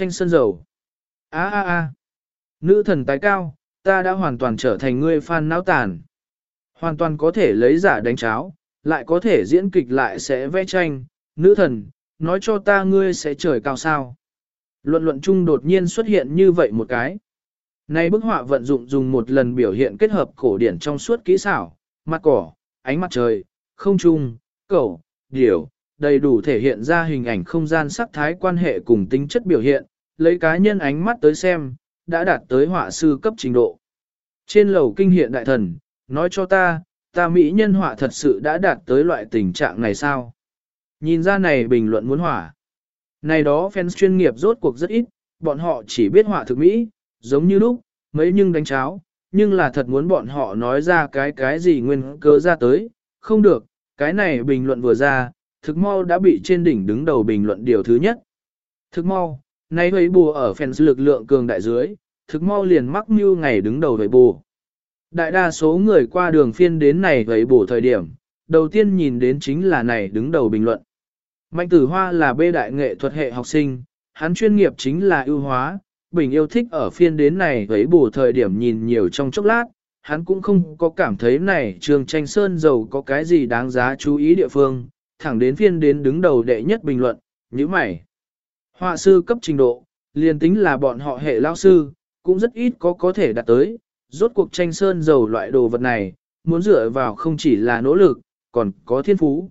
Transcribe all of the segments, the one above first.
tranh sơn dầu. á á á, nữ thần tái cao, ta đã hoàn toàn trở thành ngươi fan não tàn. Hoàn toàn có thể lấy giả đánh cháo, lại có thể diễn kịch lại sẽ vẽ tranh, nữ thần, nói cho ta ngươi sẽ trời cao sao. Luận luận chung đột nhiên xuất hiện như vậy một cái. Này bức họa vận dụng dùng một lần biểu hiện kết hợp cổ điển trong suốt kỹ xảo, mặt cỏ, ánh mặt trời, không trung, cẩu, điểu, đầy đủ thể hiện ra hình ảnh không gian sắc thái quan hệ cùng tính chất biểu hiện, lấy cá nhân ánh mắt tới xem, đã đạt tới họa sư cấp trình độ. Trên lầu kinh hiện đại thần, nói cho ta, ta mỹ nhân họa thật sự đã đạt tới loại tình trạng này sao? Nhìn ra này bình luận muốn hỏa. Này đó fans chuyên nghiệp rốt cuộc rất ít, bọn họ chỉ biết họa thực mỹ, giống như lúc, mấy nhưng đánh cháo, nhưng là thật muốn bọn họ nói ra cái cái gì nguyên cơ ra tới, không được, cái này bình luận vừa ra, thực mau đã bị trên đỉnh đứng đầu bình luận điều thứ nhất. Thực mau, nay ấy bù ở fans lực lượng cường đại dưới, thực mau liền mắc mưu ngày đứng đầu với bù. Đại đa số người qua đường phiên đến này với bù thời điểm, đầu tiên nhìn đến chính là này đứng đầu bình luận. Mạnh tử hoa là bê đại nghệ thuật hệ học sinh, hắn chuyên nghiệp chính là ưu hóa, bình yêu thích ở phiên đến này với bù thời điểm nhìn nhiều trong chốc lát, hắn cũng không có cảm thấy này trường tranh sơn dầu có cái gì đáng giá chú ý địa phương, thẳng đến phiên đến đứng đầu đệ nhất bình luận, như mày. Họa sư cấp trình độ, liền tính là bọn họ hệ lao sư, cũng rất ít có có thể đạt tới, rốt cuộc tranh sơn dầu loại đồ vật này, muốn dựa vào không chỉ là nỗ lực, còn có thiên phú.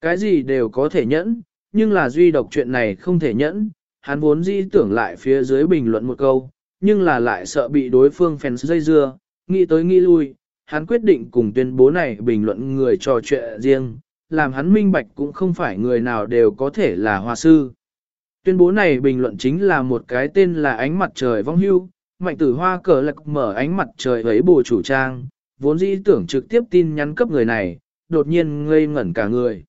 Cái gì đều có thể nhẫn, nhưng là duy độc chuyện này không thể nhẫn, hắn vốn di tưởng lại phía dưới bình luận một câu, nhưng là lại sợ bị đối phương phèn dây dưa, nghĩ tới nghĩ lui, hắn quyết định cùng tuyên bố này bình luận người trò chuyện riêng, làm hắn minh bạch cũng không phải người nào đều có thể là hòa sư. Tuyên bố này bình luận chính là một cái tên là ánh mặt trời vong hưu, mạnh tử hoa cờ lạc mở ánh mặt trời ấy bù chủ trang, vốn dĩ tưởng trực tiếp tin nhắn cấp người này, đột nhiên ngây ngẩn cả người.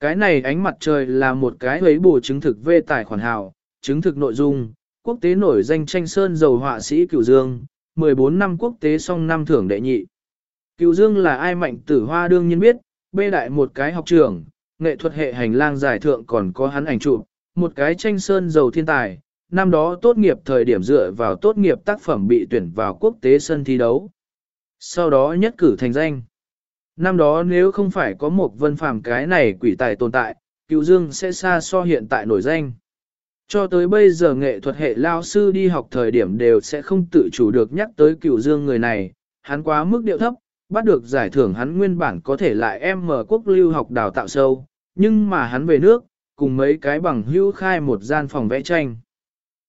Cái này ánh mặt trời là một cái ấy bù chứng thực về tài khoản hào, chứng thực nội dung, quốc tế nổi danh tranh sơn dầu họa sĩ cửu dương, 14 năm quốc tế song năm thưởng đệ nhị. Cửu dương là ai mạnh tử hoa đương nhiên biết, bê đại một cái học trường, nghệ thuật hệ hành lang giải thượng còn có hắn ảnh chụp, một cái tranh sơn dầu thiên tài, năm đó tốt nghiệp thời điểm dựa vào tốt nghiệp tác phẩm bị tuyển vào quốc tế sân thi đấu. Sau đó nhất cử thành danh. Năm đó nếu không phải có một vân phàm cái này quỷ tài tồn tại, cựu dương sẽ xa so hiện tại nổi danh. Cho tới bây giờ nghệ thuật hệ lao sư đi học thời điểm đều sẽ không tự chủ được nhắc tới cựu dương người này, hắn quá mức điệu thấp, bắt được giải thưởng hắn nguyên bản có thể lại em mở quốc lưu học đào tạo sâu, nhưng mà hắn về nước, cùng mấy cái bằng hữu khai một gian phòng vẽ tranh.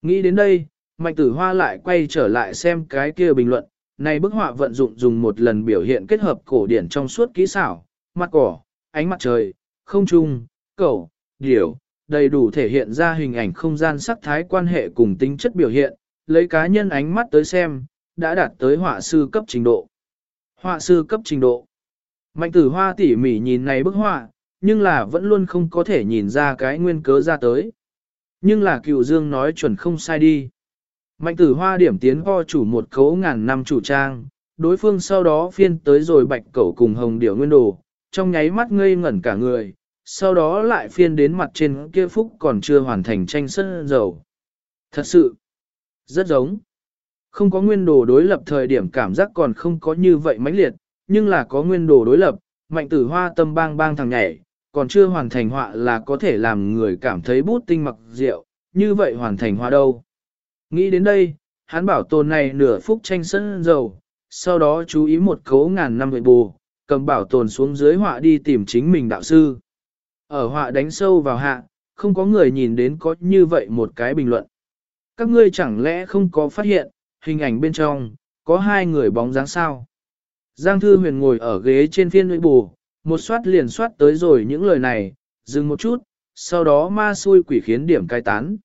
Nghĩ đến đây, Mạnh Tử Hoa lại quay trở lại xem cái kia bình luận, này bức họa vận dụng dùng một lần biểu hiện kết hợp cổ điển trong suốt kỹ xảo, mặt cỏ, ánh mặt trời, không trung, cẩu, điểu, đầy đủ thể hiện ra hình ảnh không gian sắc thái quan hệ cùng tính chất biểu hiện, lấy cá nhân ánh mắt tới xem, đã đạt tới họa sư cấp trình độ. Họa sư cấp trình độ. Mạnh tử hoa tỉ mỉ nhìn này bức họa, nhưng là vẫn luôn không có thể nhìn ra cái nguyên cớ ra tới. Nhưng là cựu dương nói chuẩn không sai đi. Mạnh tử hoa điểm tiến ho chủ một cấu ngàn năm chủ trang, đối phương sau đó phiên tới rồi bạch cẩu cùng hồng điểu nguyên đồ, trong nháy mắt ngây ngẩn cả người, sau đó lại phiên đến mặt trên kia phúc còn chưa hoàn thành tranh sân dầu. Thật sự, rất giống. Không có nguyên đồ đối lập thời điểm cảm giác còn không có như vậy mãnh liệt, nhưng là có nguyên đồ đối lập, mạnh tử hoa tâm bang bang thằng nhảy, còn chưa hoàn thành họa là có thể làm người cảm thấy bút tinh mặc rượu, như vậy hoàn thành họa đâu. Nghĩ đến đây, hắn bảo tồn này nửa phút tranh sân dầu, sau đó chú ý một cấu ngàn năm vậy bù, cầm bảo tồn xuống dưới họa đi tìm chính mình đạo sư. Ở họa đánh sâu vào hạ, không có người nhìn đến có như vậy một cái bình luận. Các ngươi chẳng lẽ không có phát hiện, hình ảnh bên trong, có hai người bóng dáng sao. Giang Thư Huyền ngồi ở ghế trên phiên nội bù, một soát liền soát tới rồi những lời này, dừng một chút, sau đó ma xui quỷ khiến điểm cai tán.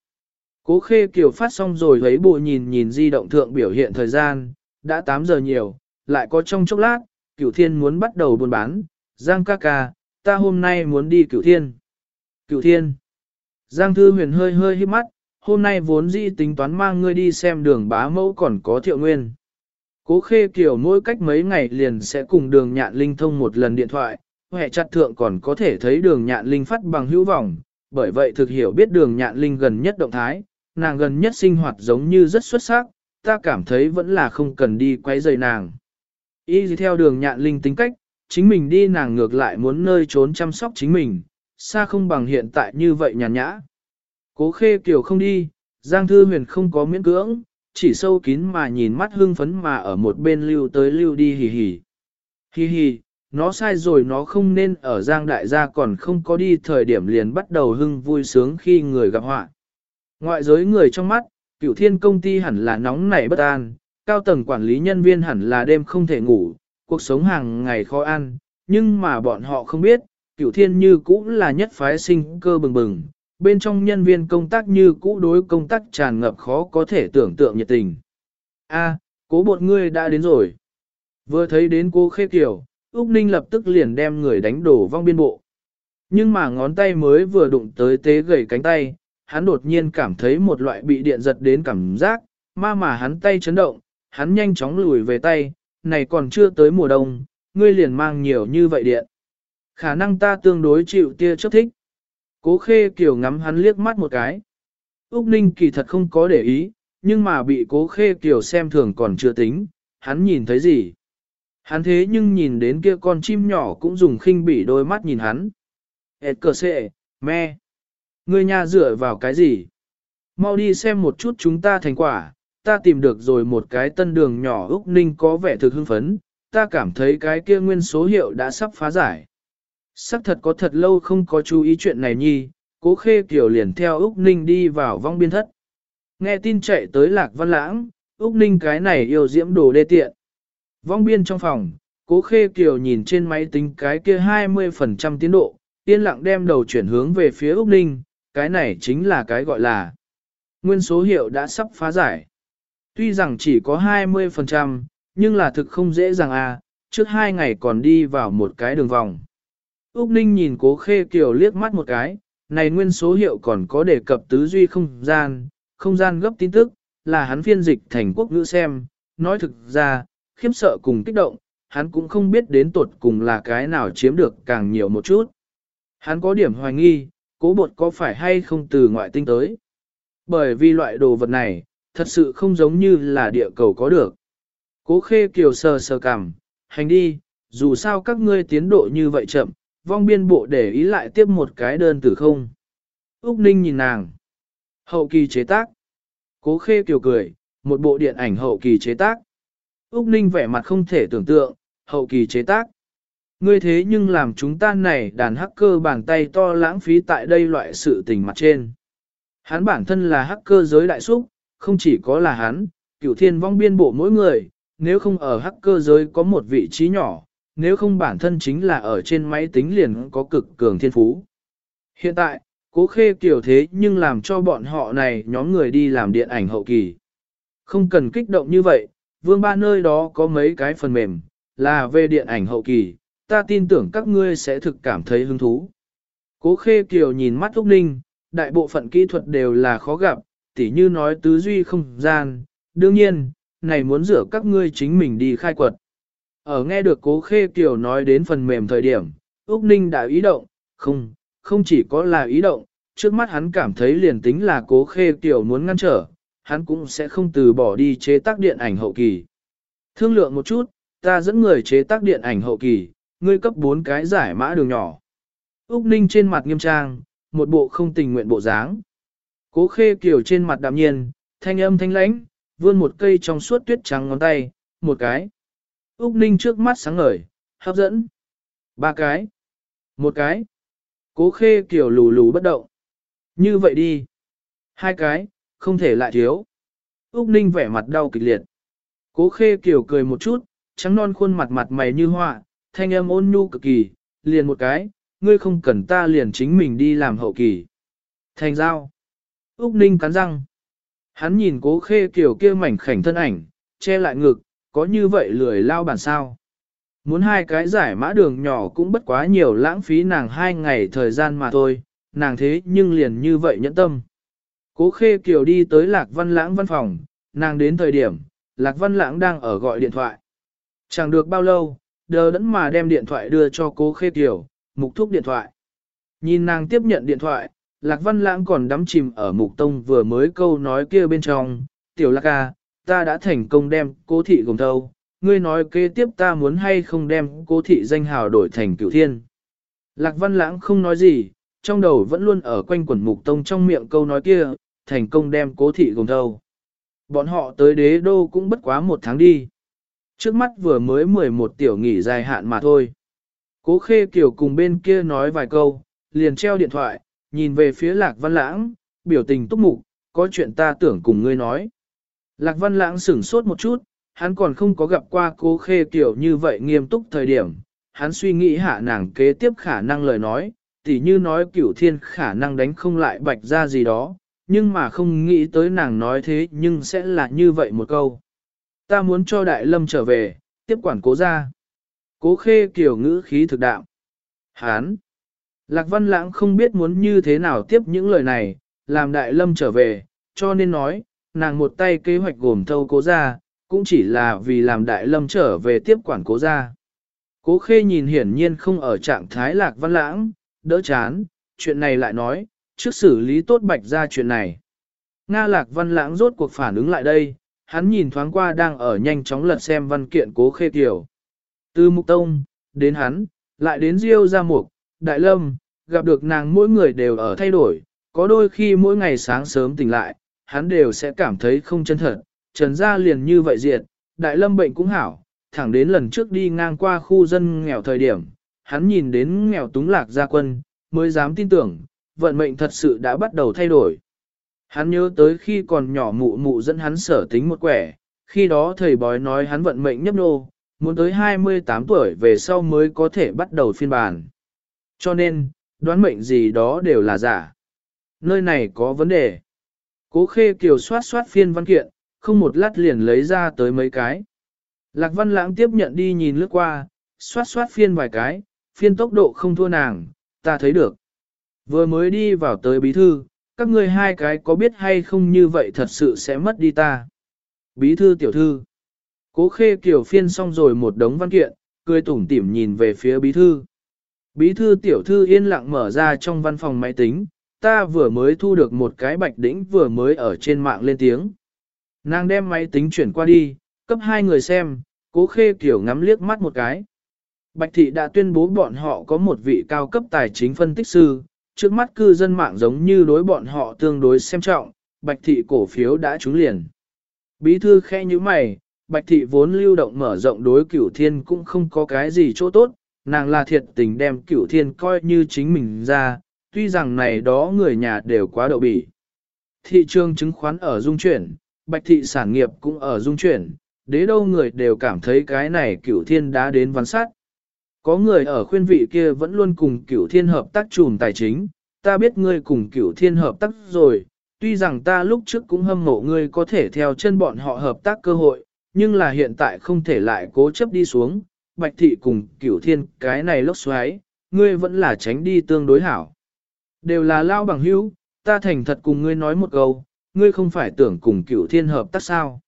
Cố khê kiều phát xong rồi thấy bộ nhìn nhìn di động thượng biểu hiện thời gian, đã 8 giờ nhiều, lại có trong chốc lát, cửu thiên muốn bắt đầu buôn bán, Giang ca ca, ta hôm nay muốn đi cửu thiên. Cửu thiên. Giang thư huyền hơi hơi hít mắt, hôm nay vốn dĩ tính toán mang ngươi đi xem đường bá mẫu còn có thiệu nguyên. Cố khê kiều mỗi cách mấy ngày liền sẽ cùng đường nhạn linh thông một lần điện thoại, hệ chặt thượng còn có thể thấy đường nhạn linh phát bằng hữu vọng, bởi vậy thực hiểu biết đường nhạn linh gần nhất động thái, nàng gần nhất sinh hoạt giống như rất xuất sắc, ta cảm thấy vẫn là không cần đi quấy rầy nàng. Y gì theo đường nhạn linh tính cách, chính mình đi nàng ngược lại muốn nơi trốn chăm sóc chính mình, xa không bằng hiện tại như vậy nhàn nhã. Cố khê kiều không đi, Giang Thư Huyền không có miễn cưỡng, chỉ sâu kín mà nhìn mắt hưng phấn mà ở một bên lưu tới lưu đi hì hì. Hì hì, nó sai rồi nó không nên ở Giang Đại gia còn không có đi thời điểm liền bắt đầu hưng vui sướng khi người gặp họa. Ngoại giới người trong mắt, cửu thiên công ty hẳn là nóng nảy bất an, cao tầng quản lý nhân viên hẳn là đêm không thể ngủ, cuộc sống hàng ngày khó ăn, nhưng mà bọn họ không biết, cửu thiên như cũ là nhất phái sinh cơ bừng bừng, bên trong nhân viên công tác như cũ đối công tác tràn ngập khó có thể tưởng tượng nhiệt tình. A, cố bột ngươi đã đến rồi. Vừa thấy đến cô khê kiểu, Úc Ninh lập tức liền đem người đánh đổ vong biên bộ. Nhưng mà ngón tay mới vừa đụng tới tế gầy cánh tay, hắn đột nhiên cảm thấy một loại bị điện giật đến cảm giác, ma mà hắn tay chấn động, hắn nhanh chóng lùi về tay, này còn chưa tới mùa đông, ngươi liền mang nhiều như vậy điện. Khả năng ta tương đối chịu tia chấp thích. Cố khê kiểu ngắm hắn liếc mắt một cái. Úc Ninh kỳ thật không có để ý, nhưng mà bị cố khê kiểu xem thường còn chưa tính, hắn nhìn thấy gì. Hắn thế nhưng nhìn đến kia con chim nhỏ cũng dùng khinh bỉ đôi mắt nhìn hắn. Ết cờ sệ, me. Ngươi nhà dựa vào cái gì? Mau đi xem một chút chúng ta thành quả, ta tìm được rồi một cái tân đường nhỏ Úc Ninh có vẻ thực hưng phấn, ta cảm thấy cái kia nguyên số hiệu đã sắp phá giải. Sắc thật có thật lâu không có chú ý chuyện này nhi, cố khê kiểu liền theo Úc Ninh đi vào vong biên thất. Nghe tin chạy tới lạc văn lãng, Úc Ninh cái này yêu diễm đồ đê tiện. Vong biên trong phòng, cố khê kiều nhìn trên máy tính cái kia 20% tiến độ, yên lặng đem đầu chuyển hướng về phía Úc Ninh, cái này chính là cái gọi là nguyên số hiệu đã sắp phá giải. Tuy rằng chỉ có 20%, nhưng là thực không dễ dàng à, trước hai ngày còn đi vào một cái đường vòng. Úc Ninh nhìn cố khê kiều liếc mắt một cái, này nguyên số hiệu còn có đề cập tứ duy không gian, không gian gấp tin tức, là hắn phiên dịch thành quốc ngữ xem, nói thực ra, khiếp sợ cùng kích động, hắn cũng không biết đến tột cùng là cái nào chiếm được càng nhiều một chút. Hắn có điểm hoài nghi, cố bột có phải hay không từ ngoại tinh tới. Bởi vì loại đồ vật này, thật sự không giống như là địa cầu có được. Cố khê kiều sờ sờ cằm, hành đi, dù sao các ngươi tiến độ như vậy chậm, vong biên bộ để ý lại tiếp một cái đơn tử không. Úc Ninh nhìn nàng. Hậu kỳ chế tác. Cố khê kiều cười, một bộ điện ảnh hậu kỳ chế tác. Úc Ninh vẻ mặt không thể tưởng tượng, hậu kỳ chế tác. Ngươi thế nhưng làm chúng ta này đàn hacker bàn tay to lãng phí tại đây loại sự tình mặt trên. Hắn bản thân là hacker giới đại súc, không chỉ có là hắn, cửu thiên vong biên bộ mỗi người, nếu không ở hacker giới có một vị trí nhỏ, nếu không bản thân chính là ở trên máy tính liền có cực cường thiên phú. Hiện tại, cố khê kiểu thế nhưng làm cho bọn họ này nhóm người đi làm điện ảnh hậu kỳ. Không cần kích động như vậy, vương ba nơi đó có mấy cái phần mềm, là về điện ảnh hậu kỳ, ta tin tưởng các ngươi sẽ thực cảm thấy hứng thú. Cố khê kiều nhìn mắt Úc Ninh, đại bộ phận kỹ thuật đều là khó gặp, tỉ như nói tứ duy không gian, đương nhiên, này muốn rửa các ngươi chính mình đi khai quật. Ở nghe được cố khê kiều nói đến phần mềm thời điểm, Úc Ninh đã ý động, không, không chỉ có là ý động, trước mắt hắn cảm thấy liền tính là cố khê kiều muốn ngăn trở, hắn cũng sẽ không từ bỏ đi chế tác điện ảnh hậu kỳ. Thương lượng một chút, ta dẫn người chế tác điện ảnh hậu kỳ, ngươi cấp 4 cái giải mã đường nhỏ. Úc Ninh trên mặt nghiêm trang, một bộ không tình nguyện bộ dáng. Cố khê kiểu trên mặt đạm nhiên, thanh âm thanh lãnh, vươn một cây trong suốt tuyết trắng ngón tay, một cái. Úc Ninh trước mắt sáng ngời, hấp dẫn. Ba cái. Một cái. Cố khê kiểu lù lù bất động. Như vậy đi. Hai cái, không thể lại thiếu. Úc Ninh vẻ mặt đau kịch liệt. Cố khê kiểu cười một chút, trắng non khuôn mặt mặt mày như họa, thanh âm ôn nhu cực kỳ, liền một cái, ngươi không cần ta liền chính mình đi làm hậu kỳ. Thành giao. Úc Ninh cắn răng. Hắn nhìn cố khê kiểu kia mảnh khảnh thân ảnh, che lại ngực, có như vậy lười lao bản sao. Muốn hai cái giải mã đường nhỏ cũng bất quá nhiều lãng phí nàng hai ngày thời gian mà thôi, nàng thế nhưng liền như vậy nhẫn tâm. Cố khê kiều đi tới lạc văn lãng văn phòng, nàng đến thời điểm, lạc văn lãng đang ở gọi điện thoại. Chẳng được bao lâu, đờ đẫn mà đem điện thoại đưa cho cố khê kiều, mục thúc điện thoại. Nhìn nàng tiếp nhận điện thoại, Lạc Văn Lãng còn đắm chìm ở mục tông vừa mới câu nói kia bên trong, tiểu lạc ca, ta đã thành công đem cố thị gồng thâu, ngươi nói kế tiếp ta muốn hay không đem cố thị danh hào đổi thành cửu thiên. Lạc Văn Lãng không nói gì, trong đầu vẫn luôn ở quanh quẩn mục tông trong miệng câu nói kia, thành công đem cố thị gồng thâu. Bọn họ tới đế đô cũng bất quá một tháng đi. Trước mắt vừa mới 11 tiểu nghỉ dài hạn mà thôi. Cố khê kiểu cùng bên kia nói vài câu, liền treo điện thoại, nhìn về phía lạc văn lãng, biểu tình túc mục, có chuyện ta tưởng cùng ngươi nói. Lạc văn lãng sửng sốt một chút, hắn còn không có gặp qua cố khê kiểu như vậy nghiêm túc thời điểm. Hắn suy nghĩ hạ nàng kế tiếp khả năng lời nói, tỉ như nói cửu thiên khả năng đánh không lại bạch ra gì đó, nhưng mà không nghĩ tới nàng nói thế nhưng sẽ là như vậy một câu. Ta muốn cho đại lâm trở về, tiếp quản cố ra. Cố khê kiểu ngữ khí thực đạo. Hán. Lạc văn lãng không biết muốn như thế nào tiếp những lời này, làm đại lâm trở về, cho nên nói, nàng một tay kế hoạch gồm thâu cố ra, cũng chỉ là vì làm đại lâm trở về tiếp quản cố ra. Cố khê nhìn hiển nhiên không ở trạng thái lạc văn lãng, đỡ chán, chuyện này lại nói, trước xử lý tốt bạch ra chuyện này. Nga lạc văn lãng rốt cuộc phản ứng lại đây, hắn nhìn thoáng qua đang ở nhanh chóng lật xem văn kiện cố khê tiểu. Từ mục tông, đến hắn, lại đến diêu gia mục, đại lâm, gặp được nàng mỗi người đều ở thay đổi, có đôi khi mỗi ngày sáng sớm tỉnh lại, hắn đều sẽ cảm thấy không chân thật, trần gia liền như vậy diệt, đại lâm bệnh cũng hảo, thẳng đến lần trước đi ngang qua khu dân nghèo thời điểm, hắn nhìn đến nghèo túng lạc gia quân, mới dám tin tưởng, vận mệnh thật sự đã bắt đầu thay đổi. Hắn nhớ tới khi còn nhỏ mụ mụ dẫn hắn sở tính một quẻ, khi đó thầy bói nói hắn vận mệnh nhấp nô, muốn tới 28 tuổi về sau mới có thể bắt đầu phiên bản. Cho nên, đoán mệnh gì đó đều là giả. Nơi này có vấn đề. Cố khê kiều soát soát phiên văn kiện, không một lát liền lấy ra tới mấy cái. Lạc văn lãng tiếp nhận đi nhìn lướt qua, soát soát phiên vài cái, phiên tốc độ không thua nàng, ta thấy được. Vừa mới đi vào tới bí thư, các ngươi hai cái có biết hay không như vậy thật sự sẽ mất đi ta. Bí thư tiểu thư. Cố khê kiểu phiên xong rồi một đống văn kiện, cười tủm tỉm nhìn về phía bí thư. Bí thư tiểu thư yên lặng mở ra trong văn phòng máy tính, ta vừa mới thu được một cái bạch đỉnh vừa mới ở trên mạng lên tiếng. Nàng đem máy tính chuyển qua đi, cấp hai người xem, cố khê kiểu ngắm liếc mắt một cái. Bạch thị đã tuyên bố bọn họ có một vị cao cấp tài chính phân tích sư, trước mắt cư dân mạng giống như đối bọn họ tương đối xem trọng, bạch thị cổ phiếu đã trúng liền. Bí thư khe như mày, bạch thị vốn lưu động mở rộng đối cửu thiên cũng không có cái gì chỗ tốt, nàng là thiệt tình đem cửu thiên coi như chính mình ra, tuy rằng này đó người nhà đều quá đậu bỉ. Thị trường chứng khoán ở dung chuyển, bạch thị sản nghiệp cũng ở dung chuyển, đế đâu người đều cảm thấy cái này cửu thiên đã đến văn sát. Có người ở khuyên vị kia vẫn luôn cùng cửu thiên hợp tác trùm tài chính, ta biết ngươi cùng cửu thiên hợp tác rồi, tuy rằng ta lúc trước cũng hâm mộ ngươi có thể theo chân bọn họ hợp tác cơ hội, nhưng là hiện tại không thể lại cố chấp đi xuống, bạch thị cùng cửu thiên cái này lốc xoáy, ngươi vẫn là tránh đi tương đối hảo. Đều là lao bằng hữu, ta thành thật cùng ngươi nói một câu, ngươi không phải tưởng cùng cửu thiên hợp tác sao.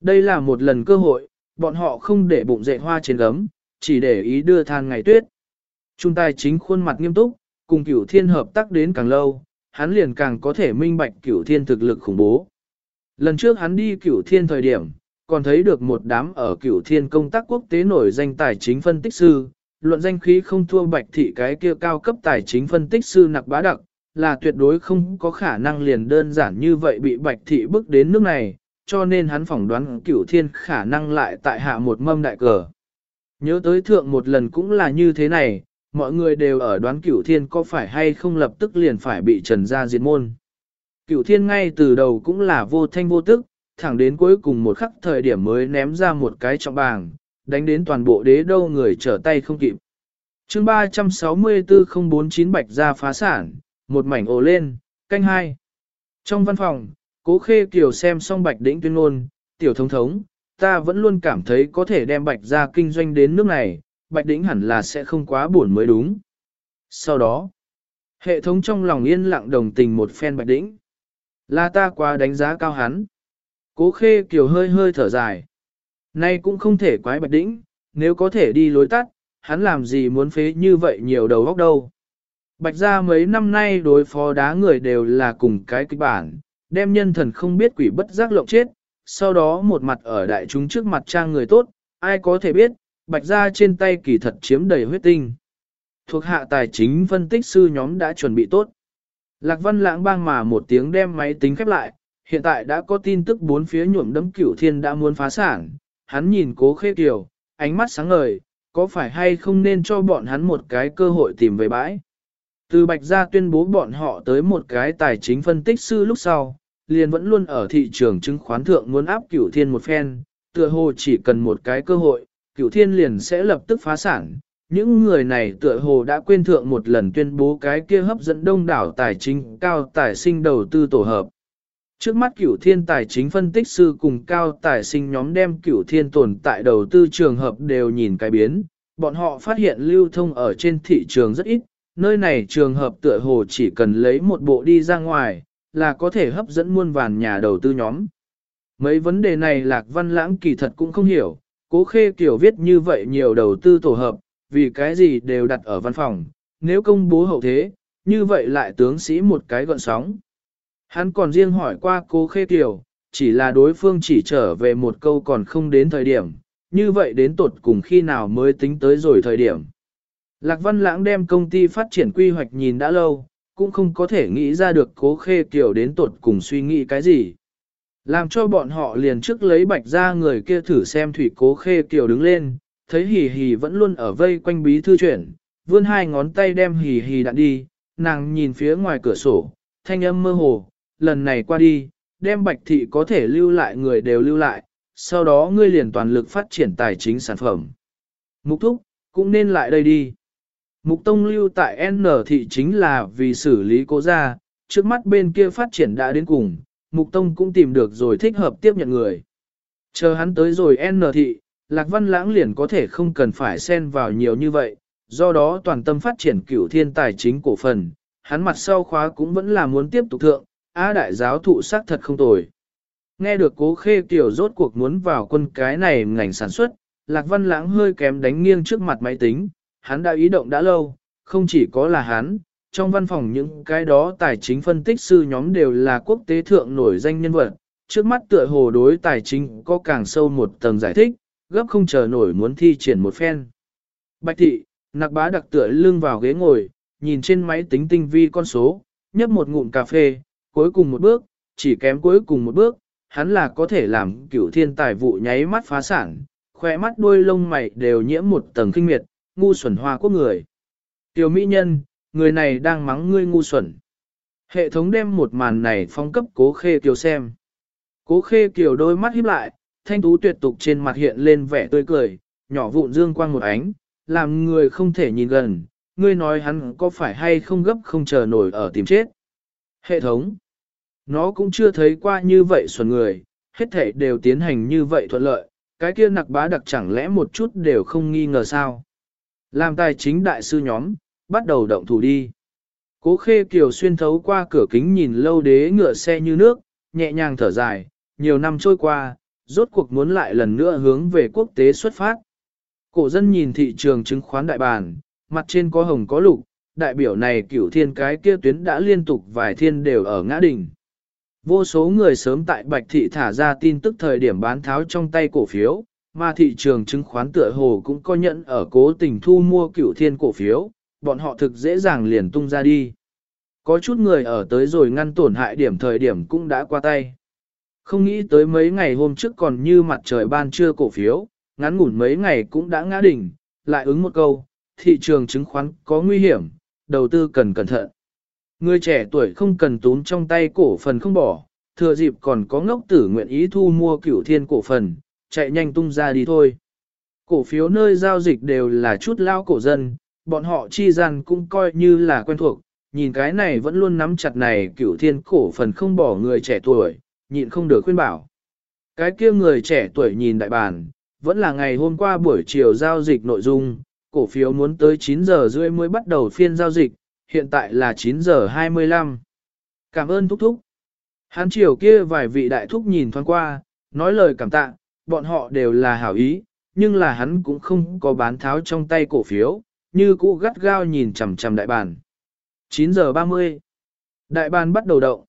Đây là một lần cơ hội, bọn họ không để bụng dậy hoa trên gấm, chỉ để ý đưa than ngày tuyết. Trung tài chính khuôn mặt nghiêm túc, cùng cửu thiên hợp tác đến càng lâu, hắn liền càng có thể minh bạch cửu thiên thực lực khủng bố. Lần trước hắn đi cửu thiên thời điểm, còn thấy được một đám ở cửu thiên công tác quốc tế nổi danh tài chính phân tích sư, luận danh khí không thua bạch thị cái kia cao cấp tài chính phân tích sư nặc bá đặc, là tuyệt đối không có khả năng liền đơn giản như vậy bị bạch thị bước đến nước này, cho nên hắn phỏng đoán cửu thiên khả năng lại tại hạ một mâm đại cờ. Nhớ tới thượng một lần cũng là như thế này, mọi người đều ở đoán cửu thiên có phải hay không lập tức liền phải bị trần ra diệt môn. Cửu thiên ngay từ đầu cũng là vô thanh vô tức, thẳng đến cuối cùng một khắc thời điểm mới ném ra một cái trọng bàng, đánh đến toàn bộ đế đâu người trở tay không kịp. chương 364-049 bạch ra phá sản, một mảnh ồ lên, canh hai. Trong văn phòng, cố khê kiều xem xong bạch đỉnh tuyên ngôn, tiểu thống thống, ta vẫn luôn cảm thấy có thể đem bạch ra kinh doanh đến nước này, bạch đỉnh hẳn là sẽ không quá buồn mới đúng. Sau đó, hệ thống trong lòng yên lặng đồng tình một phen bạch đỉnh. Là ta quá đánh giá cao hắn. Cố khê kiều hơi hơi thở dài. Nay cũng không thể quái bạch đỉnh, nếu có thể đi lối tắt, hắn làm gì muốn phế như vậy nhiều đầu óc đâu. Bạch gia mấy năm nay đối phó đá người đều là cùng cái kịch bản, đem nhân thần không biết quỷ bất giác lộng chết, sau đó một mặt ở đại chúng trước mặt trang người tốt, ai có thể biết, bạch gia trên tay kỳ thật chiếm đầy huyết tinh. Thuộc hạ tài chính phân tích sư nhóm đã chuẩn bị tốt. Lạc văn lãng bang mà một tiếng đem máy tính khép lại, hiện tại đã có tin tức bốn phía nhuộm đấm cửu thiên đã muốn phá sản, hắn nhìn cố khê kiều, ánh mắt sáng ngời, có phải hay không nên cho bọn hắn một cái cơ hội tìm về bãi. Từ Bạch Gia tuyên bố bọn họ tới một cái tài chính phân tích sư lúc sau, liền vẫn luôn ở thị trường chứng khoán thượng muốn áp cửu thiên một phen, tựa hồ chỉ cần một cái cơ hội, cửu thiên liền sẽ lập tức phá sản. Những người này tựa hồ đã quên thượng một lần tuyên bố cái kia hấp dẫn đông đảo tài chính cao tài sinh đầu tư tổ hợp. Trước mắt cửu thiên tài chính phân tích sư cùng cao tài sinh nhóm đem cửu thiên tồn tại đầu tư trường hợp đều nhìn cái biến, bọn họ phát hiện lưu thông ở trên thị trường rất ít, nơi này trường hợp tựa hồ chỉ cần lấy một bộ đi ra ngoài, là có thể hấp dẫn muôn vàn nhà đầu tư nhóm. Mấy vấn đề này Lạc Văn Lãng kỳ thật cũng không hiểu, cố khê kiểu viết như vậy nhiều đầu tư tổ hợp, vì cái gì đều đặt ở văn phòng, nếu công bố hậu thế, như vậy lại tướng sĩ một cái gọn sóng. Hắn còn riêng hỏi qua cố khê kiểu, chỉ là đối phương chỉ trở về một câu còn không đến thời điểm, như vậy đến tột cùng khi nào mới tính tới rồi thời điểm. Lạc Văn Lãng đem công ty phát triển quy hoạch nhìn đã lâu, cũng không có thể nghĩ ra được cố khê kiểu đến tột cùng suy nghĩ cái gì. Làm cho bọn họ liền trước lấy bạch ra người kia thử xem thủy cố khê kiểu đứng lên, thấy hì hì vẫn luôn ở vây quanh bí thư chuyển, vươn hai ngón tay đem hì hì đạn đi, nàng nhìn phía ngoài cửa sổ, thanh âm mơ hồ, lần này qua đi, đem bạch thị có thể lưu lại người đều lưu lại, sau đó ngươi liền toàn lực phát triển tài chính sản phẩm. Mục thúc, cũng nên lại đây đi. Mục Tông lưu tại N thị chính là vì xử lý cố gia, trước mắt bên kia phát triển đã đến cùng, Mục Tông cũng tìm được rồi thích hợp tiếp nhận người. Chờ hắn tới rồi N thị, Lạc Văn Lãng liền có thể không cần phải xen vào nhiều như vậy, do đó toàn tâm phát triển cửu thiên tài chính cổ phần, hắn mặt sau khóa cũng vẫn là muốn tiếp tục thượng, Á đại giáo thụ xác thật không tồi. Nghe được cố khê tiểu rốt cuộc muốn vào quân cái này ngành sản xuất, Lạc Văn Lãng hơi kém đánh nghiêng trước mặt máy tính, hắn đã ý động đã lâu, không chỉ có là hắn, trong văn phòng những cái đó tài chính phân tích sư nhóm đều là quốc tế thượng nổi danh nhân vật, trước mắt tựa hồ đối tài chính có càng sâu một tầng giải thích, gấp không chờ nổi muốn thi triển một phen. Bạch thị, nặc bá đặc tựa lưng vào ghế ngồi, nhìn trên máy tính tinh vi con số, nhấp một ngụm cà phê, cuối cùng một bước, chỉ kém cuối cùng một bước, hắn là có thể làm cửu thiên tài vụ nháy mắt phá sản, khoe mắt đuôi lông mày đều nhiễm một tầng kinh miệt, ngu xuẩn hoa quốc người. Tiểu mỹ nhân, người này đang mắng ngươi ngu xuẩn. Hệ thống đem một màn này phong cấp cố khê kiều xem. Cố khê kiều đôi mắt híp lại, thanh tú tuyệt tục trên mặt hiện lên vẻ tươi cười, nhỏ vụn dương quang một ánh, làm người không thể nhìn gần, ngươi nói hắn có phải hay không gấp không chờ nổi ở tìm chết. Hệ thống, nó cũng chưa thấy qua như vậy xuẩn người, hết thể đều tiến hành như vậy thuận lợi, cái kia nặc bá đặc chẳng lẽ một chút đều không nghi ngờ sao. Làm tài chính đại sư nhóm, bắt đầu động thủ đi. Cố khê kiều xuyên thấu qua cửa kính nhìn lâu đế ngựa xe như nước, nhẹ nhàng thở dài, nhiều năm trôi qua, rốt cuộc muốn lại lần nữa hướng về quốc tế xuất phát. Cổ dân nhìn thị trường chứng khoán đại bản mặt trên có hồng có lục, đại biểu này cửu thiên cái kia tuyến đã liên tục vài thiên đều ở ngã đỉnh. Vô số người sớm tại Bạch Thị thả ra tin tức thời điểm bán tháo trong tay cổ phiếu, mà thị trường chứng khoán tựa hồ cũng có nhận ở cố tình thu mua cựu thiên cổ phiếu, bọn họ thực dễ dàng liền tung ra đi. Có chút người ở tới rồi ngăn tổn hại điểm thời điểm cũng đã qua tay. Không nghĩ tới mấy ngày hôm trước còn như mặt trời ban trưa cổ phiếu, ngắn ngủn mấy ngày cũng đã ngã đỉnh, lại ứng một câu, thị trường chứng khoán có nguy hiểm, đầu tư cần cẩn thận. Người trẻ tuổi không cần túm trong tay cổ phần không bỏ, thừa dịp còn có ngốc tử nguyện ý thu mua cửu thiên cổ phần, chạy nhanh tung ra đi thôi. Cổ phiếu nơi giao dịch đều là chút lao cổ dân, bọn họ chi gian cũng coi như là quen thuộc, nhìn cái này vẫn luôn nắm chặt này cửu thiên cổ phần không bỏ người trẻ tuổi, nhịn không được khuyên bảo. Cái kia người trẻ tuổi nhìn đại bàn, vẫn là ngày hôm qua buổi chiều giao dịch nội dung, cổ phiếu muốn tới 9 giờ rưỡi mới bắt đầu phiên giao dịch, hiện tại là 9 giờ 25. Cảm ơn thúc thúc. Hán chiều kia vài vị đại thúc nhìn thoáng qua, nói lời cảm tạ, bọn họ đều là hảo ý, nhưng là hắn cũng không có bán tháo trong tay cổ phiếu, như cũ gắt gao nhìn chằm chằm đại bàn. 9 giờ 30. Đại bàn bắt đầu động.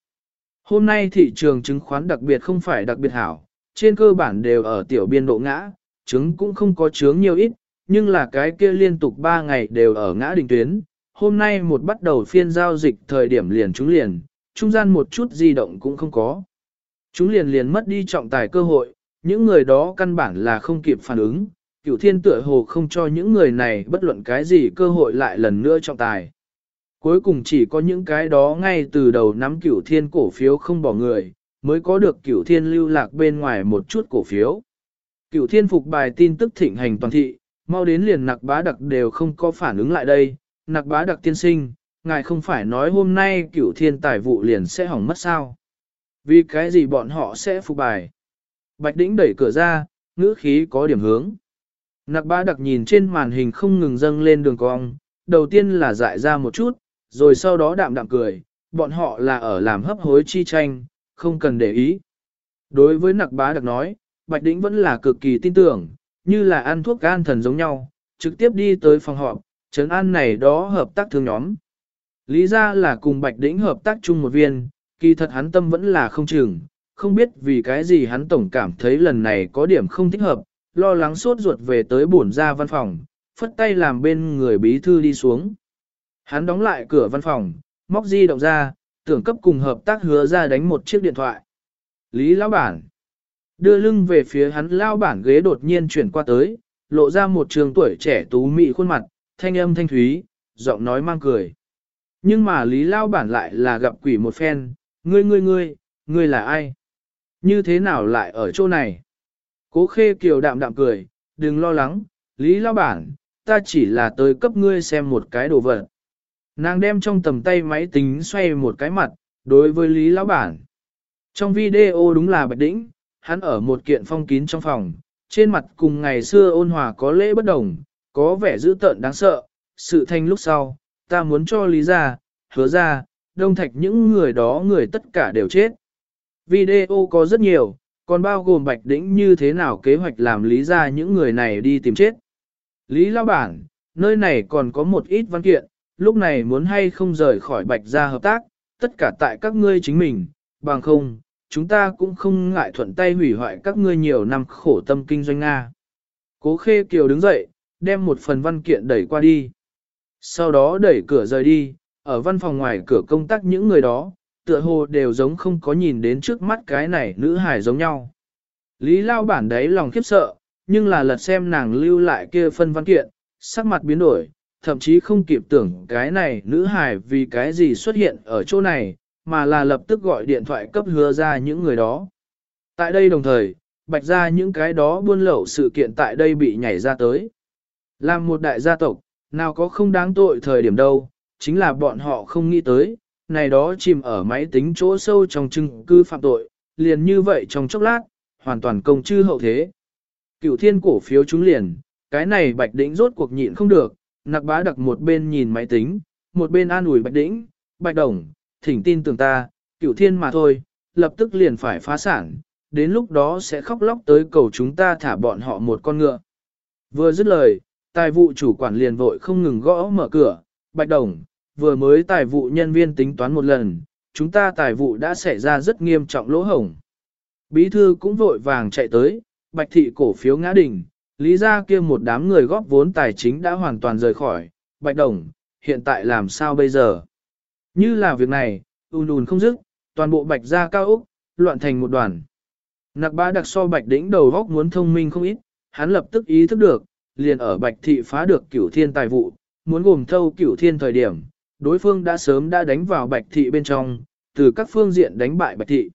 Hôm nay thị trường chứng khoán đặc biệt không phải đặc biệt hảo, trên cơ bản đều ở tiểu biên độ ngã, chứng cũng không có chứng nhiều ít, nhưng là cái kia liên tục 3 ngày đều ở ngã đỉnh tuyến. Hôm nay một bắt đầu phiên giao dịch thời điểm liền trúng liền, trung gian một chút di động cũng không có. Chúng liền liền mất đi trọng tài cơ hội, những người đó căn bản là không kịp phản ứng, cửu thiên tựa hồ không cho những người này bất luận cái gì cơ hội lại lần nữa trọng tài. Cuối cùng chỉ có những cái đó ngay từ đầu nắm cửu thiên cổ phiếu không bỏ người, mới có được cửu thiên lưu lạc bên ngoài một chút cổ phiếu. Cửu thiên phục bài tin tức thịnh hành toàn thị, mau đến liền nặc bá đặc đều không có phản ứng lại đây, nặc bá đặc tiên sinh, ngài không phải nói hôm nay cửu thiên tài vụ liền sẽ hỏng mất sao. Vì cái gì bọn họ sẽ phục bài? Bạch đĩnh đẩy cửa ra, ngữ khí có điểm hướng. Nặc bá đặc nhìn trên màn hình không ngừng dâng lên đường cong, đầu tiên là dại ra một chút, rồi sau đó đạm đạm cười, bọn họ là ở làm hấp hối chi tranh, không cần để ý. Đối với nặc bá đặc nói, Bạch Đĩnh vẫn là cực kỳ tin tưởng, như là ăn thuốc gan thần giống nhau, trực tiếp đi tới phòng họp, trấn an này đó hợp tác thương nhóm. Lý ra là cùng Bạch Đĩnh hợp tác chung một viên, kỳ thật hắn tâm vẫn là không chừng, không biết vì cái gì hắn tổng cảm thấy lần này có điểm không thích hợp, lo lắng suốt ruột về tới bổn ra văn phòng, phất tay làm bên người bí thư đi xuống. Hắn đóng lại cửa văn phòng, móc di động ra, tưởng cấp cùng hợp tác hứa ra đánh một chiếc điện thoại. Lý lão bản đưa lưng về phía hắn lão bản ghế đột nhiên chuyển qua tới, lộ ra một trường tuổi trẻ tú mị khuôn mặt, thanh âm thanh thúy, giọng nói mang cười. Nhưng mà Lý lão bản lại là gặp quỷ một phen, ngươi ngươi ngươi, ngươi là ai? Như thế nào lại ở chỗ này? Cố khê kiều đạm đạm cười, đừng lo lắng, Lý lao bản, ta chỉ là tới cấp ngươi xem một cái đồ vật. Nàng đem trong tầm tay máy tính xoay một cái mặt, đối với Lý Lão Bản. Trong video đúng là Bạch Đĩnh, hắn ở một kiện phong kín trong phòng, trên mặt cùng ngày xưa ôn hòa có lễ bất đồng, có vẻ dữ tợn đáng sợ. Sự thanh lúc sau, ta muốn cho Lý ra, hứa ra, đông thạch những người đó người tất cả đều chết. Video có rất nhiều, còn bao gồm Bạch Đĩnh như thế nào kế hoạch làm Lý ra những người này đi tìm chết. Lý Lao Bản, nơi này còn có một ít văn kiện, lúc này muốn hay không rời khỏi bạch gia hợp tác, tất cả tại các ngươi chính mình, bằng không, chúng ta cũng không ngại thuận tay hủy hoại các ngươi nhiều năm khổ tâm kinh doanh Nga. Cố Khê Kiều đứng dậy, đem một phần văn kiện đẩy qua đi. Sau đó đẩy cửa rời đi, ở văn phòng ngoài cửa công tác những người đó, tựa hồ đều giống không có nhìn đến trước mắt cái này nữ hài giống nhau. Lý lao bản đấy lòng khiếp sợ, nhưng là lật xem nàng lưu lại kia phân văn kiện, sắc mặt biến đổi, thậm chí không kịp tưởng cái này nữ hài vì cái gì xuất hiện ở chỗ này, mà là lập tức gọi điện thoại cấp hứa ra những người đó. Tại đây đồng thời, bạch ra những cái đó buôn lậu sự kiện tại đây bị nhảy ra tới. Làm một đại gia tộc, nào có không đáng tội thời điểm đâu, chính là bọn họ không nghĩ tới, này đó chìm ở máy tính chỗ sâu trong chứng cư phạm tội, liền như vậy trong chốc lát, hoàn toàn công chư hậu thế. Cựu thiên cổ phiếu chúng liền, cái này bạch đỉnh rốt cuộc nhịn không được, nặc bá đặc một bên nhìn máy tính, một bên an ủi bạch đĩnh, bạch đồng, thỉnh tin tưởng ta, cửu thiên mà thôi, lập tức liền phải phá sản, đến lúc đó sẽ khóc lóc tới cầu chúng ta thả bọn họ một con ngựa. Vừa dứt lời, tài vụ chủ quản liền vội không ngừng gõ mở cửa, bạch đồng, vừa mới tài vụ nhân viên tính toán một lần, chúng ta tài vụ đã xảy ra rất nghiêm trọng lỗ hổng. Bí thư cũng vội vàng chạy tới, bạch thị cổ phiếu ngã đỉnh, lý ra kia một đám người góp vốn tài chính đã hoàn toàn rời khỏi, bạch đồng, hiện tại làm sao bây giờ? Như là việc này, ùn ùn không dứt, toàn bộ bạch ra cao úc, loạn thành một đoàn. Nặc bá đặc so bạch đỉnh đầu góc muốn thông minh không ít, hắn lập tức ý thức được, liền ở bạch thị phá được cửu thiên tài vụ, muốn gồm thâu cửu thiên thời điểm, đối phương đã sớm đã đánh vào bạch thị bên trong, từ các phương diện đánh bại bạch thị.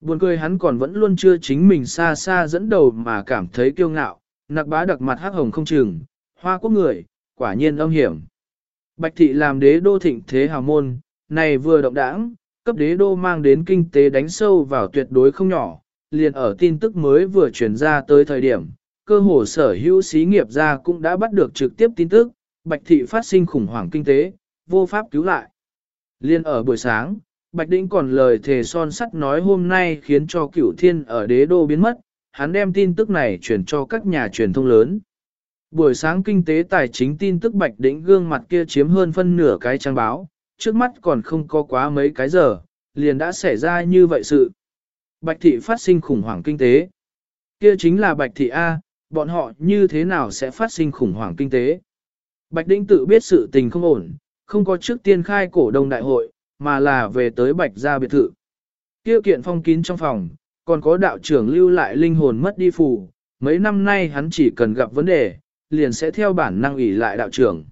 Buồn cười hắn còn vẫn luôn chưa chính mình xa xa dẫn đầu mà cảm thấy kiêu ngạo, Nặc bá đặc mặt hắc hồng không chừng, hoa quốc người, quả nhiên âm hiểm. Bạch thị làm đế đô thịnh thế hào môn, này vừa động đảng, cấp đế đô mang đến kinh tế đánh sâu vào tuyệt đối không nhỏ, liền ở tin tức mới vừa truyền ra tới thời điểm, cơ hồ sở hữu xí nghiệp ra cũng đã bắt được trực tiếp tin tức, Bạch thị phát sinh khủng hoảng kinh tế, vô pháp cứu lại. Liên ở buổi sáng, Bạch Đĩnh còn lời thề son sắt nói hôm nay khiến cho cửu thiên ở đế đô biến mất, hắn đem tin tức này truyền cho các nhà truyền thông lớn. Buổi sáng kinh tế tài chính tin tức Bạch Đỉnh gương mặt kia chiếm hơn phân nửa cái trang báo, trước mắt còn không có quá mấy cái giờ, liền đã xảy ra như vậy sự. Bạch thị phát sinh khủng hoảng kinh tế. Kia chính là Bạch thị A, bọn họ như thế nào sẽ phát sinh khủng hoảng kinh tế. Bạch Đĩnh tự biết sự tình không ổn, không có trước tiên khai cổ đông đại hội, mà là về tới Bạch gia biệt thự. Tiêu kiện phong kín trong phòng, còn có đạo trưởng lưu lại linh hồn mất đi phù, mấy năm nay hắn chỉ cần gặp vấn đề, liền sẽ theo bản năng ủy lại đạo trưởng.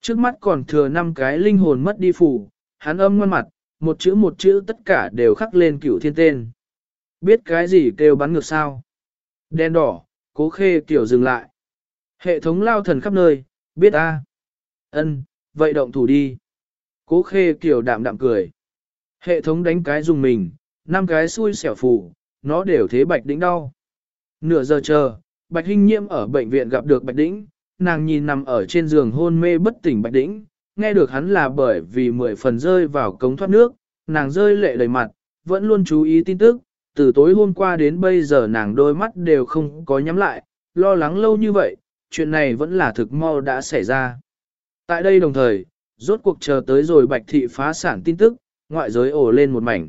Trước mắt còn thừa năm cái linh hồn mất đi phù, hắn âm ngoan mặt, một chữ một chữ tất cả đều khắc lên cửu thiên tên. Biết cái gì kêu bắn ngược sao? Đen đỏ, cố khê tiểu dừng lại. Hệ thống lao thần khắp nơi, biết a. Ân, vậy động thủ đi. Cố khê kiểu đạm đạm cười. Hệ thống đánh cái dùng mình, năm cái xui xẻo phù, nó đều thế bạch đĩnh đau. Nửa giờ chờ, bạch hình nhiễm ở bệnh viện gặp được bạch đĩnh, nàng nhìn nằm ở trên giường hôn mê bất tỉnh bạch đĩnh, nghe được hắn là bởi vì mười phần rơi vào cống thoát nước, nàng rơi lệ đầy mặt, vẫn luôn chú ý tin tức, từ tối hôm qua đến bây giờ nàng đôi mắt đều không có nhắm lại, lo lắng lâu như vậy, chuyện này vẫn là thực mau đã xảy ra. Tại đây đồng thời, rốt cuộc chờ tới rồi bạch thị phá sản tin tức, ngoại giới ổ lên một mảnh.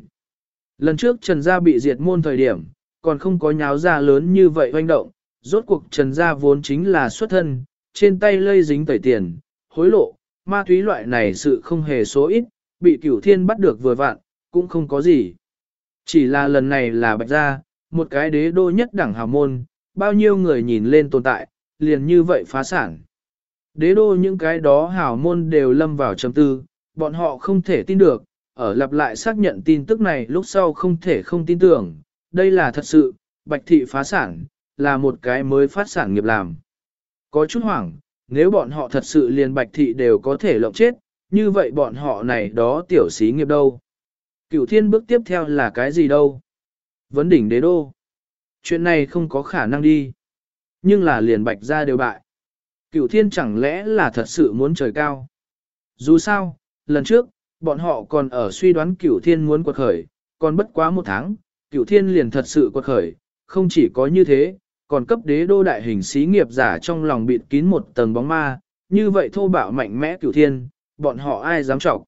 Lần trước Trần Gia bị diệt môn thời điểm, còn không có nháo ra lớn như vậy hoành động, rốt cuộc Trần Gia vốn chính là xuất thân, trên tay lây dính tẩy tiền, hối lộ, ma túy loại này sự không hề số ít, bị cửu thiên bắt được vừa vạn cũng không có gì. Chỉ là lần này là bạch gia, một cái đế đô nhất đẳng hào môn, bao nhiêu người nhìn lên tồn tại, liền như vậy phá sản. Đế đô những cái đó hào môn đều lâm vào trầm tư, bọn họ không thể tin được, ở lặp lại xác nhận tin tức này lúc sau không thể không tin tưởng, đây là thật sự, bạch thị phá sản, là một cái mới phát sản nghiệp làm. Có chút hoảng, nếu bọn họ thật sự liền bạch thị đều có thể lộng chết, như vậy bọn họ này đó tiểu xí nghiệp đâu. Cửu thiên bước tiếp theo là cái gì đâu? Vấn đỉnh đế đô. Chuyện này không có khả năng đi. Nhưng là liền bạch ra đều bại. Cửu thiên chẳng lẽ là thật sự muốn trời cao? Dù sao, lần trước, bọn họ còn ở suy đoán cửu thiên muốn quật khởi, còn bất quá một tháng, cửu thiên liền thật sự quật khởi, không chỉ có như thế, còn cấp đế đô đại hình xí nghiệp giả trong lòng bịt kín một tầng bóng ma, như vậy thô bạo mạnh mẽ cửu thiên, bọn họ ai dám trọng.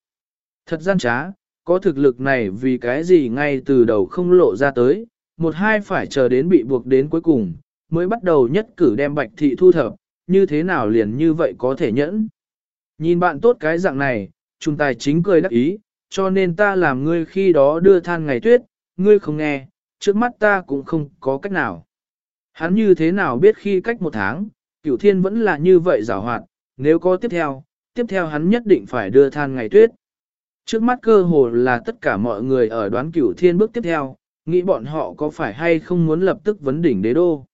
Thật gian trá, có thực lực này vì cái gì ngay từ đầu không lộ ra tới, một hai phải chờ đến bị buộc đến cuối cùng, mới bắt đầu nhất cử đem bạch thị thu thập, như thế nào liền như vậy có thể nhẫn. Nhìn bạn tốt cái dạng này, trung tài chính cười đắc ý, cho nên ta làm ngươi khi đó đưa than ngày tuyết, ngươi không nghe, trước mắt ta cũng không có cách nào. Hắn như thế nào biết khi cách một tháng, cửu thiên vẫn là như vậy giả hoạt, nếu có tiếp theo, tiếp theo hắn nhất định phải đưa than ngày tuyết. Trước mắt cơ hồ là tất cả mọi người ở đoán cửu thiên bước tiếp theo, nghĩ bọn họ có phải hay không muốn lập tức vấn đỉnh đế đô.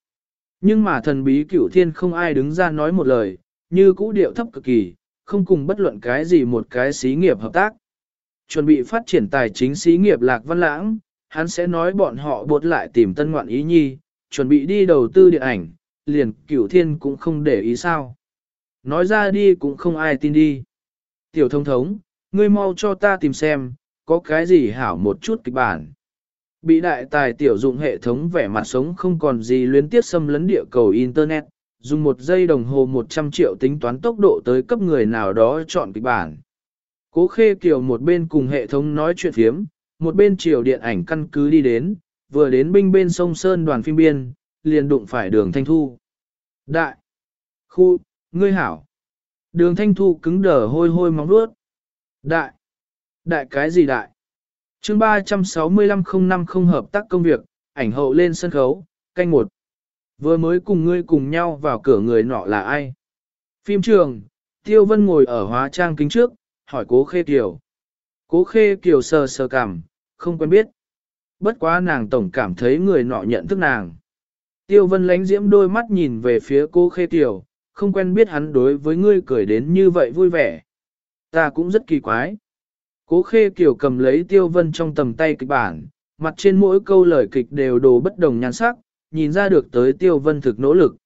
Nhưng mà thần bí cửu thiên không ai đứng ra nói một lời, như cũ điệu thấp cực kỳ, không cùng bất luận cái gì một cái xí nghiệp hợp tác. Chuẩn bị phát triển tài chính xí nghiệp lạc văn lãng, hắn sẽ nói bọn họ buộc lại tìm tân ngoạn ý nhi, chuẩn bị đi đầu tư điện ảnh, liền cửu thiên cũng không để ý sao. Nói ra đi cũng không ai tin đi. Tiểu thông thống, ngươi mau cho ta tìm xem, có cái gì hảo một chút kịch bản. Bị đại tài tiểu dụng hệ thống vẻ mặt sống không còn gì luyến tiếp xâm lấn địa cầu Internet, dùng một giây đồng hồ 100 triệu tính toán tốc độ tới cấp người nào đó chọn kịch bản. Cố khê kiều một bên cùng hệ thống nói chuyện phiếm, một bên chiều điện ảnh căn cứ đi đến, vừa đến binh bên sông Sơn đoàn phim biên, liền đụng phải đường Thanh Thu. Đại! Khu! Ngươi hảo! Đường Thanh Thu cứng đờ hôi hôi móng vuốt. Đại! Đại cái gì đại? Chương 365 05 không hợp tác công việc, ảnh hậu lên sân khấu, canh một. Vừa mới cùng ngươi cùng nhau vào cửa người nọ là ai? Phim trường, Tiêu Vân ngồi ở hóa trang kính trước, hỏi cố khê kiều. Cố khê kiều sờ sờ cảm, không quen biết. Bất quá nàng tổng cảm thấy người nọ nhận thức nàng. Tiêu Vân lánh diễm đôi mắt nhìn về phía cố khê kiều, không quen biết hắn đối với ngươi cười đến như vậy vui vẻ. Ta cũng rất kỳ quái. Cố khê kiều cầm lấy Tiêu Vân trong tầm tay kịch bản, mặt trên mỗi câu lời kịch đều đồ bất đồng nhan sắc, nhìn ra được tới Tiêu Vân thực nỗ lực.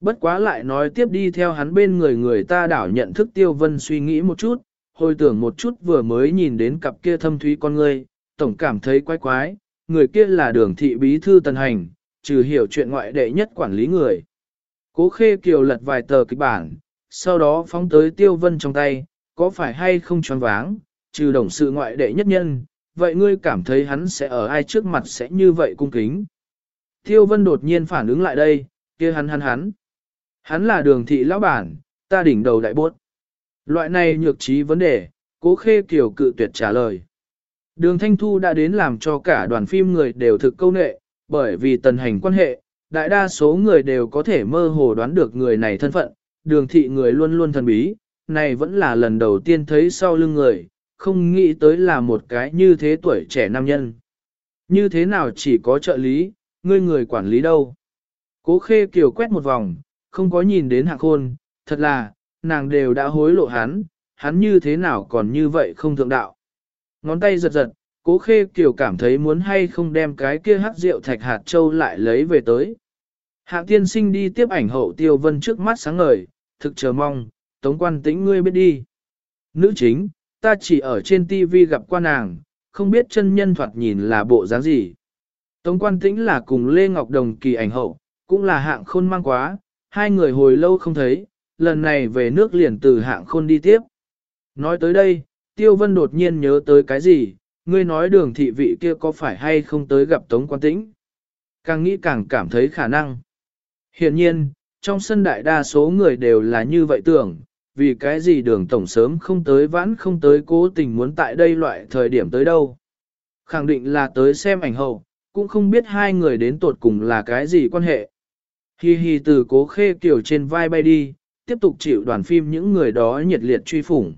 Bất quá lại nói tiếp đi theo hắn bên người người ta đảo nhận thức Tiêu Vân suy nghĩ một chút, hồi tưởng một chút vừa mới nhìn đến cặp kia thâm thúy con ngươi, tổng cảm thấy quái quái, người kia là đường thị bí thư tần hành, trừ hiểu chuyện ngoại đệ nhất quản lý người. Cố khê kiều lật vài tờ kịch bản, sau đó phóng tới Tiêu Vân trong tay, có phải hay không tròn váng, trừ đồng sự ngoại đệ nhất nhân, vậy ngươi cảm thấy hắn sẽ ở ai trước mặt sẽ như vậy cung kính. Tiêu vân đột nhiên phản ứng lại đây, kia hắn hắn hắn. Hắn là đường thị lão bản, ta đỉnh đầu đại bốt. Loại này nhược trí vấn đề, cố khê kiểu cự tuyệt trả lời. Đường Thanh Thu đã đến làm cho cả đoàn phim người đều thực câu nệ, bởi vì tần hành quan hệ, đại đa số người đều có thể mơ hồ đoán được người này thân phận, đường thị người luôn luôn thần bí, này vẫn là lần đầu tiên thấy sau lưng người, không nghĩ tới là một cái như thế tuổi trẻ nam nhân. Như thế nào chỉ có trợ lý, ngươi người quản lý đâu. Cố khê kiều quét một vòng, không có nhìn đến hạng khôn, thật là, nàng đều đã hối lộ hắn, hắn như thế nào còn như vậy không thượng đạo. Ngón tay giật giật, cố khê kiều cảm thấy muốn hay không đem cái kia hắc rượu thạch hạt châu lại lấy về tới. Hạng tiên sinh đi tiếp ảnh hậu tiêu vân trước mắt sáng ngời, thực chờ mong, tống quan tĩnh ngươi biết đi. Nữ chính, ta chỉ ở trên TV gặp qua nàng, không biết chân nhân thoạt nhìn là bộ dáng gì. Tống quan tĩnh là cùng Lê Ngọc Đồng kỳ ảnh hậu, cũng là hạng khôn mang quá, hai người hồi lâu không thấy, lần này về nước liền từ hạng khôn đi tiếp. Nói tới đây, Tiêu Vân đột nhiên nhớ tới cái gì, ngươi nói đường thị vị kia có phải hay không tới gặp Tống Quan Tĩnh. Càng nghĩ càng cảm thấy khả năng. Hiện nhiên, trong sân đại đa số người đều là như vậy tưởng, vì cái gì đường tổng sớm không tới vãn không tới cố tình muốn tại đây loại thời điểm tới đâu. Khẳng định là tới xem ảnh hậu, cũng không biết hai người đến tột cùng là cái gì quan hệ. Hi hi từ cố khê kiểu trên vai bay đi, tiếp tục chịu đoàn phim những người đó nhiệt liệt truy phủng.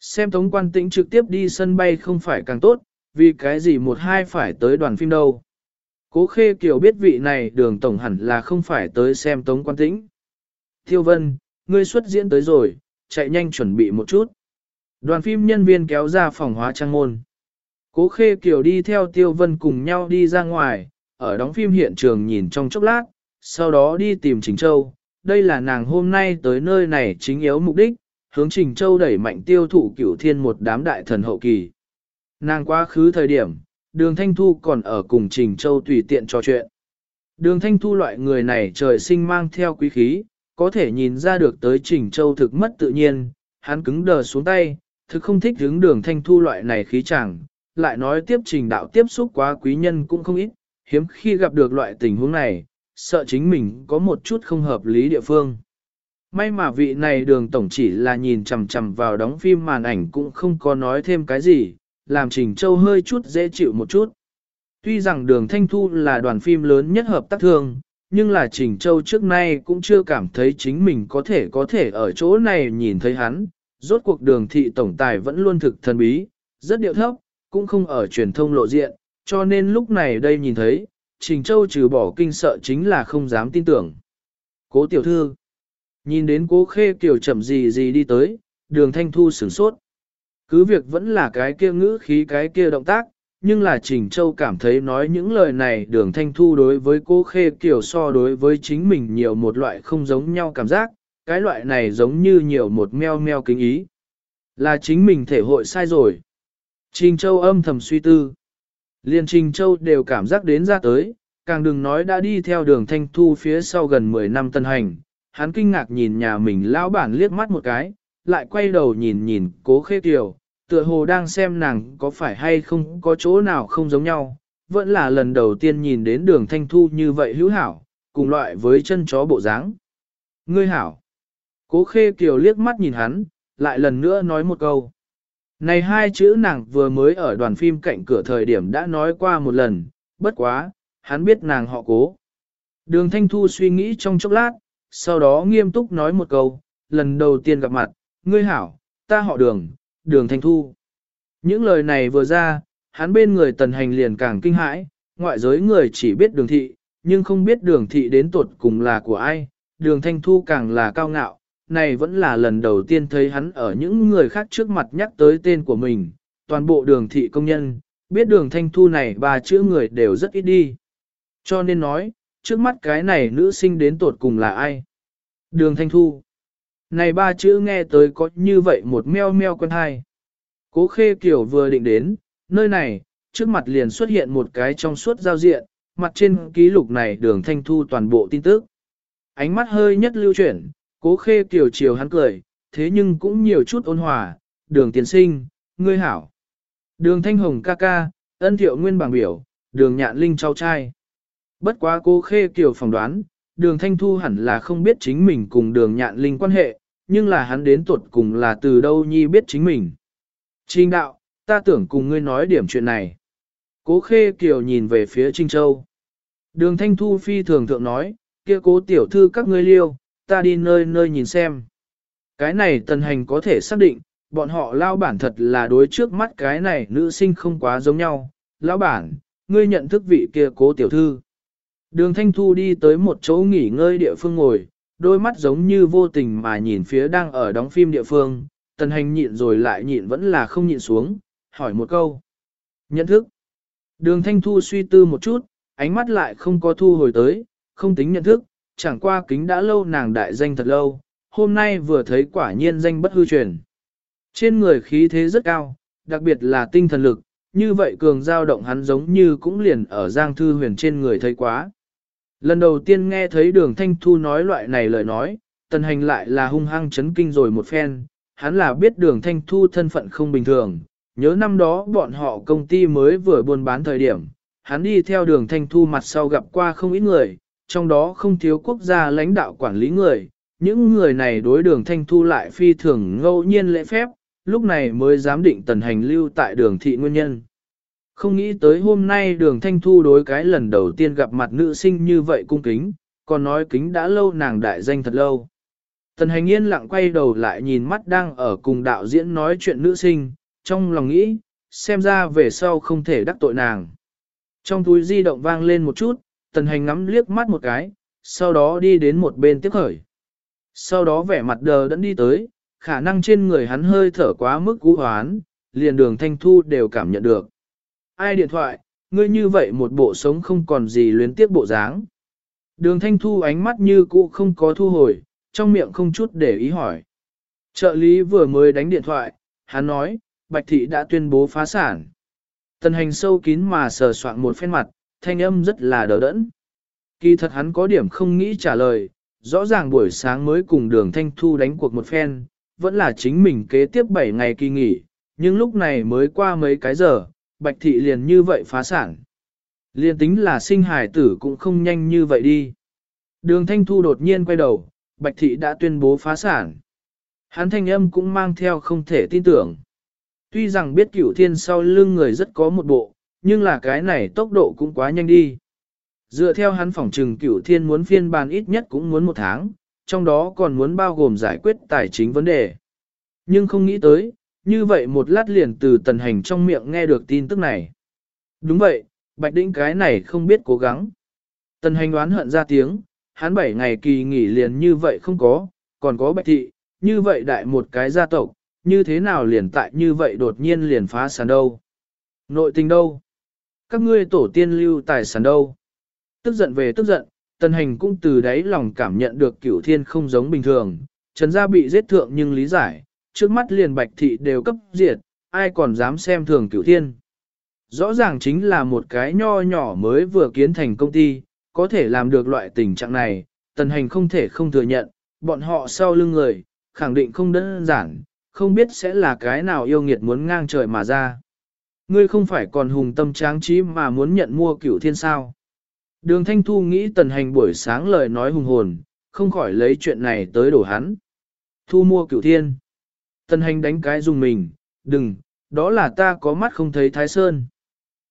Xem tống quan tĩnh trực tiếp đi sân bay không phải càng tốt, vì cái gì một hai phải tới đoàn phim đâu. Cố khê kiểu biết vị này đường tổng hẳn là không phải tới xem tống quan tĩnh. Thiêu vân, ngươi xuất diễn tới rồi, chạy nhanh chuẩn bị một chút. Đoàn phim nhân viên kéo ra phòng hóa trang môn. Cố khê kiểu đi theo tiêu vân cùng nhau đi ra ngoài, ở đóng phim hiện trường nhìn trong chốc lát, sau đó đi tìm Trình Châu. Đây là nàng hôm nay tới nơi này chính yếu mục đích, hướng Trình Châu đẩy mạnh tiêu thụ cửu thiên một đám đại thần hậu kỳ. Nàng quá khứ thời điểm, đường Thanh Thu còn ở cùng Trình Châu tùy tiện trò chuyện. Đường Thanh Thu loại người này trời sinh mang theo quý khí, có thể nhìn ra được tới Trình Châu thực mất tự nhiên, hắn cứng đờ xuống tay, thực không thích hướng đường Thanh Thu loại này khí chẳng, lại nói tiếp trình đạo tiếp xúc quá quý nhân cũng không ít, hiếm khi gặp được loại tình huống này, sợ chính mình có một chút không hợp lý địa phương. May mà vị này đường tổng chỉ là nhìn chằm chằm vào đóng phim màn ảnh cũng không có nói thêm cái gì, làm Trình Châu hơi chút dễ chịu một chút. Tuy rằng đường Thanh Thu là đoàn phim lớn nhất hợp tác thường, nhưng là Trình Châu trước nay cũng chưa cảm thấy chính mình có thể có thể ở chỗ này nhìn thấy hắn. Rốt cuộc đường thị tổng tài vẫn luôn thực thần bí, rất điệu thấp, cũng không ở truyền thông lộ diện, cho nên lúc này đây nhìn thấy, Trình Châu trừ bỏ kinh sợ chính là không dám tin tưởng. Cố tiểu thư, nhìn đến cố khê kiểu chậm gì gì đi tới, đường thanh thu sửng sốt. Cứ việc vẫn là cái kia ngữ khí cái kia động tác, nhưng là Trình Châu cảm thấy nói những lời này đường thanh thu đối với cô khê kiểu so đối với chính mình nhiều một loại không giống nhau cảm giác, cái loại này giống như nhiều một meo meo kính ý. Là chính mình thể hội sai rồi. Trình Châu âm thầm suy tư. Liên Trình Châu đều cảm giác đến ra tới, càng đừng nói đã đi theo đường thanh thu phía sau gần 10 năm tân hành. Hắn kinh ngạc nhìn nhà mình lão bản liếc mắt một cái, lại quay đầu nhìn nhìn cố khê kiều, tựa hồ đang xem nàng có phải hay không có chỗ nào không giống nhau. Vẫn là lần đầu tiên nhìn đến đường thanh thu như vậy hữu hảo, cùng loại với chân chó bộ dáng. Ngươi hảo. Cố khê kiều liếc mắt nhìn hắn, lại lần nữa nói một câu. Này hai chữ nàng vừa mới ở đoàn phim cạnh cửa thời điểm đã nói qua một lần, bất quá, hắn biết nàng họ cố. Đường Thanh Thu suy nghĩ trong chốc lát, sau đó nghiêm túc nói một câu, lần đầu tiên gặp mặt, ngươi hảo, ta họ đường, đường Thanh Thu. Những lời này vừa ra, hắn bên người tần hành liền càng kinh hãi, ngoại giới người chỉ biết đường thị, nhưng không biết đường thị đến tuột cùng là của ai, đường Thanh Thu càng là cao ngạo, này vẫn là lần đầu tiên thấy hắn ở những người khác trước mặt nhắc tới tên của mình, toàn bộ đường thị công nhân, biết đường thanh thu này ba chữ người đều rất ít đi. Cho nên nói, trước mắt cái này nữ sinh đến tột cùng là ai? Đường thanh thu. Này ba chữ nghe tới có như vậy một meo meo quen hai. Cố khê kiểu vừa định đến, nơi này, trước mặt liền xuất hiện một cái trong suốt giao diện, mặt trên ký lục này đường thanh thu toàn bộ tin tức. Ánh mắt hơi nhất lưu chuyển, Cố khê kiều chiều hắn cười, thế nhưng cũng nhiều chút ôn hòa, đường tiến sinh, ngươi hảo. Đường Thanh Hồng ca ca, ân thiệu nguyên bảng biểu, đường nhạn linh trao trai. Bất quá cố khê kiểu phỏng đoán, đường Thanh Thu hẳn là không biết chính mình cùng đường nhạn linh quan hệ, nhưng là hắn đến tuột cùng là từ đâu nhi biết chính mình. Trinh đạo, ta tưởng cùng ngươi nói điểm chuyện này. Cố khê kiều nhìn về phía Trinh Châu. Đường Thanh Thu phi thường thượng nói, kia cố tiểu thư các ngươi liêu, ta đi nơi nơi nhìn xem. Cái này tần hành có thể xác định, bọn họ lao bản thật là đối trước mắt cái này nữ sinh không quá giống nhau. Lão bản, ngươi nhận thức vị kia cố tiểu thư. Đường Thanh Thu đi tới một chỗ nghỉ ngơi địa phương ngồi, đôi mắt giống như vô tình mà nhìn phía đang ở đóng phim địa phương, tần hành nhịn rồi lại nhịn vẫn là không nhịn xuống, hỏi một câu. Nhận thức. Đường Thanh Thu suy tư một chút, ánh mắt lại không có thu hồi tới, không tính nhận thức, chẳng qua kính đã lâu nàng đại danh thật lâu, hôm nay vừa thấy quả nhiên danh bất hư truyền. Trên người khí thế rất cao, đặc biệt là tinh thần lực, như vậy cường dao động hắn giống như cũng liền ở Giang Thư Huyền trên người thấy quá. Lần đầu tiên nghe thấy đường Thanh Thu nói loại này lời nói, tần hành lại là hung hăng chấn kinh rồi một phen, hắn là biết đường Thanh Thu thân phận không bình thường, nhớ năm đó bọn họ công ty mới vừa buôn bán thời điểm, hắn đi theo đường Thanh Thu mặt sau gặp qua không ít người, trong đó không thiếu quốc gia lãnh đạo quản lý người, những người này đối đường Thanh Thu lại phi thường ngẫu nhiên lễ phép, lúc này mới dám định tần hành lưu tại đường thị nguyên nhân. Không nghĩ tới hôm nay đường Thanh Thu đối cái lần đầu tiên gặp mặt nữ sinh như vậy cung kính, còn nói kính đã lâu nàng đại danh thật lâu. Tần hành yên lặng quay đầu lại nhìn mắt đang ở cùng đạo diễn nói chuyện nữ sinh, trong lòng nghĩ, xem ra về sau không thể đắc tội nàng. Trong túi di động vang lên một chút, tần hành ngắm liếc mắt một cái, sau đó đi đến một bên tiếp khởi. Sau đó vẻ mặt đờ đẫn đi tới, khả năng trên người hắn hơi thở quá mức cú hoán, liền đường thanh thu đều cảm nhận được. Ai điện thoại, ngươi như vậy một bộ sống không còn gì luyến tiếp bộ dáng. Đường thanh thu ánh mắt như cũ không có thu hồi, trong miệng không chút để ý hỏi. Trợ lý vừa mới đánh điện thoại, hắn nói, Bạch Thị đã tuyên bố phá sản. Tần hành sâu kín mà sờ soạn một phen mặt, thanh âm rất là đỡ đẫn. Kỳ thật hắn có điểm không nghĩ trả lời, rõ ràng buổi sáng mới cùng đường thanh thu đánh cuộc một phen, vẫn là chính mình kế tiếp 7 ngày kỳ nghỉ, nhưng lúc này mới qua mấy cái giờ, Bạch Thị liền như vậy phá sản. Liên tính là sinh hài tử cũng không nhanh như vậy đi. Đường Thanh Thu đột nhiên quay đầu, Bạch Thị đã tuyên bố phá sản. Hắn thanh âm cũng mang theo không thể tin tưởng. Tuy rằng biết cửu thiên sau lưng người rất có một bộ, nhưng là cái này tốc độ cũng quá nhanh đi. Dựa theo hắn phỏng trừng cửu thiên muốn phiên bản ít nhất cũng muốn một tháng, trong đó còn muốn bao gồm giải quyết tài chính vấn đề. Nhưng không nghĩ tới, như vậy một lát liền từ tần hành trong miệng nghe được tin tức này. Đúng vậy, Bạch Đĩnh cái này không biết cố gắng. Tần hành đoán hận ra tiếng, hắn bảy ngày kỳ nghỉ liền như vậy không có, còn có Bạch Thị, như vậy đại một cái gia tộc, như thế nào liền tại như vậy đột nhiên liền phá sản đâu. Nội tình đâu? Các ngươi tổ tiên lưu tài sản đâu? Tức giận về tức giận, tần hành cũng từ đáy lòng cảm nhận được cửu thiên không giống bình thường, trần gia bị giết thượng nhưng lý giải, trước mắt liền bạch thị đều cấp diệt, ai còn dám xem thường cửu thiên. Rõ ràng chính là một cái nho nhỏ mới vừa kiến thành công ty, có thể làm được loại tình trạng này, tần hành không thể không thừa nhận, bọn họ sau lưng người, khẳng định không đơn giản, không biết sẽ là cái nào yêu nghiệt muốn ngang trời mà ra. Ngươi không phải còn hùng tâm tráng trí mà muốn nhận mua cửu thiên sao. Đường Thanh Thu nghĩ tần hành buổi sáng lời nói hùng hồn, không khỏi lấy chuyện này tới đổ hắn. Thu mua cửu thiên. Tần hành đánh cái dùng mình, đừng, đó là ta có mắt không thấy Thái Sơn.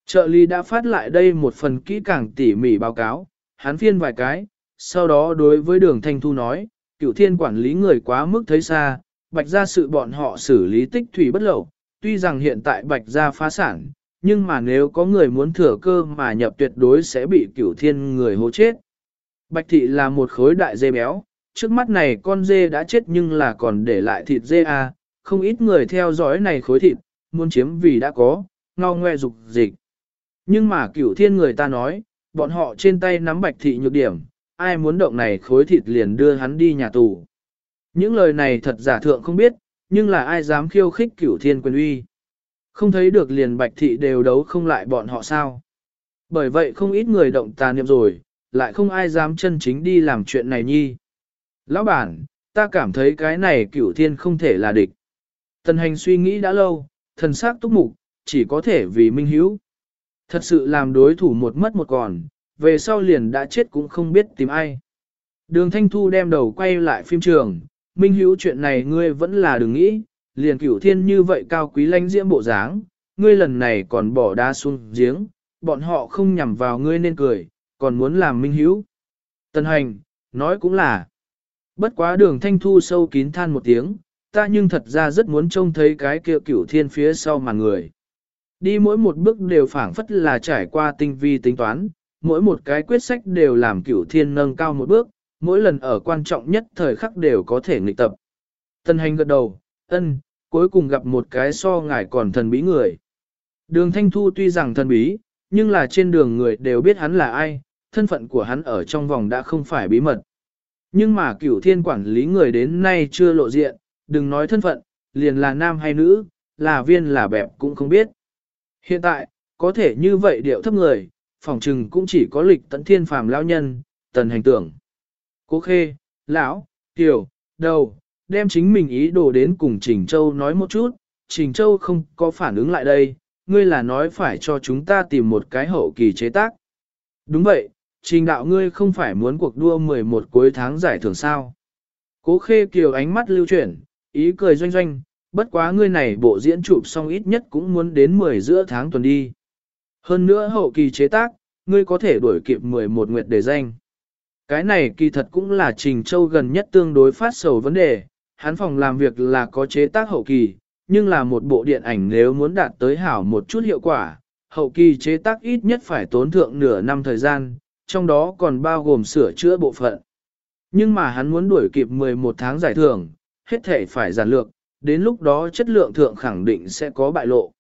Trợ lý đã phát lại đây một phần kỹ càng tỉ mỉ báo cáo, hắn phiên vài cái, sau đó đối với đường Thanh Thu nói, cửu thiên quản lý người quá mức thấy xa, bạch gia sự bọn họ xử lý tích thủy bất lậu, tuy rằng hiện tại bạch gia phá sản, nhưng mà nếu có người muốn thừa cơ mà nhập tuyệt đối sẽ bị cửu thiên người hố chết. Bạch thị là một khối đại dê béo, trước mắt này con dê đã chết nhưng là còn để lại thịt dê à, không ít người theo dõi này khối thịt, muốn chiếm vì đã có, ngao ngoe dục dịch. Nhưng mà cửu thiên người ta nói, bọn họ trên tay nắm bạch thị nhược điểm, ai muốn động này khối thịt liền đưa hắn đi nhà tù. Những lời này thật giả thượng không biết, nhưng là ai dám khiêu khích cửu thiên quyền uy. Không thấy được liền bạch thị đều đấu không lại bọn họ sao. Bởi vậy không ít người động tà niệm rồi, lại không ai dám chân chính đi làm chuyện này nhi. Lão bản, ta cảm thấy cái này cửu thiên không thể là địch. Tần hành suy nghĩ đã lâu, thần sắc túc mục, chỉ có thể vì minh hữu. Thật sự làm đối thủ một mất một còn, về sau liền đã chết cũng không biết tìm ai. Đường Thanh Thu đem đầu quay lại phim trường, minh hữu chuyện này ngươi vẫn là đừng nghĩ, liền cửu thiên như vậy cao quý lãnh diễm bộ dáng, ngươi lần này còn bỏ đá xuống giếng, bọn họ không nhằm vào ngươi nên cười, còn muốn làm minh hữu. Tân hành, nói cũng là, bất quá đường Thanh Thu sâu kín than một tiếng, ta nhưng thật ra rất muốn trông thấy cái kia cửu thiên phía sau màn người. Đi mỗi một bước đều phảng phất là trải qua tinh vi tính toán, mỗi một cái quyết sách đều làm cửu thiên nâng cao một bước, mỗi lần ở quan trọng nhất thời khắc đều có thể nghịch tập. Tân hành gật đầu, ân, cuối cùng gặp một cái so ngài còn thần bí người. Đường Thanh Thu tuy rằng thần bí, nhưng là trên đường người đều biết hắn là ai, thân phận của hắn ở trong vòng đã không phải bí mật. Nhưng mà cửu thiên quản lý người đến nay chưa lộ diện, đừng nói thân phận, liền là nam hay nữ, là viên là bẹp cũng không biết. Hiện tại, có thể như vậy điệu thấp người, phòng trừng cũng chỉ có lịch tận thiên phàm lão nhân, tần hành tưởng. Cố khê, lão, tiểu, đầu, đem chính mình ý đồ đến cùng Trình Châu nói một chút, Trình Châu không có phản ứng lại đây, ngươi là nói phải cho chúng ta tìm một cái hậu kỳ chế tác. Đúng vậy, trình đạo ngươi không phải muốn cuộc đua 11 cuối tháng giải thưởng sao. Cố khê kiều ánh mắt lưu chuyển, ý cười doanh doanh, bất quá ngươi này bộ diễn chụp xong ít nhất cũng muốn đến 10 giữa tháng tuần đi. Hơn nữa hậu kỳ chế tác, ngươi có thể đuổi kịp 11 nguyệt để danh. Cái này kỳ thật cũng là Trình Châu gần nhất tương đối phát sầu vấn đề, hắn phòng làm việc là có chế tác hậu kỳ, nhưng là một bộ điện ảnh nếu muốn đạt tới hảo một chút hiệu quả, hậu kỳ chế tác ít nhất phải tốn thượng nửa năm thời gian, trong đó còn bao gồm sửa chữa bộ phận. Nhưng mà hắn muốn đuổi kịp 11 tháng giải thưởng, hết thể phải giản lược, đến lúc đó chất lượng thượng khẳng định sẽ có bại lộ.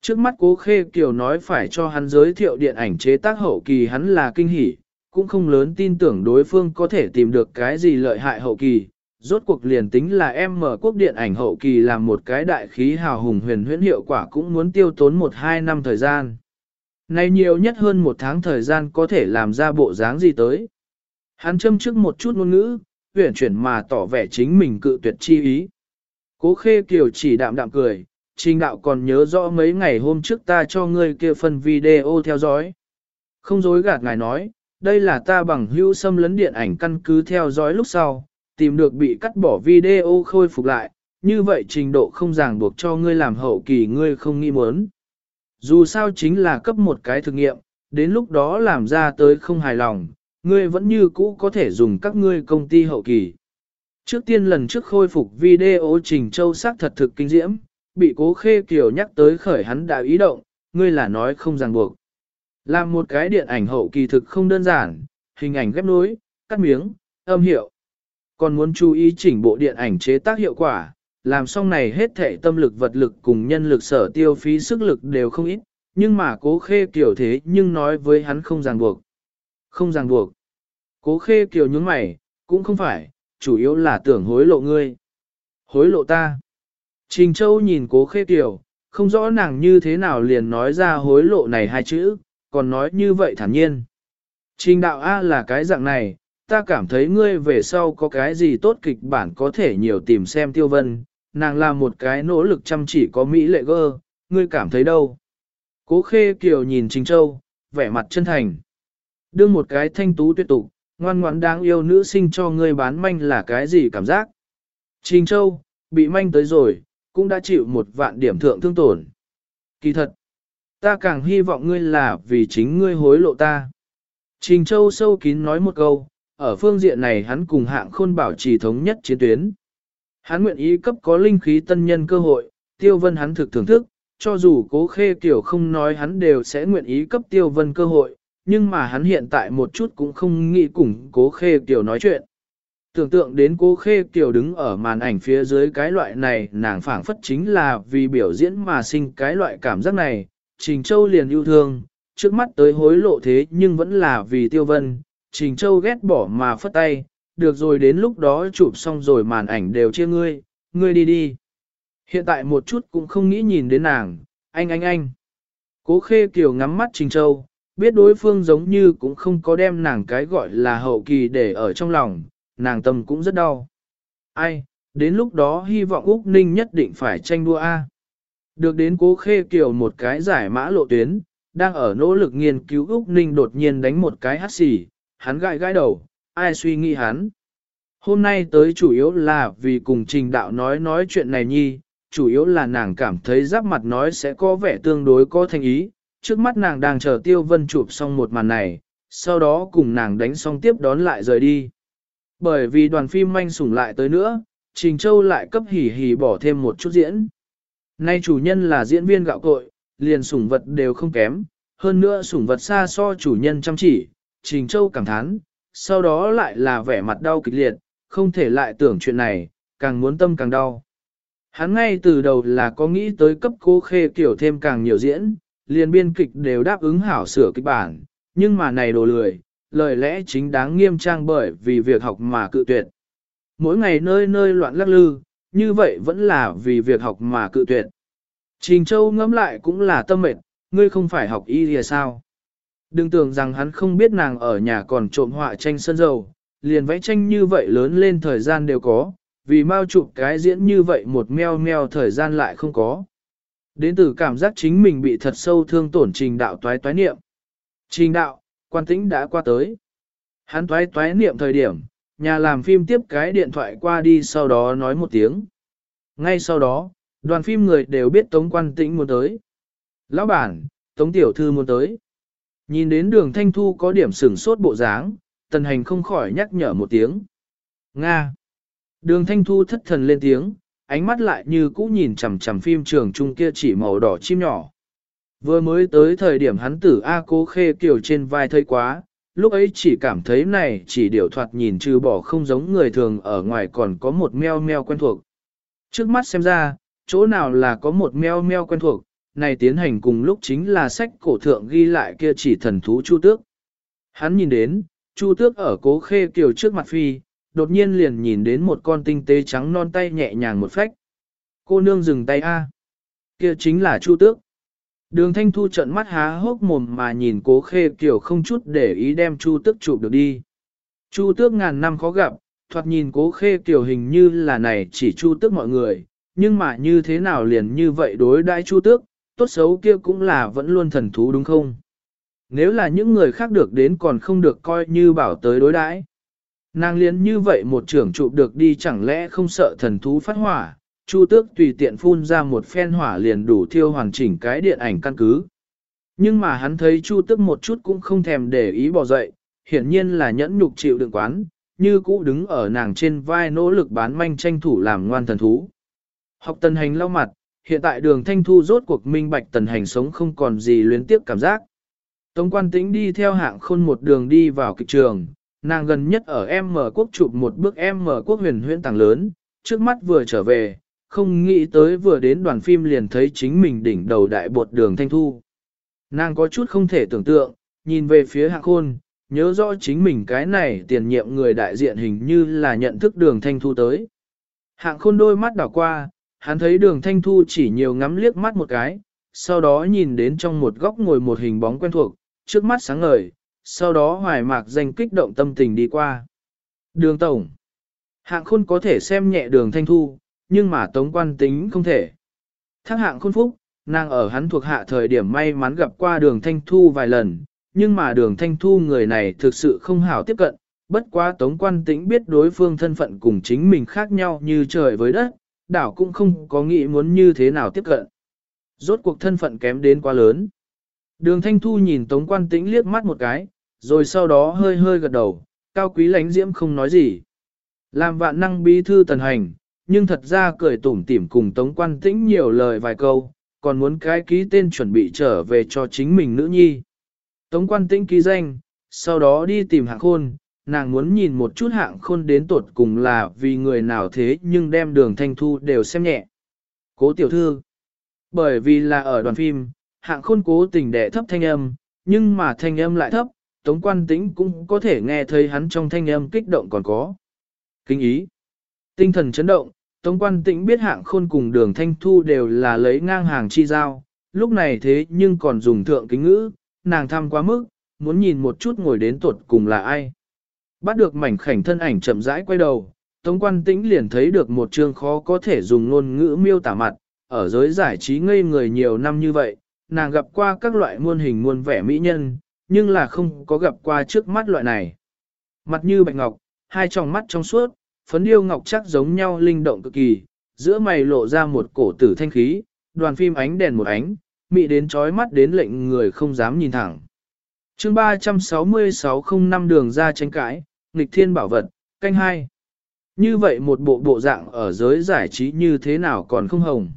Trước mắt cố khê kiều nói phải cho hắn giới thiệu điện ảnh chế tác hậu kỳ hắn là kinh hỉ, cũng không lớn tin tưởng đối phương có thể tìm được cái gì lợi hại hậu kỳ. Rốt cuộc liền tính là em mở quốc điện ảnh hậu kỳ làm một cái đại khí hào hùng huyền huyễn hiệu quả cũng muốn tiêu tốn 1-2 năm thời gian. Này nhiều nhất hơn một tháng thời gian có thể làm ra bộ dáng gì tới. Hắn châm trước một chút ngôn ngữ, huyển chuyển mà tỏ vẻ chính mình cự tuyệt chi ý. Cố khê kiều chỉ đạm đạm cười, trình đạo còn nhớ rõ mấy ngày hôm trước ta cho ngươi kia phần video theo dõi. Không dối gạt ngài nói, đây là ta bằng hữu xâm lấn điện ảnh căn cứ theo dõi lúc sau, tìm được bị cắt bỏ video khôi phục lại, như vậy trình độ không ràng buộc cho ngươi làm hậu kỳ ngươi không nghi muốn. Dù sao chính là cấp một cái thực nghiệm, đến lúc đó làm ra tới không hài lòng, ngươi vẫn như cũ có thể dùng các ngươi công ty hậu kỳ. Trước tiên lần trước khôi phục video Trình Châu sắc thật thực kinh diễm, bị cố khê kiều nhắc tới khởi hắn đã ý động, ngươi là nói không ràng buộc. Làm một cái điện ảnh hậu kỳ thực không đơn giản, hình ảnh ghép nối, cắt miếng, âm hiệu. Còn muốn chú ý chỉnh bộ điện ảnh chế tác hiệu quả, làm xong này hết thể tâm lực vật lực cùng nhân lực sở tiêu phí sức lực đều không ít, nhưng mà cố khê kiểu thế nhưng nói với hắn không ràng buộc. Không ràng buộc. Cố khê kiều nhướng mày, cũng không phải, chủ yếu là tưởng hối lộ ngươi. Hối lộ ta. Trình Châu nhìn cố khê kiều, không rõ nàng như thế nào liền nói ra hối lộ này hai chữ, còn nói như vậy thản nhiên. Trình đạo A là cái dạng này, ta cảm thấy ngươi về sau có cái gì tốt kịch bản có thể nhiều tìm xem tiêu vân, nàng là một cái nỗ lực chăm chỉ có mỹ lệ gơ, ngươi cảm thấy đâu? Cố khê kiều nhìn Trình Châu, vẻ mặt chân thành. Đưa một cái thanh tú tuyệt tục, ngoan ngoãn đáng yêu nữ sinh cho ngươi bán manh là cái gì cảm giác? Trình Châu, bị manh tới rồi, cũng đã chịu một vạn điểm thượng thương tổn. Kỳ thật, ta càng hy vọng ngươi là vì chính ngươi hối lộ ta. Trình Châu sâu kín nói một câu, ở phương diện này hắn cùng hạng khôn bảo trì thống nhất chiến tuyến. Hắn nguyện ý cấp có linh khí tân nhân cơ hội, tiêu vân hắn thực thưởng thức, cho dù cố khê kiểu không nói hắn đều sẽ nguyện ý cấp tiêu vân cơ hội, nhưng mà hắn hiện tại một chút cũng không nghĩ cùng cố khê kiểu nói chuyện. Tưởng tượng đến cố khê kiểu đứng ở màn ảnh phía dưới cái loại này nàng phảng phất chính là vì biểu diễn mà sinh cái loại cảm giác này, Trình Châu liền yêu thương, trước mắt tới hối lộ thế nhưng vẫn là vì tiêu vân, Trình Châu ghét bỏ mà phất tay, được rồi đến lúc đó chụp xong rồi màn ảnh đều chia ngươi, ngươi đi đi. Hiện tại một chút cũng không nghĩ nhìn đến nàng, anh anh anh. Cố khê kiều ngắm mắt Trình Châu, biết đối phương giống như cũng không có đem nàng cái gọi là hậu kỳ để ở trong lòng, nàng tâm cũng rất đau. Ai, đến lúc đó hy vọng Úc Ninh nhất định phải tranh đua A. Được đến cố khê kiều một cái giải mã lộ tuyến, đang ở nỗ lực nghiên cứu Úc Ninh đột nhiên đánh một cái hắt xì, hắn gãi gãi đầu, ai suy nghĩ hắn. Hôm nay tới chủ yếu là vì cùng trình đạo nói nói chuyện này nhi, chủ yếu là nàng cảm thấy giáp mặt nói sẽ có vẻ tương đối có thành ý, trước mắt nàng đang chờ tiêu vân chụp xong một màn này, sau đó cùng nàng đánh xong tiếp đón lại rời đi. Bởi vì đoàn phim manh sủng lại tới nữa, Trình Châu lại cấp hỉ hỉ bỏ thêm một chút diễn. Nay chủ nhân là diễn viên gạo cội, liền sủng vật đều không kém, hơn nữa sủng vật xa so chủ nhân chăm chỉ, Trình Châu cảm thán, sau đó lại là vẻ mặt đau kịch liệt, không thể lại tưởng chuyện này, càng muốn tâm càng đau. Hắn ngay từ đầu là có nghĩ tới cấp cô khê kiểu thêm càng nhiều diễn, liền biên kịch đều đáp ứng hảo sửa kịch bản, nhưng mà này đồ lười, lời lẽ chính đáng nghiêm trang bởi vì việc học mà cự tuyệt. Mỗi ngày nơi nơi loạn lắc lư, như vậy vẫn là vì việc học mà cự tuyệt. Trình Châu ngẫm lại cũng là tâm mệt, ngươi không phải học y thì sao. Đừng tưởng rằng hắn không biết nàng ở nhà còn trộm họa tranh sơn dầu, liền vẽ tranh như vậy lớn lên thời gian đều có, vì mau chụp cái diễn như vậy một meo meo thời gian lại không có. Đến từ cảm giác chính mình bị thật sâu thương tổn trình đạo toái toái niệm. Trình đạo, quan tĩnh đã qua tới. Hắn toái toái niệm thời điểm, nhà làm phim tiếp cái điện thoại qua đi sau đó nói một tiếng. Ngay sau đó, đoàn phim người đều biết Tống Quan Tĩnh muốn tới. Lão bản, Tống Tiểu Thư muốn tới. Nhìn đến đường Thanh Thu có điểm sửng sốt bộ dáng, tần hành không khỏi nhắc nhở một tiếng. Nga. Đường Thanh Thu thất thần lên tiếng, ánh mắt lại như cũ nhìn chằm chằm phim trường trung kia chỉ màu đỏ chim nhỏ. Vừa mới tới thời điểm hắn tử A cố khê kiểu trên vai thấy quá, lúc ấy chỉ cảm thấy này chỉ điều thoạt nhìn trừ bỏ không giống người thường ở ngoài còn có một meo meo quen thuộc. Trước mắt xem ra, chỗ nào là có một meo meo quen thuộc, này tiến hành cùng lúc chính là sách cổ thượng ghi lại kia chỉ thần thú Chu Tước. Hắn nhìn đến, Chu Tước ở cố khê kiều trước mặt phi, đột nhiên liền nhìn đến một con tinh tế trắng non tay nhẹ nhàng một phách. Cô nương dừng tay a, kia chính là Chu Tước. Đường Thanh Thu trợn mắt há hốc mồm mà nhìn cố khê kiều không chút để ý đem Chu Tước chụp được đi. Chu Tước ngàn năm khó gặp, thoạt nhìn cố khê kiều hình như là này chỉ Chu Tước mọi người, nhưng mà như thế nào liền như vậy đối đãi Chu Tước, tốt xấu kia cũng là vẫn luôn thần thú đúng không? Nếu là những người khác được đến còn không được coi như bảo tới đối đãi. Nàng liên như vậy một trưởng trụ được đi chẳng lẽ không sợ thần thú phát hỏa, Chu tước tùy tiện phun ra một phen hỏa liền đủ thiêu hoàn chỉnh cái điện ảnh căn cứ. Nhưng mà hắn thấy Chu tước một chút cũng không thèm để ý bỏ dậy, hiển nhiên là nhẫn nhục chịu đựng quán, như cũ đứng ở nàng trên vai nỗ lực bán manh tranh thủ làm ngoan thần thú. Học tần hành lau mặt, hiện tại đường thanh thu rốt cuộc minh bạch tần hành sống không còn gì luyến tiếp cảm giác. Tống quan tĩnh đi theo hạng khôn một đường đi vào kịch trường, nàng gần nhất ở M quốc chụp một bước M quốc huyền huyễn tàng lớn, trước mắt vừa trở về, không nghĩ tới vừa đến đoàn phim liền thấy chính mình đỉnh đầu đại bột đường thanh thu. Nàng có chút không thể tưởng tượng, nhìn về phía hạng khôn, nhớ rõ chính mình cái này tiền nhiệm người đại diện hình như là nhận thức đường thanh thu tới. Hạng khôn đôi mắt đảo qua, hắn thấy đường thanh thu chỉ nhiều ngắm liếc mắt một cái, sau đó nhìn đến trong một góc ngồi một hình bóng quen thuộc, trước mắt sáng ngời, sau đó hoài mạc danh kích động tâm tình đi qua. Đường Tổng Hạng khôn có thể xem nhẹ đường thanh thu, nhưng mà tống quan tính không thể. Thác hạng khôn phúc, nàng ở hắn thuộc hạ thời điểm may mắn gặp qua đường thanh thu vài lần, nhưng mà đường thanh thu người này thực sự không hảo tiếp cận, bất quá tống quan tĩnh biết đối phương thân phận cùng chính mình khác nhau như trời với đất, đảo cũng không có nghĩ muốn như thế nào tiếp cận. Rốt cuộc thân phận kém đến quá lớn. Đường thanh thu nhìn tống quan tĩnh liếc mắt một cái, rồi sau đó hơi hơi gật đầu, cao quý lánh diễm không nói gì. Làm vạn năng bí thư tần hành, nhưng thật ra cười tủm tỉm cùng tống quan tĩnh nhiều lời vài câu, còn muốn cái ký tên chuẩn bị trở về cho chính mình nữ nhi. Tống quan tĩnh ký danh, sau đó đi tìm hạng khôn, nàng muốn nhìn một chút hạng khôn đến tột cùng là vì người nào thế nhưng đem đường thanh thu đều xem nhẹ. Cố tiểu thư, bởi vì là ở đoàn phim, hạng khôn cố tình đẻ thấp thanh âm, nhưng mà thanh âm lại thấp, tống quan tĩnh cũng có thể nghe thấy hắn trong thanh âm kích động còn có. Kinh ý, tinh thần chấn động, tống quan tĩnh biết hạng khôn cùng đường thanh thu đều là lấy ngang hàng chi giao, lúc này thế nhưng còn dùng thượng kính ngữ, nàng thăm quá mức, muốn nhìn một chút ngồi đến tuột cùng là ai. Bắt được mảnh khảnh thân ảnh chậm rãi quay đầu, Tống Quan Tĩnh liền thấy được một chương khó có thể dùng ngôn ngữ miêu tả mặt, ở giới giải trí ngây người nhiều năm như vậy, nàng gặp qua các loại muôn hình muôn vẻ mỹ nhân, nhưng là không có gặp qua trước mắt loại này. Mặt như bạch ngọc, hai tròng mắt trong suốt, phấn điêu ngọc chắc giống nhau linh động cực kỳ, giữa mày lộ ra một cổ tử thanh khí, đoàn phim ánh đèn một ánh, mị đến chói mắt đến lệnh người không dám nhìn thẳng. chương 366 không năm đường ra tranh cãi, nghịch thiên bảo vật, canh hai. Như vậy một bộ bộ dạng ở giới giải trí như thế nào còn không hồng.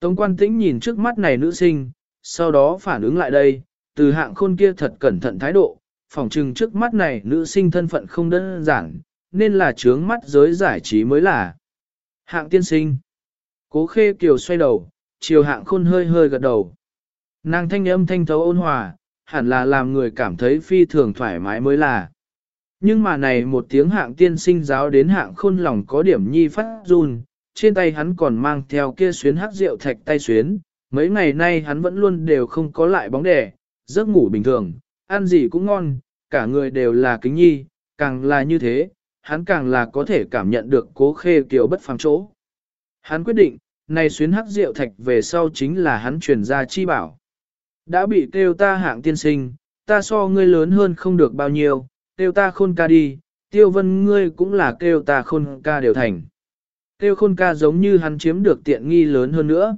Tống quan tĩnh nhìn trước mắt này nữ sinh, sau đó phản ứng lại đây, từ hạng khôn kia thật cẩn thận thái độ, phòng trừng trước mắt này nữ sinh thân phận không đơn giản, nên là trướng mắt giới giải trí mới là. Hạng tiên sinh. Cố khê kiều xoay đầu, chiều hạng khôn hơi hơi gật đầu. Nàng thanh âm thanh thấu ôn hòa, hẳn là làm người cảm thấy phi thường thoải mái mới là. Nhưng mà này một tiếng hạng tiên sinh giáo đến hạng khôn lòng có điểm nhi phát run, trên tay hắn còn mang theo kia xuyến hắc rượu thạch tay xuyến, mấy ngày nay hắn vẫn luôn đều không có lại bóng đẻ, giấc ngủ bình thường, ăn gì cũng ngon, cả người đều là kính nhi, càng là như thế, hắn càng là có thể cảm nhận được cố khê kiều bất phàm chỗ. Hắn quyết định, này xuyến hắc rượu thạch về sau chính là hắn truyền ra chi bảo. Đã bị kêu ta hạng tiên sinh, ta so ngươi lớn hơn không được bao nhiêu, kêu ta khôn ca đi, tiêu vân ngươi cũng là kêu ta khôn ca đều thành. Kêu khôn ca giống như hắn chiếm được tiện nghi lớn hơn nữa.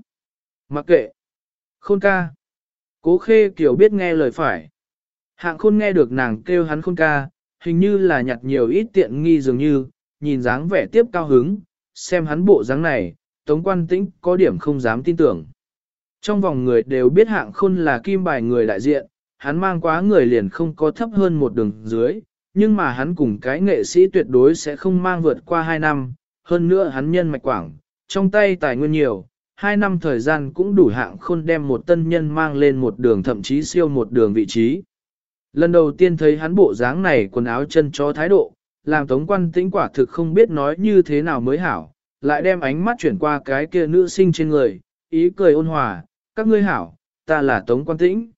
Mặc kệ. Khôn ca. Cố khê kiểu biết nghe lời phải. Hạng khôn nghe được nàng kêu hắn khôn ca, hình như là nhặt nhiều ít tiện nghi dường như, nhìn dáng vẻ tiếp cao hứng, xem hắn bộ dáng này, tống quan tĩnh có điểm không dám tin tưởng. Trong vòng người đều biết hạng khôn là kim bài người đại diện, hắn mang quá người liền không có thấp hơn một đường dưới, nhưng mà hắn cùng cái nghệ sĩ tuyệt đối sẽ không mang vượt qua hai năm, hơn nữa hắn nhân mạch quảng, trong tay tài nguyên nhiều, hai năm thời gian cũng đủ hạng khôn đem một tân nhân mang lên một đường thậm chí siêu một đường vị trí. Lần đầu tiên thấy hắn bộ dáng này quần áo chân cho thái độ, làm tống quan tĩnh quả thực không biết nói như thế nào mới hảo, lại đem ánh mắt chuyển qua cái kia nữ sinh trên người, ý cười ôn hòa, các ngươi hảo, ta là tống quan tĩnh.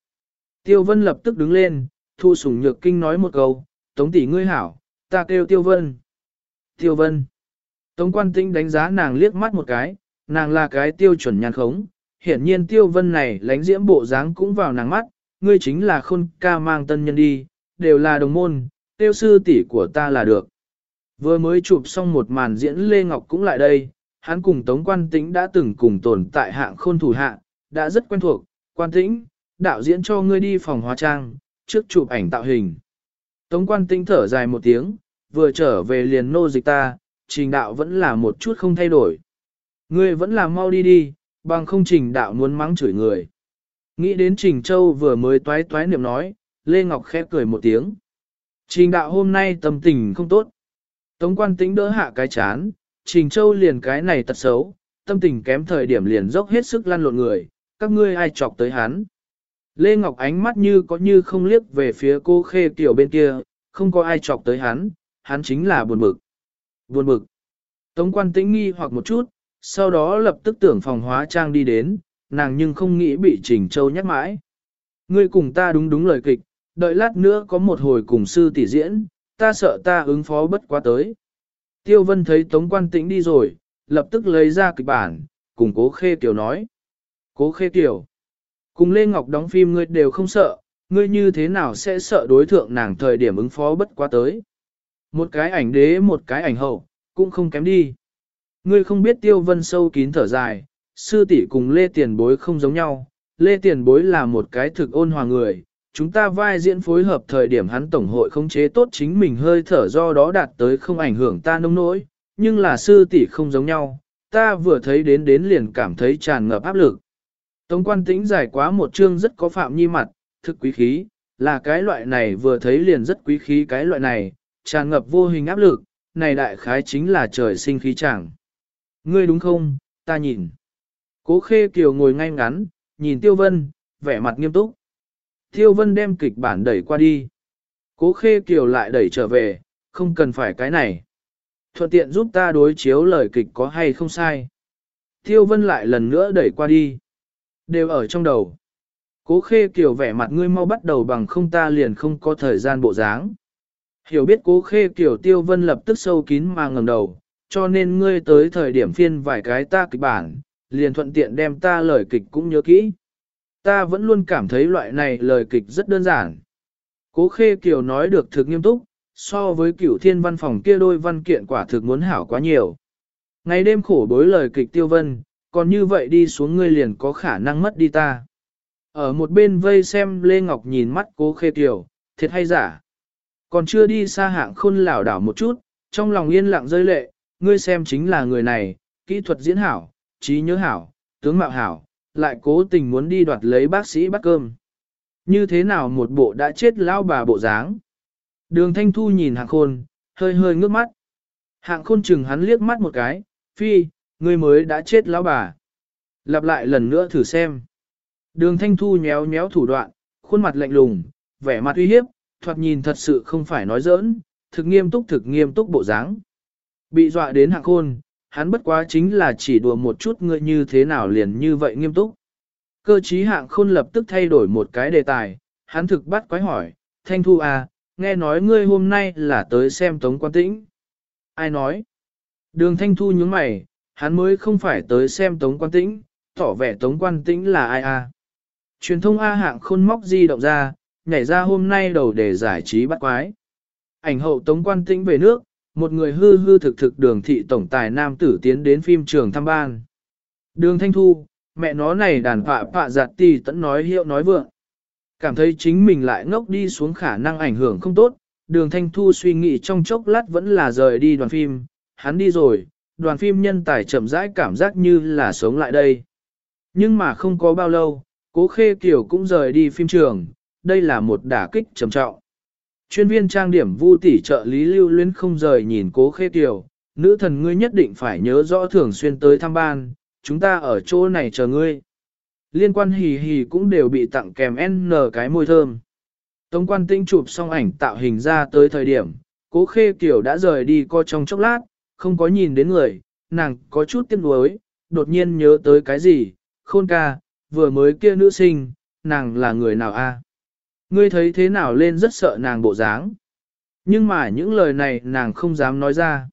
Tiêu vân lập tức đứng lên, thu sủng nhược kinh nói một câu, tống tỷ ngươi hảo, ta kêu tiêu vân. Tiêu vân. Tống quan tĩnh đánh giá nàng liếc mắt một cái, nàng là cái tiêu chuẩn nhàn khống, hiển nhiên tiêu vân này lánh diễm bộ dáng cũng vào nàng mắt, ngươi chính là khôn ca mang tân nhân đi, đều là đồng môn, tiêu sư tỷ của ta là được. Vừa mới chụp xong một màn diễn Lê Ngọc cũng lại đây, hắn cùng Tống Quan Tĩnh đã từng cùng tồn tại hạng khôn thủ hạ, đã rất quen thuộc, Quan Tĩnh, đạo diễn cho ngươi đi phòng hóa trang, trước chụp ảnh tạo hình. Tống Quan Tĩnh thở dài một tiếng, vừa trở về liền nô dịch ta, trình đạo vẫn là một chút không thay đổi. Ngươi vẫn là mau đi đi, bằng không trình đạo muốn mắng chửi người. Nghĩ đến Trình Châu vừa mới toái toái niệm nói, Lê Ngọc khẽ cười một tiếng. Trình đạo hôm nay tâm tình không tốt. Tống quan tính đỡ hạ cái chán, Trình Châu liền cái này tật xấu, tâm tình kém thời điểm liền dốc hết sức lăn lộn người, các ngươi ai chọc tới hắn. Lê Ngọc ánh mắt như có như không liếc về phía cô khê tiểu bên kia, không có ai chọc tới hắn, hắn chính là buồn bực. Buồn bực. Tống quan tĩnh nghi hoặc một chút, sau đó lập tức tưởng phòng hóa trang đi đến, nàng nhưng không nghĩ bị Trình Châu nhắc mãi. Ngươi cùng ta đúng đúng lời kịch, đợi lát nữa có một hồi cùng sư tỷ diễn, ta sợ ta ứng phó bất quá tới. Tiêu Vân thấy Tống Quan Tĩnh đi rồi, lập tức lấy ra kịch bản, cùng Cố Khê Kiều nói. Cố Khê Kiều, cùng Lê Ngọc đóng phim ngươi đều không sợ, ngươi như thế nào sẽ sợ đối thượng nàng thời điểm ứng phó bất quá tới. Một cái ảnh đế một cái ảnh hậu, cũng không kém đi. Ngươi không biết Tiêu Vân sâu kín thở dài, sư tỷ cùng Lê Tiền Bối không giống nhau, Lê Tiền Bối là một cái thực ôn hòa người, chúng ta vai diễn phối hợp thời điểm hắn tổng hội khống chế tốt chính mình hơi thở do đó đạt tới không ảnh hưởng ta nông nỗi, nhưng là sư tỷ không giống nhau, ta vừa thấy đến đến liền cảm thấy tràn ngập áp lực. Tống quan tĩnh giải quá một chương rất có phạm nhi mặt, thực quý khí, là cái loại này vừa thấy liền rất quý khí cái loại này, tràn ngập vô hình áp lực, này đại khái chính là trời sinh khí chẳng. Ngươi đúng không, ta nhìn. Cố khê kiều ngồi ngay ngắn, nhìn tiêu vân, vẻ mặt nghiêm túc. Tiêu vân đem kịch bản đẩy qua đi. Cố khê kiều lại đẩy trở về, không cần phải cái này. Thuận tiện giúp ta đối chiếu lời kịch có hay không sai. Tiêu vân lại lần nữa đẩy qua đi. Đều ở trong đầu. Cố khê kiều vẻ mặt ngươi mau bắt đầu bằng không ta liền không có thời gian bộ dáng. Hiểu biết cố khê kiều tiêu vân lập tức sâu kín mà ngẩng đầu, cho nên ngươi tới thời điểm phiên vài cái ta kịch bản, liền thuận tiện đem ta lời kịch cũng nhớ kỹ. Ta vẫn luôn cảm thấy loại này lời kịch rất đơn giản. Cố Khê Kiều nói được thực nghiêm túc, so với cửu thiên văn phòng kia đôi văn kiện quả thực muốn hảo quá nhiều. Ngày đêm khổ bối lời kịch tiêu vân, còn như vậy đi xuống ngươi liền có khả năng mất đi ta. Ở một bên vây xem Lê Ngọc nhìn mắt cố khê tiểu, thiệt hay giả. Còn chưa đi xa hạng khôn lảo đảo một chút, trong lòng yên lặng rơi lệ, ngươi xem chính là người này, kỹ thuật diễn hảo, trí nhớ hảo, tướng mạo hảo, lại cố tình muốn đi đoạt lấy bác sĩ bắt cơm. Như thế nào một bộ đã chết lao bà bộ dáng. Đường Thanh Thu nhìn hạng khôn, hơi hơi ngước mắt. Hạng khôn chừng hắn liếc mắt một cái, phi, ngươi mới đã chết lão bà. Lặp lại lần nữa thử xem. Đường Thanh Thu nhéo nhéo thủ đoạn, khuôn mặt lạnh lùng, vẻ mặt uy hiếp, thoạt nhìn thật sự không phải nói giỡn, thực nghiêm túc thực nghiêm túc bộ dáng. Bị dọa đến hạng khôn, hắn bất quá chính là chỉ đùa một chút ngươi như thế nào liền như vậy nghiêm túc. Cơ trí hạng khôn lập tức thay đổi một cái đề tài, hắn thực bắt quái hỏi, Thanh Thu à, nghe nói ngươi hôm nay là tới xem Tống Quan Tĩnh. Ai nói? Đường Thanh Thu nhướng mày, hắn mới không phải tới xem Tống Quan Tĩnh, tỏ vẻ Tống Quan Tĩnh là ai à. Truyền thông A hạng khôn móc di động ra, nhảy ra hôm nay đầu để giải trí bắt quái. Ảnh hậu Tống Quan Tĩnh về nước, một người hư hư thực thực đường thị tổng tài nam tử tiến đến phim trường thăm ban. Đường Thanh Thu, mẹ nó này đàn phạ phạ giặt tì tẫn nói hiệu nói vượng. Cảm thấy chính mình lại ngốc đi xuống khả năng ảnh hưởng không tốt, đường Thanh Thu suy nghĩ trong chốc lát vẫn là rời đi đoàn phim, hắn đi rồi, đoàn phim nhân tài chậm rãi cảm giác như là sống lại đây. Nhưng mà không có bao lâu, cố khê kiểu cũng rời đi phim trường, đây là một đả kích trầm trọng. Chuyên viên trang điểm vu tỷ trợ lý lưu luyến không rời nhìn cố khê tiểu nữ thần ngươi nhất định phải nhớ rõ thường xuyên tới thăm ban, chúng ta ở chỗ này chờ ngươi. Liên quan hì hì cũng đều bị tặng kèm N cái môi thơm. Tống quan tinh chụp xong ảnh tạo hình ra tới thời điểm, cố khê kiểu đã rời đi co trong chốc lát, không có nhìn đến người, nàng có chút tiếc nuối, đột nhiên nhớ tới cái gì, khôn ca, vừa mới kia nữ sinh, nàng là người nào a? Ngươi thấy thế nào lên rất sợ nàng bộ dáng. Nhưng mà những lời này nàng không dám nói ra.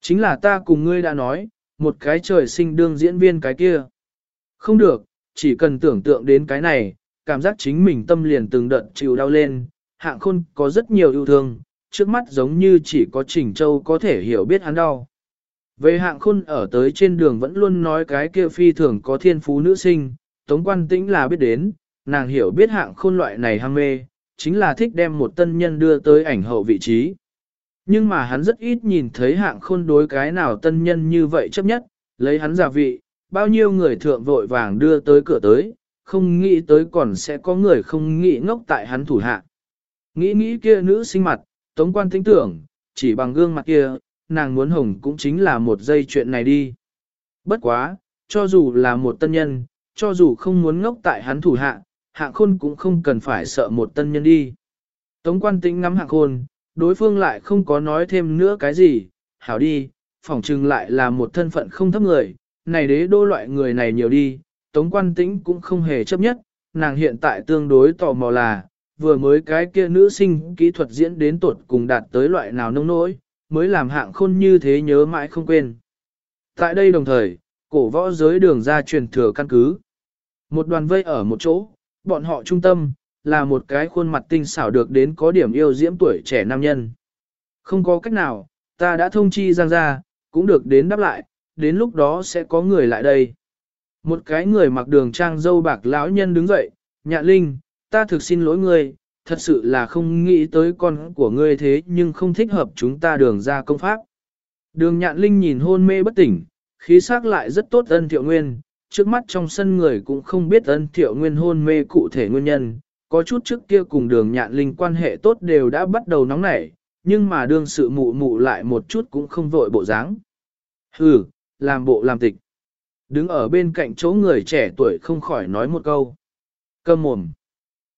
Chính là ta cùng ngươi đã nói, một cái trời sinh đương diễn viên cái kia. Không được, chỉ cần tưởng tượng đến cái này, cảm giác chính mình tâm liền từng đợt chịu đau lên, hạng khôn có rất nhiều yêu thương, trước mắt giống như chỉ có Trình Châu có thể hiểu biết hắn đau. Về hạng khôn ở tới trên đường vẫn luôn nói cái kia phi thường có thiên phú nữ sinh, Tống Quan Tĩnh là biết đến, nàng hiểu biết hạng khôn loại này ham mê, chính là thích đem một tân nhân đưa tới ảnh hậu vị trí. Nhưng mà hắn rất ít nhìn thấy hạng khôn đối cái nào tân nhân như vậy chấp nhất, lấy hắn giả vị, bao nhiêu người thượng vội vàng đưa tới cửa tới, không nghĩ tới còn sẽ có người không nghĩ ngốc tại hắn thủ hạ. Nghĩ nghĩ kia nữ sinh mặt, Tống quan tính tưởng, chỉ bằng gương mặt kia, nàng muốn hồng cũng chính là một giây chuyện này đi. Bất quá, cho dù là một tân nhân, cho dù không muốn ngốc tại hắn thủ hạ, hạng khôn cũng không cần phải sợ một tân nhân đi. Tống quan tĩnh ngắm hạng khôn, đối phương lại không có nói thêm nữa cái gì, hảo đi, phỏng chừng lại là một thân phận không thấp người, này đế đô loại người này nhiều đi, tống quan tĩnh cũng không hề chấp nhất, nàng hiện tại tương đối tò mò là, vừa mới cái kia nữ sinh kỹ thuật diễn đến tột cùng đạt tới loại nào nông nỗi, mới làm hạng khôn như thế nhớ mãi không quên. Tại đây đồng thời, cổ võ giới đường ra truyền thừa căn cứ. Một đoàn vây ở một chỗ, bọn họ trung tâm, là một cái khuôn mặt tinh xảo được đến có điểm yêu diễm tuổi trẻ nam nhân. Không có cách nào, ta đã thông chi Giang ra, cũng được đến đáp lại, đến lúc đó sẽ có người lại đây. Một cái người mặc đường trang dâu bạc lão nhân đứng dậy, nhạn linh, ta thực xin lỗi ngươi, thật sự là không nghĩ tới con của ngươi thế nhưng không thích hợp chúng ta đường ra công pháp. Đường nhạn linh nhìn hôn mê bất tỉnh, khí sắc lại rất tốt ân thiệu nguyên, trước mắt trong sân người cũng không biết ân thiệu nguyên hôn mê cụ thể nguyên nhân, có chút trước kia cùng đường nhạn linh quan hệ tốt đều đã bắt đầu nóng nảy, nhưng mà đương sự mụ mụ lại một chút cũng không vội bộ dáng. Hừ, làm bộ làm tịch. Đứng ở bên cạnh chỗ người trẻ tuổi không khỏi nói một câu. Cơm mồm.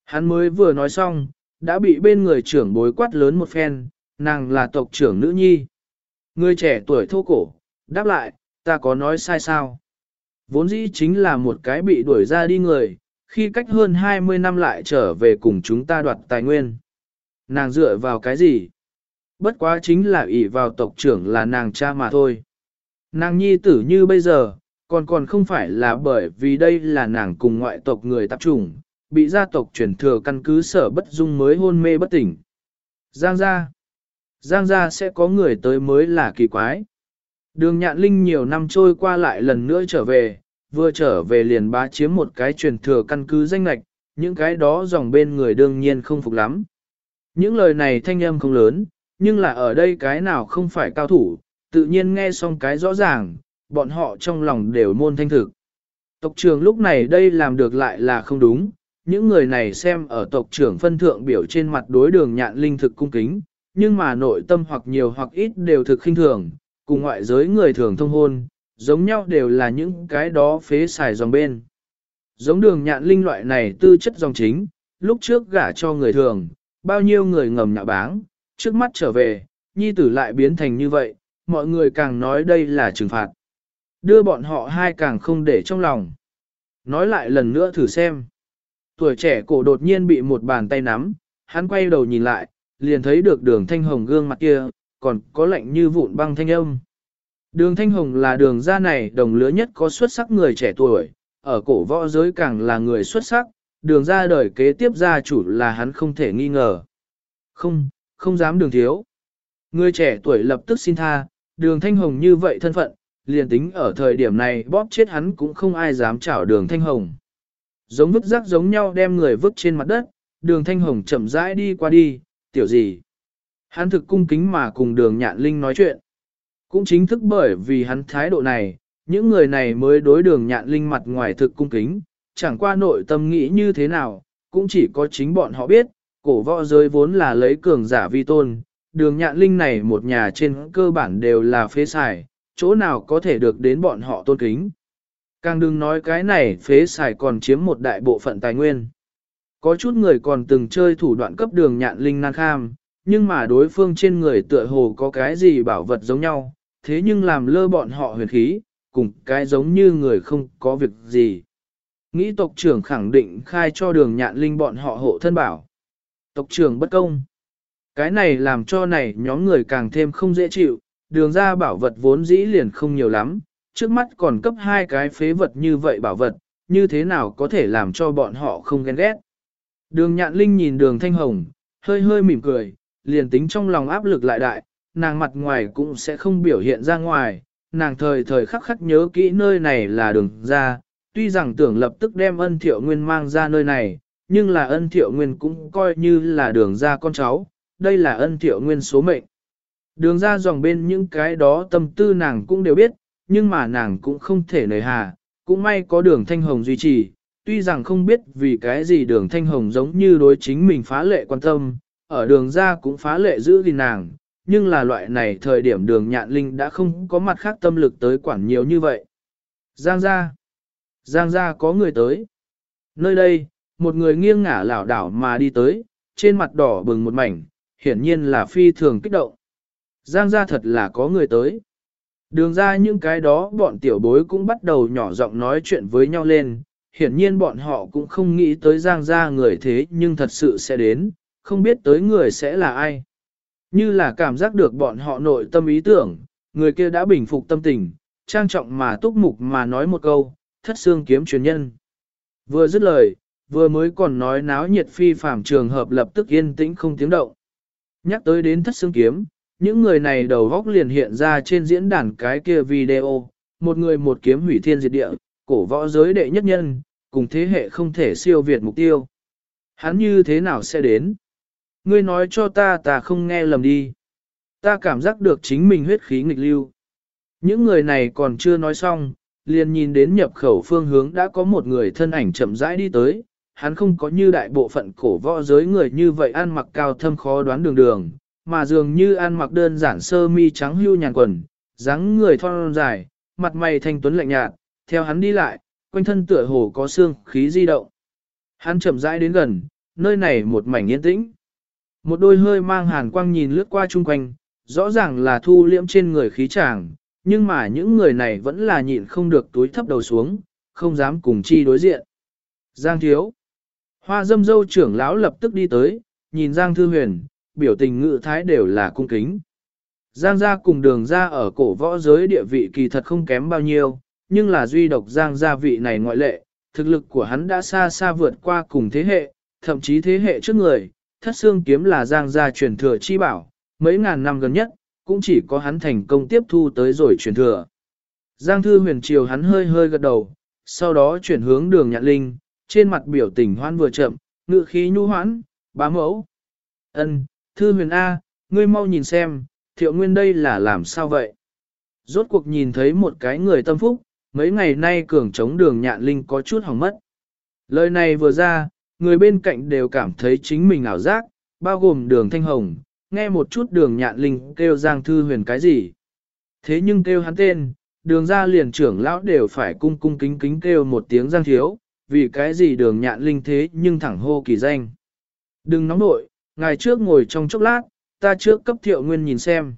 Hắn mới vừa nói xong, đã bị bên người trưởng bối quát lớn một phen, nàng là tộc trưởng nữ nhi. Người trẻ tuổi thô cổ, đáp lại, ta có nói sai sao? Vốn dĩ chính là một cái bị đuổi ra đi người, khi cách hơn 20 năm lại trở về cùng chúng ta đoạt tài nguyên. Nàng dựa vào cái gì? Bất quá chính là ỷ vào tộc trưởng là nàng cha mà thôi. Nàng nhi tử như bây giờ, Còn còn không phải là bởi vì đây là nàng cùng ngoại tộc người tập trung, bị gia tộc truyền thừa căn cứ sở bất dung mới hôn mê bất tỉnh. Giang gia. Giang gia sẽ có người tới mới là kỳ quái. Đường nhạn linh nhiều năm trôi qua lại lần nữa trở về, vừa trở về liền bá chiếm một cái truyền thừa căn cứ danh lạch, những cái đó dòng bên người đương nhiên không phục lắm. Những lời này thanh âm không lớn, nhưng là ở đây cái nào không phải cao thủ, tự nhiên nghe xong cái rõ ràng, bọn họ trong lòng đều môn thanh thực. Tộc trưởng lúc này đây làm được lại là không đúng, những người này xem ở tộc trưởng phân thượng biểu trên mặt đối đường nhạn linh thực cung kính, nhưng mà nội tâm hoặc nhiều hoặc ít đều thực khinh thường, cùng ngoại giới người thường thông hôn, giống nhau đều là những cái đó phế xài dòng bên. Giống đường nhạn linh loại này tư chất dòng chính, lúc trước gả cho người thường, bao nhiêu người ngầm nhạ báng, trước mắt trở về, nhi tử lại biến thành như vậy, mọi người càng nói đây là trừng phạt. Đưa bọn họ hai càng không để trong lòng. Nói lại lần nữa thử xem. Tuổi trẻ cổ đột nhiên bị một bàn tay nắm, hắn quay đầu nhìn lại, liền thấy được đường thanh hồng gương mặt kia, còn có lạnh như vụn băng thanh âm. Đường thanh hồng là đường gia này đồng lứa nhất có xuất sắc người trẻ tuổi, ở cổ võ giới càng là người xuất sắc, đường ra đời kế tiếp gia chủ là hắn không thể nghi ngờ. Không, không dám đường thiếu. Người trẻ tuổi lập tức xin tha, đường thanh hồng như vậy thân phận, liền tính ở thời điểm này bóp chết hắn cũng không ai dám chảo đường thanh hồng. Giống vứt rác giống nhau đem người vứt trên mặt đất, đường thanh hồng chậm rãi đi qua đi, tiểu gì. Hắn thực cung kính mà cùng đường nhạn linh nói chuyện. Cũng chính thức bởi vì hắn thái độ này, những người này mới đối đường nhạn linh mặt ngoài thực cung kính, chẳng qua nội tâm nghĩ như thế nào, cũng chỉ có chính bọn họ biết, cổ võ giới vốn là lấy cường giả vi tôn, đường nhạn linh này một nhà trên cơ bản đều là phế xài, chỗ nào có thể được đến bọn họ tôn kính. Càng đừng nói cái này phế xài còn chiếm một đại bộ phận tài nguyên. Có chút người còn từng chơi thủ đoạn cấp đường nhạn linh nan kham, nhưng mà đối phương trên người tựa hồ có cái gì bảo vật giống nhau, thế nhưng làm lơ bọn họ huyền khí, cùng cái giống như người không có việc gì. Nghĩ tộc trưởng khẳng định khai cho đường nhạn linh bọn họ hộ thân bảo. Tộc trưởng bất công. Cái này làm cho này nhóm người càng thêm không dễ chịu, đường ra bảo vật vốn dĩ liền không nhiều lắm, trước mắt còn cấp hai cái phế vật như vậy bảo vật, như thế nào có thể làm cho bọn họ không ghen ghét. Đường nhạn linh nhìn đường thanh hồng, hơi hơi mỉm cười, liền tính trong lòng áp lực lại đại, nàng mặt ngoài cũng sẽ không biểu hiện ra ngoài, nàng thời thời khắc khắc nhớ kỹ nơi này là đường ra, tuy rằng tưởng lập tức đem ân thiệu nguyên mang ra nơi này, nhưng là ân thiệu nguyên cũng coi như là đường ra con cháu, đây là ân thiệu nguyên số mệnh. Đường ra dòng bên những cái đó tâm tư nàng cũng đều biết, nhưng mà nàng cũng không thể nời hà, cũng may có đường thanh hồng duy trì, tuy rằng không biết vì cái gì đường thanh hồng giống như đối chính mình phá lệ quan tâm, ở đường ra cũng phá lệ giữ gìn nàng, nhưng là loại này thời điểm đường nhạn linh đã không có mặt khác tâm lực tới quản nhiều như vậy. Giang ra, Giang ra có người tới. Nơi đây, một người nghiêng ngả lảo đảo mà đi tới, trên mặt đỏ bừng một mảnh, hiển nhiên là phi thường kích động. Giang ra thật là có người tới. Đường ra những cái đó bọn tiểu bối cũng bắt đầu nhỏ giọng nói chuyện với nhau lên, hiển nhiên bọn họ cũng không nghĩ tới giang ra người thế nhưng thật sự sẽ đến, không biết tới người sẽ là ai. Như là cảm giác được bọn họ nội tâm ý tưởng, người kia đã bình phục tâm tình, trang trọng mà túc mục mà nói một câu, thất xương kiếm truyền nhân. Vừa dứt lời, vừa mới còn nói náo nhiệt phi phạm trường hợp lập tức yên tĩnh không tiếng động. Nhắc tới đến thất xương kiếm, những người này đầu góc liền hiện ra trên diễn đàn cái kia video, một người một kiếm hủy thiên diệt địa, cổ võ giới đệ nhất nhân, cùng thế hệ không thể siêu việt mục tiêu. Hắn như thế nào sẽ đến? Ngươi nói cho ta ta không nghe lầm đi. Ta cảm giác được chính mình huyết khí nghịch lưu. Những người này còn chưa nói xong, liền nhìn đến nhập khẩu phương hướng đã có một người thân ảnh chậm rãi đi tới. Hắn không có như đại bộ phận cổ võ giới người như vậy ăn mặc cao thâm khó đoán đường đường, mà dường như ăn mặc đơn giản sơ mi trắng hưu nhàn quần, dáng người thon dài, mặt mày thanh tuấn lạnh nhạt, theo hắn đi lại, quanh thân tựa hồ có xương khí di động. Hắn chậm rãi đến gần, nơi này một mảnh yên tĩnh. Một đôi hơi mang hàn quang nhìn lướt qua chung quanh, rõ ràng là thu liễm trên người khí chàng, nhưng mà những người này vẫn là nhịn không được túi thấp đầu xuống, không dám cùng chi đối diện. Giang thiếu. Hoa dâm dâu trưởng lão lập tức đi tới, nhìn Giang Thư Huyền, biểu tình ngự thái đều là cung kính. Giang gia cùng đường gia ở cổ võ giới địa vị kỳ thật không kém bao nhiêu, nhưng là duy độc giang gia vị này ngoại lệ, thực lực của hắn đã xa xa vượt qua cùng thế hệ, thậm chí thế hệ trước người, thất xương kiếm là giang gia truyền thừa chi bảo, mấy ngàn năm gần nhất, cũng chỉ có hắn thành công tiếp thu tới rồi truyền thừa. Giang thư huyền triều hắn hơi hơi gật đầu, sau đó chuyển hướng đường nhạn linh, trên mặt biểu tình hoan vừa chậm, ngự khí nhu hoãn, bá mẫu. ân thư huyền A, ngươi mau nhìn xem, thiệu nguyên đây là làm sao vậy? Rốt cuộc nhìn thấy một cái người tâm phúc, mấy ngày nay cường chống đường nhạn linh có chút hỏng mất. Lời này vừa ra, người bên cạnh đều cảm thấy chính mình ảo giác, bao gồm đường thanh hồng, nghe một chút đường nhạn linh kêu Giang Thư Huyền cái gì. Thế nhưng kêu hắn tên, đường ra liền trưởng lão đều phải cung cung kính kính kêu một tiếng Giang Thiếu, vì cái gì đường nhạn linh thế nhưng thẳng hô kỳ danh. Đừng nóng nội, ngày trước ngồi trong chốc lát, ta trước cấp thiệu nguyên nhìn xem.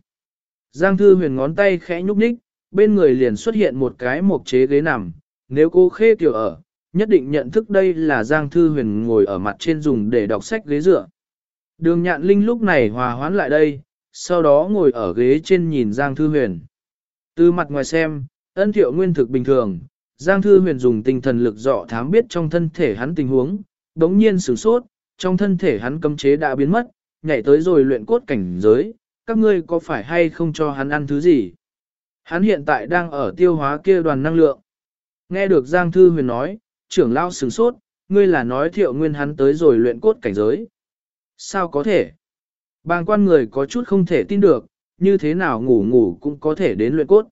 Giang Thư Huyền ngón tay khẽ nhúc nhích, bên người liền xuất hiện một cái mộc chế ghế nằm, nếu cô khê tiểu ở, nhất định nhận thức đây là Giang Thư Huyền ngồi ở mặt trên dùng để đọc sách ghế dựa. Đường nhạn linh lúc này hòa hoãn lại đây, sau đó ngồi ở ghế trên nhìn Giang Thư Huyền. Từ mặt ngoài xem, ân thiệu nguyên thực bình thường, Giang Thư Huyền dùng tinh thần lực dọ thám biết trong thân thể hắn tình huống, đống nhiên sửng sốt, trong thân thể hắn cấm chế đã biến mất, nhảy tới rồi luyện cốt cảnh giới, các ngươi có phải hay không cho hắn ăn thứ gì? Hắn hiện tại đang ở tiêu hóa kia đoàn năng lượng. Nghe được Giang Thư Huyền nói, trưởng lao sửng sốt, ngươi là nói thiệu nguyên hắn tới rồi luyện cốt cảnh giới. Sao có thể? Bàng quan người có chút không thể tin được, như thế nào ngủ ngủ cũng có thể đến luyện cốt.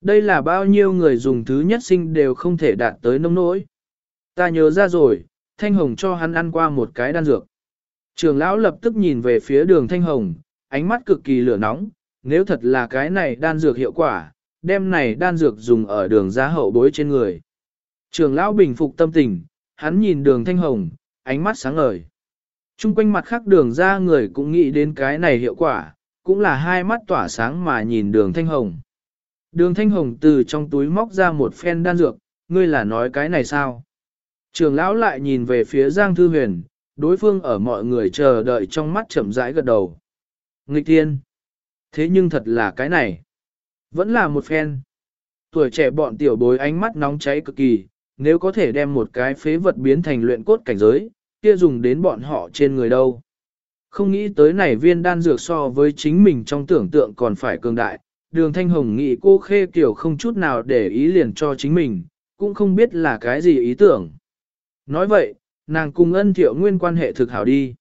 Đây là bao nhiêu người dùng thứ nhất sinh đều không thể đạt tới nông nỗi. Ta nhớ ra rồi, Thanh Hồng cho hắn ăn qua một cái đan dược. Trường lão lập tức nhìn về phía đường Thanh Hồng, ánh mắt cực kỳ lửa nóng, nếu thật là cái này đan dược hiệu quả, đem này đan dược dùng ở đường giá hậu bối trên người. Trường lão bình phục tâm tình, hắn nhìn đường Thanh Hồng, ánh mắt sáng ngời. Trung quanh mặt khác đường ra người cũng nghĩ đến cái này hiệu quả, cũng là hai mắt tỏa sáng mà nhìn đường Thanh Hồng. Đường Thanh Hồng từ trong túi móc ra một phen đan dược, ngươi là nói cái này sao? Trường lão lại nhìn về phía Giang Thư Huyền, đối phương ở mọi người chờ đợi trong mắt chậm rãi gật đầu. Nghịch tiên! Thế nhưng thật là cái này. Vẫn là một phen. Tuổi trẻ bọn tiểu bối ánh mắt nóng cháy cực kỳ, nếu có thể đem một cái phế vật biến thành luyện cốt cảnh giới, kia dùng đến bọn họ trên người đâu. Không nghĩ tới này viên đan dược so với chính mình trong tưởng tượng còn phải cường đại, đường thanh hồng nghĩ cô khê kiểu không chút nào để ý liền cho chính mình, cũng không biết là cái gì ý tưởng. Nói vậy, nàng cùng ân thiệu nguyên quan hệ thực hảo đi.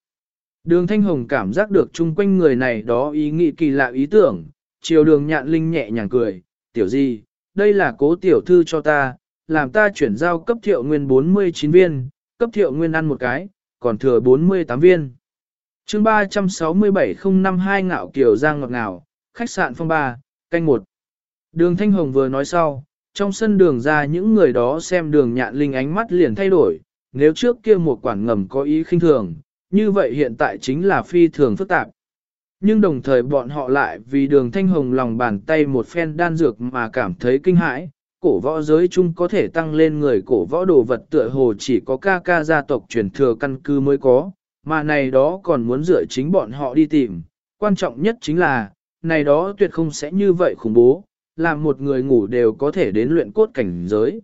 Đường thanh hồng cảm giác được chung quanh người này đó ý nghĩ kỳ lạ ý tưởng, chiều đường nhạn linh nhẹ nhàng cười, tiểu gì, đây là cố tiểu thư cho ta, làm ta chuyển giao cấp thiệu nguyên 49 viên, cấp thiệu nguyên ăn một cái, còn thừa 48 viên. chương 367-052 ngạo kiểu giang ngọt ngào, khách sạn phong ba, canh một. Đường Thanh Hồng vừa nói sau, trong sân đường ra những người đó xem đường nhạn linh ánh mắt liền thay đổi, nếu trước kia một quản ngầm có ý khinh thường, như vậy hiện tại chính là phi thường phức tạp. Nhưng đồng thời bọn họ lại vì đường Thanh Hồng lòng bàn tay một phen đan dược mà cảm thấy kinh hãi, cổ võ giới chung có thể tăng lên người cổ võ đồ vật tựa hồ chỉ có ca ca gia tộc truyền thừa căn cứ mới có, mà này đó còn muốn dựa chính bọn họ đi tìm. Quan trọng nhất chính là, này đó tuyệt không sẽ như vậy khủng bố, làm một người ngủ đều có thể đến luyện cốt cảnh giới.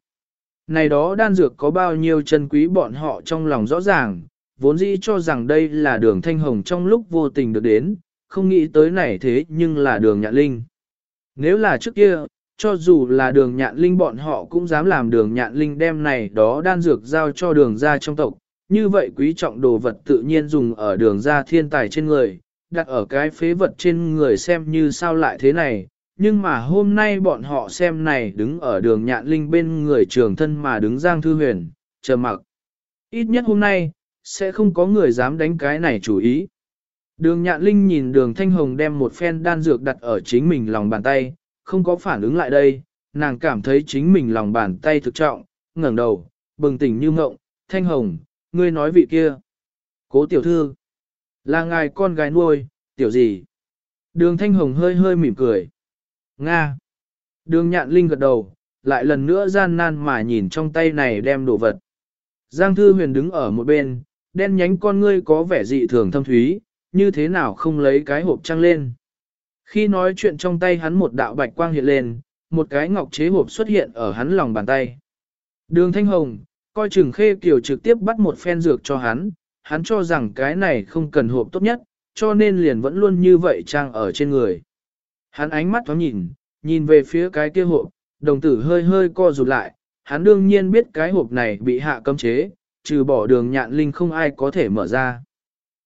Này đó đan dược có bao nhiêu chân quý bọn họ trong lòng rõ ràng, vốn dĩ cho rằng đây là đường thanh hồng trong lúc vô tình được đến, không nghĩ tới này thế nhưng là đường nhạn linh. Nếu là trước kia, cho dù là đường nhạn linh bọn họ cũng dám làm đường nhạn linh đem này đó đan dược giao cho đường ra trong tộc, như vậy quý trọng đồ vật tự nhiên dùng ở đường ra thiên tài trên người, đặt ở cái phế vật trên người xem như sao lại thế này, nhưng mà hôm nay bọn họ xem này đứng ở đường nhạn linh bên người trường thân mà đứng Giang Thư Huyền, chờ mặc. Ít nhất hôm nay, sẽ không có người dám đánh cái này chủ ý. Đường nhạn linh nhìn đường thanh hồng đem một phen đan dược đặt ở chính mình lòng bàn tay, không có phản ứng lại đây, nàng cảm thấy chính mình lòng bàn tay thực trọng, ngẩng đầu, bừng tỉnh như mộng, thanh hồng, ngươi nói vị kia. Cố tiểu thư, là ngài con gái nuôi, tiểu gì? Đường thanh hồng hơi hơi mỉm cười. Nga. Đường nhạn linh gật đầu, lại lần nữa gian nan mà nhìn trong tay này đem đồ vật. Giang thư huyền đứng ở một bên, đen nhánh con ngươi có vẻ dị thường thâm thúy, như thế nào không lấy cái hộp trăng lên. Khi nói chuyện trong tay hắn một đạo bạch quang hiện lên, một cái ngọc chế hộp xuất hiện ở hắn lòng bàn tay. Đường Thanh Hồng, coi chừng khê kiểu trực tiếp bắt một phen dược cho hắn, hắn cho rằng cái này không cần hộp tốt nhất, cho nên liền vẫn luôn như vậy trang ở trên người. Hắn ánh mắt thoáng nhìn, nhìn về phía cái kia hộp, đồng tử hơi hơi co rụt lại, hắn đương nhiên biết cái hộp này bị hạ cấm chế, trừ bỏ đường nhạn linh không ai có thể mở ra.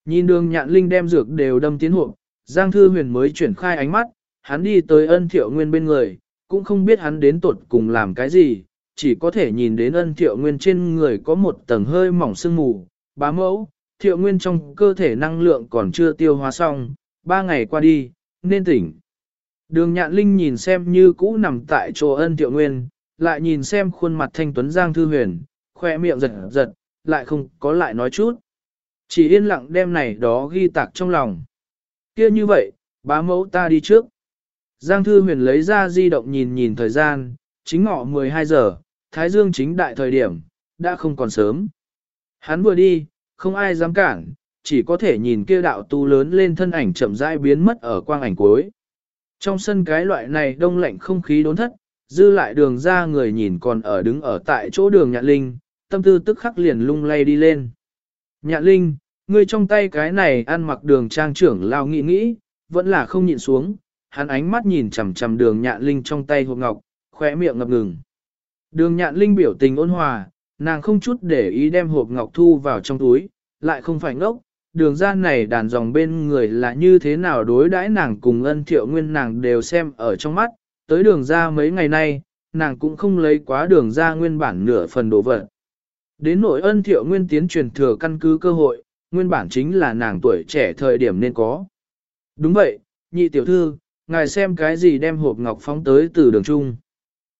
Nhìn đường nhạn linh đem dược đều đâm tiến hộp, Giang Thư Huyền mới chuyển khai ánh mắt, hắn đi tới ân thiệu nguyên bên người, cũng không biết hắn đến tuột cùng làm cái gì, chỉ có thể nhìn đến ân thiệu nguyên trên người có một tầng hơi mỏng sương mù, bá mẫu, thiệu nguyên trong cơ thể năng lượng còn chưa tiêu hóa xong, ba ngày qua đi, nên tỉnh. Đường nhạn linh nhìn xem như cũ nằm tại chỗ ân thiệu nguyên, lại nhìn xem khuôn mặt thanh tuấn Giang Thư Huyền, khoe miệng giật giật, lại không có lại nói chút. Chỉ yên lặng đem này đó ghi tạc trong lòng kia như vậy, bá mẫu ta đi trước. Giang Thư Huyền lấy ra di động nhìn nhìn thời gian, chính ngọ 12 giờ, Thái Dương chính đại thời điểm, đã không còn sớm. Hắn vừa đi, không ai dám cản, chỉ có thể nhìn kia đạo tu lớn lên thân ảnh chậm rãi biến mất ở quang ảnh cuối. Trong sân cái loại này đông lạnh không khí đốn thất, dư lại đường ra người nhìn còn ở đứng ở tại chỗ đường nhạn linh, tâm tư tức khắc liền lung lay đi lên. Nhạn linh, ngươi trong tay cái này ăn mặc đường trang trưởng lao nghĩ nghĩ, vẫn là không nhịn xuống, hắn ánh mắt nhìn chằm chằm đường nhạn linh trong tay hộp ngọc, khóe miệng ngập ngừng. Đường nhạn linh biểu tình ôn hòa, nàng không chút để ý đem hộp ngọc thu vào trong túi, lại không phải ngốc, đường ra này đàn dòng bên người là như thế nào đối đãi nàng cùng ân thiệu nguyên nàng đều xem ở trong mắt, tới đường ra mấy ngày nay, nàng cũng không lấy quá đường ra nguyên bản nửa phần đồ vật. Đến nội ân thiệu nguyên tiến truyền thừa căn cứ cơ hội, nguyên bản chính là nàng tuổi trẻ thời điểm nên có. Đúng vậy, nhị tiểu thư, ngài xem cái gì đem hộp ngọc phóng tới từ đường trung.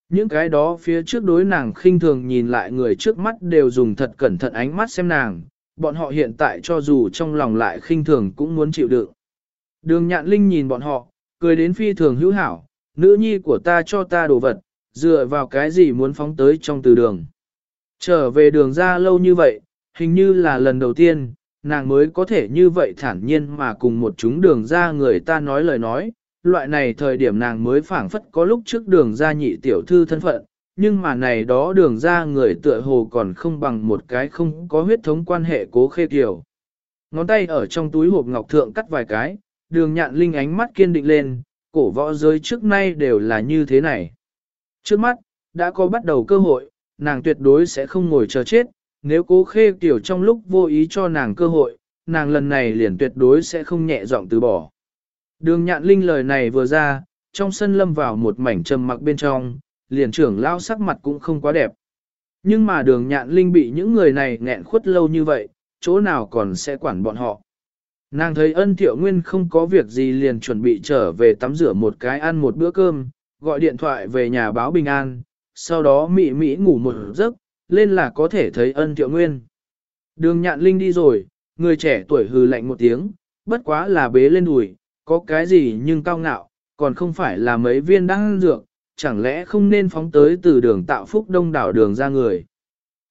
Những cái đó phía trước đối nàng khinh thường nhìn lại người trước mắt đều dùng thật cẩn thận ánh mắt xem nàng, bọn họ hiện tại cho dù trong lòng lại khinh thường cũng muốn chịu đựng. Đường nhạn linh nhìn bọn họ, cười đến phi thường hữu hảo, nữ nhi của ta cho ta đồ vật, dựa vào cái gì muốn phóng tới trong từ đường. Trở về đường ra lâu như vậy, hình như là lần đầu tiên, nàng mới có thể như vậy thản nhiên mà cùng một chúng đường ra người ta nói lời nói, loại này thời điểm nàng mới phảng phất có lúc trước đường ra nhị tiểu thư thân phận, nhưng mà này đó đường ra người tựa hồ còn không bằng một cái không có huyết thống quan hệ cố khê tiểu. Ngón tay ở trong túi hộp ngọc thượng cắt vài cái, đường nhạn linh ánh mắt kiên định lên, cổ võ giới trước nay đều là như thế này. Trước mắt, đã có bắt đầu cơ hội, nàng tuyệt đối sẽ không ngồi chờ chết, nếu cố khê tiểu trong lúc vô ý cho nàng cơ hội, nàng lần này liền tuyệt đối sẽ không nhẹ giọng từ bỏ. Đường nhạn linh lời này vừa ra, trong sân lâm vào một mảnh trầm mặc bên trong, liền trưởng lao sắc mặt cũng không quá đẹp. Nhưng mà đường nhạn linh bị những người này nghẹn khuất lâu như vậy, chỗ nào còn sẽ quản bọn họ. Nàng thấy ân thiệu nguyên không có việc gì liền chuẩn bị trở về tắm rửa một cái ăn một bữa cơm, gọi điện thoại về nhà báo bình an, sau đó mị mị ngủ một giấc, lên là có thể thấy ân thiệu nguyên. Đường nhạn linh đi rồi, người trẻ tuổi hừ lạnh một tiếng, bất quá là bế lên đùi, có cái gì nhưng cao ngạo, còn không phải là mấy viên đăng dược, chẳng lẽ không nên phóng tới từ đường tạo phúc đông đảo đường ra người.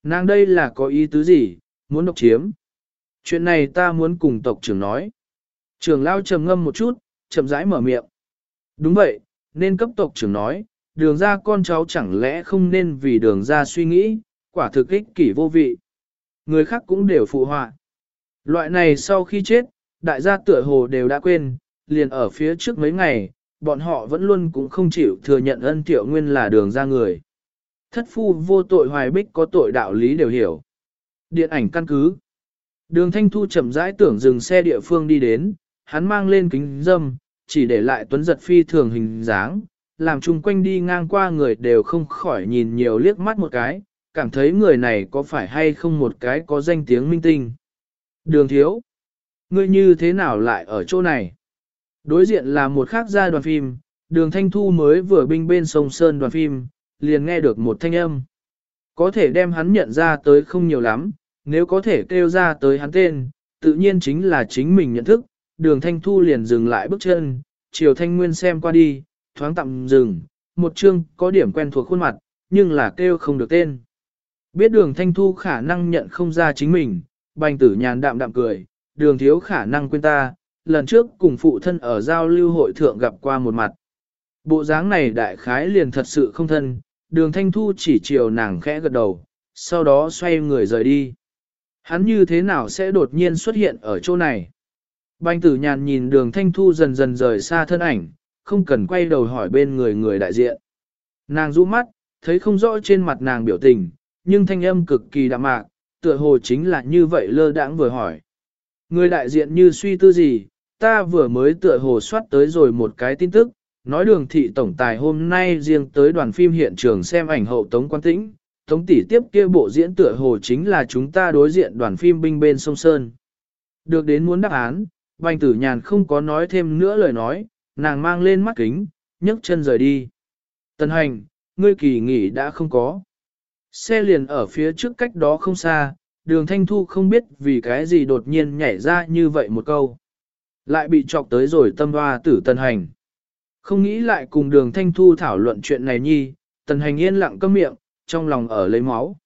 Nàng đây là có ý tứ gì, muốn độc chiếm. Chuyện này ta muốn cùng tộc trưởng nói. Trưởng lao trầm ngâm một chút, chậm rãi mở miệng. Đúng vậy, nên cấp tộc trưởng nói, đường ra con cháu chẳng lẽ không nên vì đường ra suy nghĩ, quả thực ích kỷ vô vị. Người khác cũng đều phụ họa. Loại này sau khi chết, đại gia tựa hồ đều đã quên, liền ở phía trước mấy ngày, bọn họ vẫn luôn cũng không chịu thừa nhận ân tiểu nguyên là đường ra người. Thất phu vô tội hoài bích có tội đạo lý đều hiểu. Điện ảnh căn cứ. Đường Thanh Thu chậm rãi tưởng dừng xe địa phương đi đến, hắn mang lên kính dâm, chỉ để lại tuấn giật phi thường hình dáng, làm chung quanh đi ngang qua người đều không khỏi nhìn nhiều liếc mắt một cái, cảm thấy người này có phải hay không một cái có danh tiếng minh tinh. Đường thiếu, ngươi như thế nào lại ở chỗ này? Đối diện là một khác gia đoàn phim, đường thanh thu mới vừa binh bên sông Sơn đoàn phim, liền nghe được một thanh âm. Có thể đem hắn nhận ra tới không nhiều lắm, nếu có thể kêu ra tới hắn tên, tự nhiên chính là chính mình nhận thức, đường thanh thu liền dừng lại bước chân, chiều thanh nguyên xem qua đi, thoáng tạm dừng, một chương có điểm quen thuộc khuôn mặt, nhưng là kêu không được tên. Biết đường thanh thu khả năng nhận không ra chính mình, bành tử nhàn đạm đạm cười, đường thiếu khả năng quên ta, lần trước cùng phụ thân ở giao lưu hội thượng gặp qua một mặt. Bộ dáng này đại khái liền thật sự không thân, đường thanh thu chỉ chiều nàng khẽ gật đầu, sau đó xoay người rời đi. Hắn như thế nào sẽ đột nhiên xuất hiện ở chỗ này? Banh tử nhàn nhìn đường thanh thu dần dần rời xa thân ảnh, không cần quay đầu hỏi bên người người đại diện. Nàng rũ mắt, thấy không rõ trên mặt nàng biểu tình, nhưng thanh âm cực kỳ đạm mạc, tựa hồ chính là như vậy lơ đãng vừa hỏi. Người đại diện như suy tư gì, ta vừa mới tựa hồ soát tới rồi một cái tin tức, nói đường thị tổng tài hôm nay riêng tới đoàn phim hiện trường xem ảnh hậu Tống Quan Tĩnh, Tống tỷ tiếp kia bộ diễn tựa hồ chính là chúng ta đối diện đoàn phim binh bên sông Sơn. Được đến muốn đáp án, Bành tử nhàn không có nói thêm nữa lời nói, nàng mang lên mắt kính, nhấc chân rời đi. Tần hành, ngươi kỳ nghỉ đã không có. Xe liền ở phía trước cách đó không xa, đường thanh thu không biết vì cái gì đột nhiên nhảy ra như vậy một câu. Lại bị chọc tới rồi tâm hoa tử tần hành. Không nghĩ lại cùng đường thanh thu thảo luận chuyện này nhi, tần hành yên lặng câm miệng, trong lòng ở lấy máu.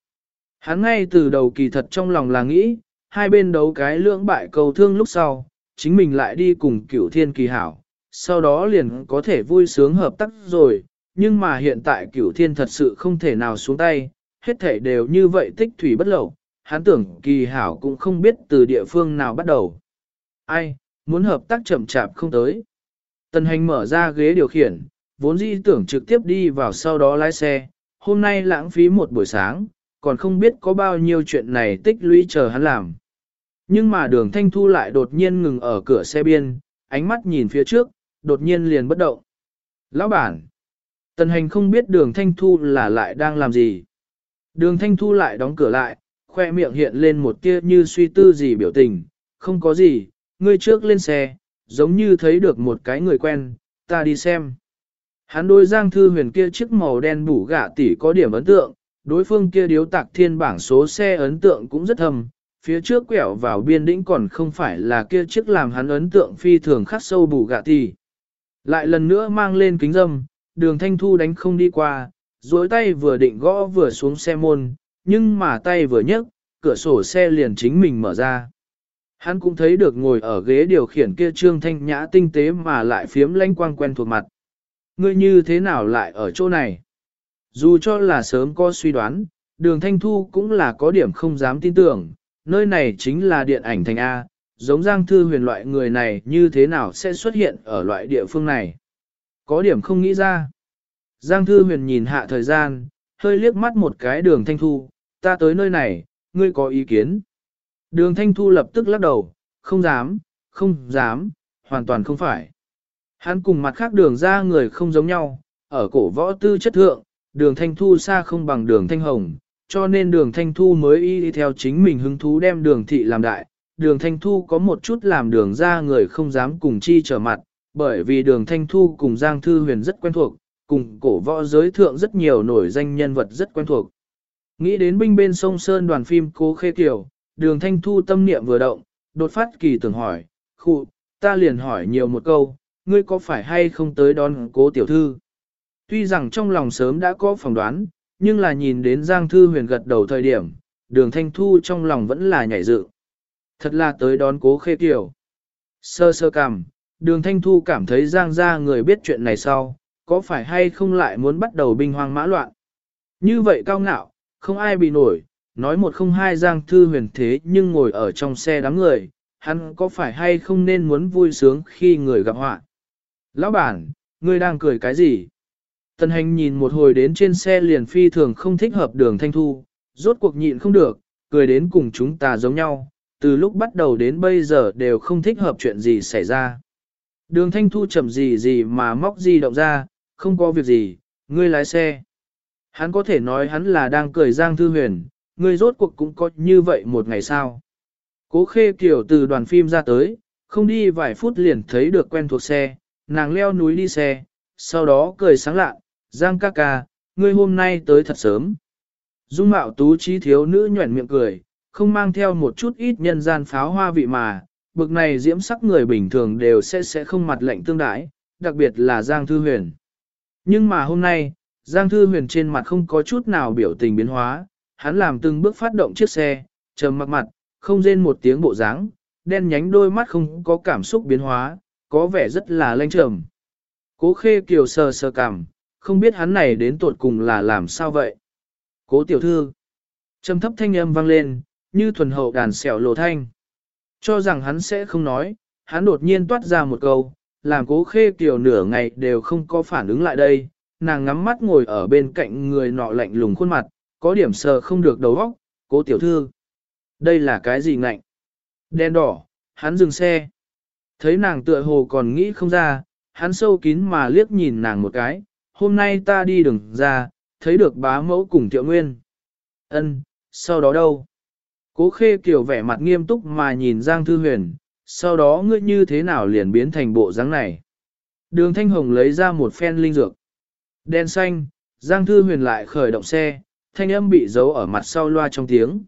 Hắn ngay từ đầu kỳ thật trong lòng là nghĩ, hai bên đấu cái lưỡng bại cầu thương lúc sau, chính mình lại đi cùng cửu thiên kỳ hảo, sau đó liền có thể vui sướng hợp tác rồi, nhưng mà hiện tại cửu thiên thật sự không thể nào xuống tay, hết thể đều như vậy tích thủy bất lậu, hắn tưởng kỳ hảo cũng không biết từ địa phương nào bắt đầu. Ai, muốn hợp tác chậm chạp không tới. Tần hành mở ra ghế điều khiển, vốn dĩ tưởng trực tiếp đi vào sau đó lái xe, hôm nay lãng phí một buổi sáng, còn không biết có bao nhiêu chuyện này tích lũy chờ hắn làm. Nhưng mà đường thanh thu lại đột nhiên ngừng ở cửa xe biên, ánh mắt nhìn phía trước, đột nhiên liền bất động. Lão bản! Tần hành không biết đường thanh thu là lại đang làm gì. Đường thanh thu lại đóng cửa lại, khoe miệng hiện lên một tia như suy tư gì biểu tình, không có gì, ngươi trước lên xe, giống như thấy được một cái người quen, ta đi xem. Hắn đôi giang thư huyền kia chiếc màu đen bủ gạ tỷ có điểm ấn tượng, đối phương kia điếu tạc thiên bảng số xe ấn tượng cũng rất thầm, phía trước quẹo vào biên đĩnh còn không phải là kia chiếc làm hắn ấn tượng phi thường khắc sâu bù gạ tỷ. Lại lần nữa mang lên kính dâm, đường thanh thu đánh không đi qua, duỗi tay vừa định gõ vừa xuống xe môn, nhưng mà tay vừa nhấc, cửa sổ xe liền chính mình mở ra. Hắn cũng thấy được ngồi ở ghế điều khiển kia trương thanh nhã tinh tế mà lại phiếm lanh quang quen thuộc mặt. Ngươi như thế nào lại ở chỗ này? Dù cho là sớm có suy đoán, đường thanh thu cũng là có điểm không dám tin tưởng, nơi này chính là điện ảnh thành A, giống Giang Thư huyền loại người này như thế nào sẽ xuất hiện ở loại địa phương này. Có điểm không nghĩ ra. Giang Thư huyền nhìn hạ thời gian, hơi liếc mắt một cái đường thanh thu, ta tới nơi này, ngươi có ý kiến. Đường thanh thu lập tức lắc đầu, không dám, không dám, hoàn toàn không phải. Hắn cùng mặt khác đường ra người không giống nhau, ở cổ võ tư chất thượng, đường thanh thu xa không bằng đường thanh hồng, cho nên đường thanh thu mới y theo chính mình hứng thú đem đường thị làm đại. Đường thanh thu có một chút làm đường ra người không dám cùng chi trở mặt, bởi vì đường thanh thu cùng Giang Thư Huyền rất quen thuộc, cùng cổ võ giới thượng rất nhiều nổi danh nhân vật rất quen thuộc. Nghĩ đến binh bên sông Sơn đoàn phim Cố Khê Kiều, đường thanh thu tâm niệm vừa động, đột phát kỳ tưởng hỏi, khụ, ta liền hỏi nhiều một câu, ngươi có phải hay không tới đón cố tiểu thư? Tuy rằng trong lòng sớm đã có phỏng đoán, nhưng là nhìn đến Giang Thư Huyền gật đầu thời điểm, đường thanh thu trong lòng vẫn là nhảy dự. Thật là tới đón cố khê tiểu. Sơ sơ cảm, đường thanh thu cảm thấy Giang gia người biết chuyện này sau, có phải hay không lại muốn bắt đầu binh hoang mã loạn. Như vậy cao ngạo, không ai bị nổi, nói một không hai Giang Thư Huyền thế nhưng ngồi ở trong xe đám người, hắn có phải hay không nên muốn vui sướng khi người gặp họa. Lão bản, ngươi đang cười cái gì? Tần hành nhìn một hồi đến trên xe liền phi thường không thích hợp đường thanh thu, rốt cuộc nhịn không được, cười đến cùng chúng ta giống nhau, từ lúc bắt đầu đến bây giờ đều không thích hợp chuyện gì xảy ra. Đường thanh thu chậm gì gì mà móc gì động ra, không có việc gì, ngươi lái xe. Hắn có thể nói hắn là đang cười Giang Thư Huyền, ngươi rốt cuộc cũng có như vậy một ngày sao. Cố khê kiểu từ đoàn phim ra tới, không đi vài phút liền thấy được quen thuộc xe, nàng leo núi đi xe, sau đó cười sáng lạ, Giang ca ca, ngươi hôm nay tới thật sớm. Dung mạo tú trí thiếu nữ nhuẩn miệng cười, không mang theo một chút ít nhân gian pháo hoa vị mà, bực này diễm sắc người bình thường đều sẽ sẽ không mặt lệnh tương đái, đặc biệt là Giang Thư Huyền. Nhưng mà hôm nay, Giang Thư Huyền trên mặt không có chút nào biểu tình biến hóa, hắn làm từng bước phát động chiếc xe, trầm mặt mặt, không rên một tiếng bộ dáng, đen nhánh đôi mắt không có cảm xúc biến hóa, có vẻ rất là lanh trầm. Cố khê kiều sờ sờ cằm, không biết hắn này đến tuột cùng là làm sao vậy. Cố tiểu thư. Trầm thấp thanh âm vang lên, như thuần hậu đàn xẻo lộ thanh. Cho rằng hắn sẽ không nói, hắn đột nhiên toát ra một câu, làm cố khê kiều nửa ngày đều không có phản ứng lại đây. Nàng ngắm mắt ngồi ở bên cạnh người nọ lạnh lùng khuôn mặt, có điểm sờ không được đầu óc, cố tiểu thư. Đây là cái gì ngạnh? Đen đỏ, hắn dừng xe. Thấy nàng tựa hồ còn nghĩ không ra, hắn sâu kín mà liếc nhìn nàng một cái, hôm nay ta đi đường ra, thấy được bá mẫu cùng tiệu nguyên. Ân, sau đó đâu? Cố khê kiểu vẻ mặt nghiêm túc mà nhìn Giang Thư Huyền, sau đó ngươi như thế nào liền biến thành bộ dáng này. Đường Thanh Hồng lấy ra một phen linh dược. Đen xanh, Giang Thư Huyền lại khởi động xe, thanh âm bị giấu ở mặt sau loa trong tiếng.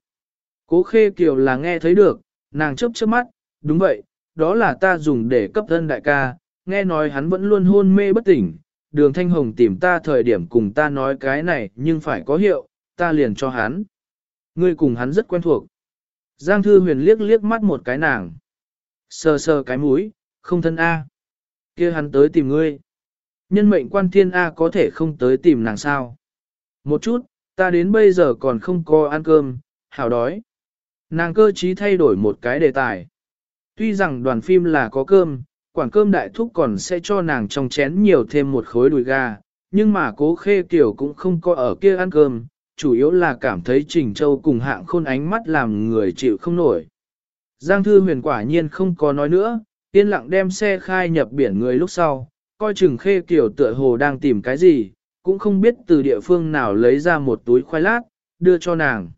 Cố khê kiều là nghe thấy được, nàng chớp chớp mắt, đúng vậy, đó là ta dùng để cấp thân đại ca, nghe nói hắn vẫn luôn hôn mê bất tỉnh, đường thanh hồng tìm ta thời điểm cùng ta nói cái này nhưng phải có hiệu, ta liền cho hắn. Ngươi cùng hắn rất quen thuộc. Giang thư huyền liếc liếc mắt một cái nàng. Sờ sờ cái mũi, không thân A. kia hắn tới tìm ngươi. Nhân mệnh quan thiên A có thể không tới tìm nàng sao. Một chút, ta đến bây giờ còn không có ăn cơm, hào đói. Nàng cơ trí thay đổi một cái đề tài. Tuy rằng đoàn phim là có cơm, quản cơm đại thúc còn sẽ cho nàng trong chén nhiều thêm một khối đùi gà, nhưng mà cố khê kiểu cũng không có ở kia ăn cơm, chủ yếu là cảm thấy Trình Châu cùng hạng khôn ánh mắt làm người chịu không nổi. Giang Thư huyền quả nhiên không có nói nữa, yên lặng đem xe khai nhập biển người lúc sau, coi chừng khê kiểu tựa hồ đang tìm cái gì, cũng không biết từ địa phương nào lấy ra một túi khoai lát, đưa cho nàng.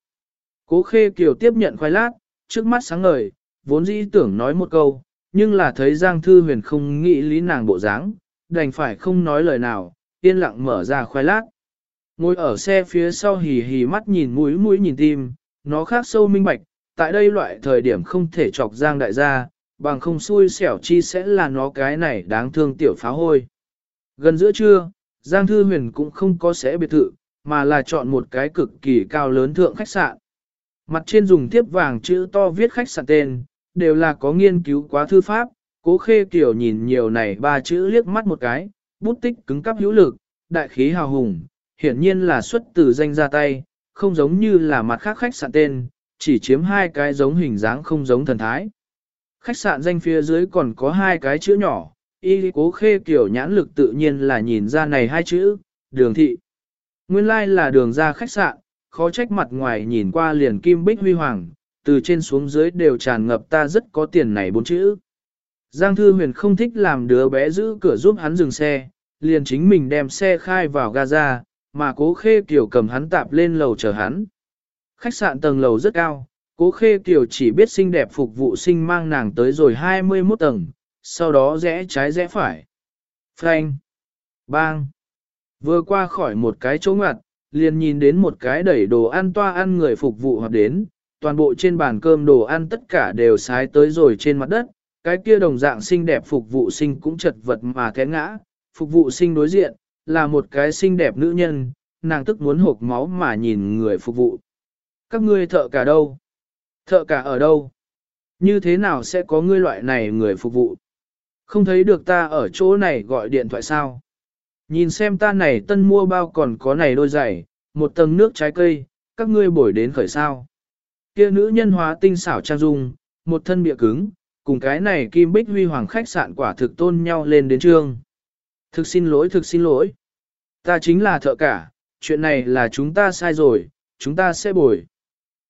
Cố khê kiểu tiếp nhận khoai lát, trước mắt sáng ngời, vốn dĩ tưởng nói một câu, nhưng là thấy Giang Thư Huyền không nghĩ lý nàng bộ dáng, đành phải không nói lời nào, yên lặng mở ra khoai lát. Ngồi ở xe phía sau hì hì mắt nhìn mũi mũi nhìn tim, nó khác sâu minh bạch, tại đây loại thời điểm không thể chọc Giang đại gia, bằng không xui xẻo chi sẽ là nó cái này đáng thương tiểu phá hôi. Gần giữa trưa, Giang Thư Huyền cũng không có sẽ biệt thự, mà là chọn một cái cực kỳ cao lớn thượng khách sạn. Mặt trên dùng tiếp vàng chữ to viết khách sạn tên, đều là có nghiên cứu quá thư pháp, cố khê kiểu nhìn nhiều này ba chữ liếc mắt một cái, bút tích cứng cắp hữu lực, đại khí hào hùng, hiển nhiên là xuất từ danh ra tay, không giống như là mặt khác khách sạn tên, chỉ chiếm hai cái giống hình dáng không giống thần thái. Khách sạn danh phía dưới còn có hai cái chữ nhỏ, y cố khê kiểu nhãn lực tự nhiên là nhìn ra này hai chữ, đường thị. Nguyên lai like là đường ra khách sạn, khó trách mặt ngoài nhìn qua liền kim bích huy hoàng, từ trên xuống dưới đều tràn ngập ta rất có tiền này bốn chữ. Giang Thư Huyền không thích làm đứa bé giữ cửa giúp hắn dừng xe, liền chính mình đem xe khai vào Gaza, mà cố khê kiểu cầm hắn tạp lên lầu chờ hắn. Khách sạn tầng lầu rất cao, cố khê kiểu chỉ biết xinh đẹp phục vụ sinh mang nàng tới rồi 21 tầng, sau đó rẽ trái rẽ phải. Frank! Bang! Vừa qua khỏi một cái chỗ ngoặt, liền nhìn đến một cái đẩy đồ ăn toa ăn người phục vụ hoặc đến, toàn bộ trên bàn cơm đồ ăn tất cả đều sái tới rồi trên mặt đất, cái kia đồng dạng xinh đẹp phục vụ sinh cũng chật vật mà té ngã, phục vụ sinh đối diện, là một cái xinh đẹp nữ nhân, nàng tức muốn hộp máu mà nhìn người phục vụ. Các ngươi thợ cả đâu? Thợ cả ở đâu? Như thế nào sẽ có ngươi loại này người phục vụ? Không thấy được ta ở chỗ này gọi điện thoại sao? Nhìn xem ta này tân mua bao còn có này đôi giày, một tầng nước trái cây, các ngươi bổi đến khởi sao. Kia nữ nhân hóa tinh xảo trang dung, một thân bịa cứng, cùng cái này kim bích huy hoàng khách sạn quả thực tôn nhau lên đến trương. Thực xin lỗi, thực xin lỗi. Ta chính là thợ cả, chuyện này là chúng ta sai rồi, chúng ta sẽ bồi.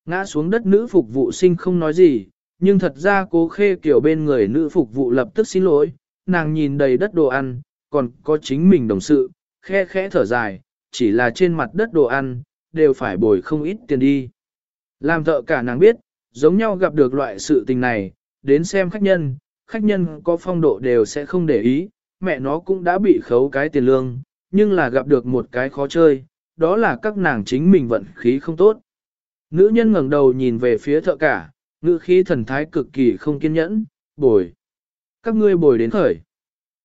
Ngã xuống đất nữ phục vụ sinh không nói gì, nhưng thật ra cố khê kiểu bên người nữ phục vụ lập tức xin lỗi, nàng nhìn đầy đất đồ ăn, còn có chính mình đồng sự, khe khẽ thở dài, chỉ là trên mặt đất đồ ăn, đều phải bồi không ít tiền đi. Làm thợ cả nàng biết, giống nhau gặp được loại sự tình này, đến xem khách nhân, khách nhân có phong độ đều sẽ không để ý, mẹ nó cũng đã bị khấu cái tiền lương, nhưng là gặp được một cái khó chơi, đó là các nàng chính mình vận khí không tốt. Nữ nhân ngẩng đầu nhìn về phía thợ cả, ngữ khí thần thái cực kỳ không kiên nhẫn, bồi. Các ngươi bồi đến khởi.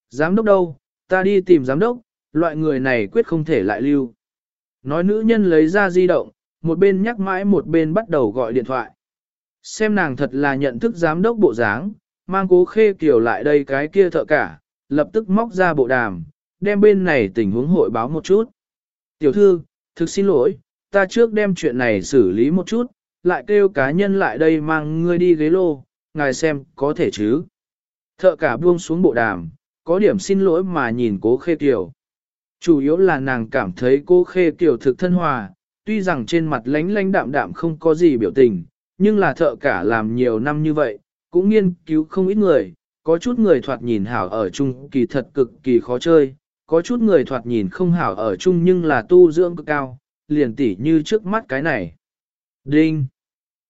Giám đốc đâu, ta đi tìm giám đốc, loại người này quyết không thể lại lưu. Nói nữ nhân lấy ra di động, một bên nhắc mãi một bên bắt đầu gọi điện thoại. Xem nàng thật là nhận thức giám đốc bộ dáng, mang cố khê kiểu lại đây cái kia thợ cả, lập tức móc ra bộ đàm, đem bên này tình huống hội báo một chút. Tiểu thư, thực xin lỗi, ta trước đem chuyện này xử lý một chút, lại kêu cá nhân lại đây mang ngươi đi ghế lô, ngài xem có thể chứ. Thợ cả buông xuống bộ đàm, có điểm xin lỗi mà nhìn cố khê tiểu. Chủ yếu là nàng cảm thấy cố khê tiểu thực thân hòa, tuy rằng trên mặt lánh lánh đạm đạm không có gì biểu tình, nhưng là thợ cả làm nhiều năm như vậy, cũng nghiên cứu không ít người, có chút người thoạt nhìn hảo ở chung kỳ thật cực kỳ khó chơi, có chút người thoạt nhìn không hảo ở chung nhưng là tu dưỡng cực cao, liền tỉ như trước mắt cái này. Đinh!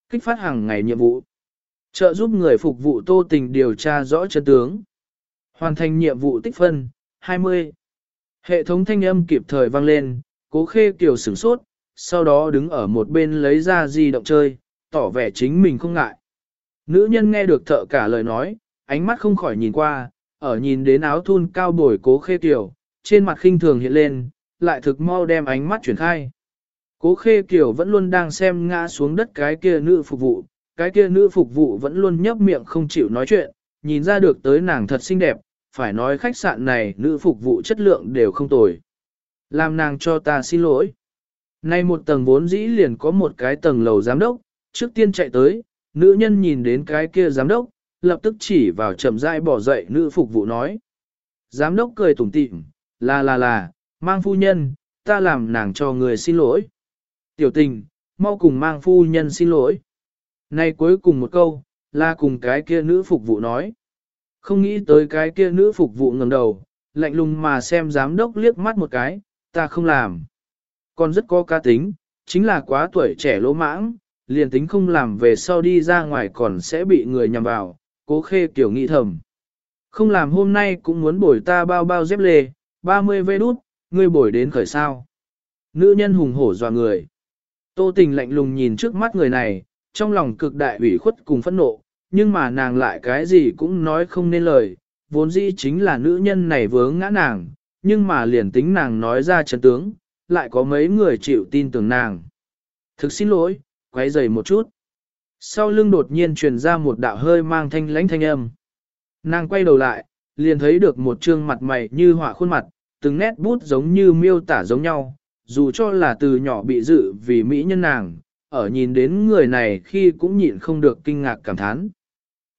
Kích phát hàng ngày nhiệm vụ. Trợ giúp người phục vụ tô tình điều tra rõ chân tướng. Hoàn thành nhiệm vụ tích phân, 20. Hệ thống thanh âm kịp thời vang lên, cố khê kiều sửng sốt, sau đó đứng ở một bên lấy ra di động chơi, tỏ vẻ chính mình không ngại. Nữ nhân nghe được thợ cả lời nói, ánh mắt không khỏi nhìn qua, ở nhìn đến áo thun cao bồi cố khê kiều, trên mặt khinh thường hiện lên, lại thực mau đem ánh mắt chuyển khai. Cố khê kiều vẫn luôn đang xem ngã xuống đất cái kia nữ phục vụ, cái kia nữ phục vụ vẫn luôn nhấp miệng không chịu nói chuyện, nhìn ra được tới nàng thật xinh đẹp, phải nói khách sạn này nữ phục vụ chất lượng đều không tồi. Làm nàng cho ta xin lỗi. Nay một tầng vốn dĩ liền có một cái tầng lầu giám đốc, trước tiên chạy tới, nữ nhân nhìn đến cái kia giám đốc, lập tức chỉ vào chậm rãi bỏ dậy nữ phục vụ nói. Giám đốc cười tủm tỉm, là là là, mang phu nhân, ta làm nàng cho người xin lỗi. Tiểu tình, mau cùng mang phu nhân xin lỗi. Nay cuối cùng một câu, là cùng cái kia nữ phục vụ nói. Không nghĩ tới cái kia nữ phục vụ ngẩng đầu, lạnh lùng mà xem giám đốc liếc mắt một cái, ta không làm. Còn rất có ca tính, chính là quá tuổi trẻ lỗ mãng, liền tính không làm về sau đi ra ngoài còn sẽ bị người nhầm vào, cố khê kiểu nghĩ thầm. Không làm hôm nay cũng muốn bổi ta bao bao dép lê, 30 vê đút, ngươi bổi đến khởi sao. Nữ nhân hùng hổ dọa người. Tô tình lạnh lùng nhìn trước mắt người này, trong lòng cực đại ủy khuất cùng phẫn nộ, nhưng mà nàng lại cái gì cũng nói không nên lời, vốn dĩ chính là nữ nhân này vướng ngã nàng, nhưng mà liền tính nàng nói ra chân tướng, lại có mấy người chịu tin tưởng nàng. Thực xin lỗi, quấy rầy một chút. Sau lưng đột nhiên truyền ra một đạo hơi mang thanh lãnh thanh âm. Nàng quay đầu lại, liền thấy được một trương mặt mày như họa khuôn mặt, từng nét bút giống như miêu tả giống nhau, dù cho là từ nhỏ bị dự vì mỹ nhân nàng, ở nhìn đến người này khi cũng nhịn không được kinh ngạc cảm thán.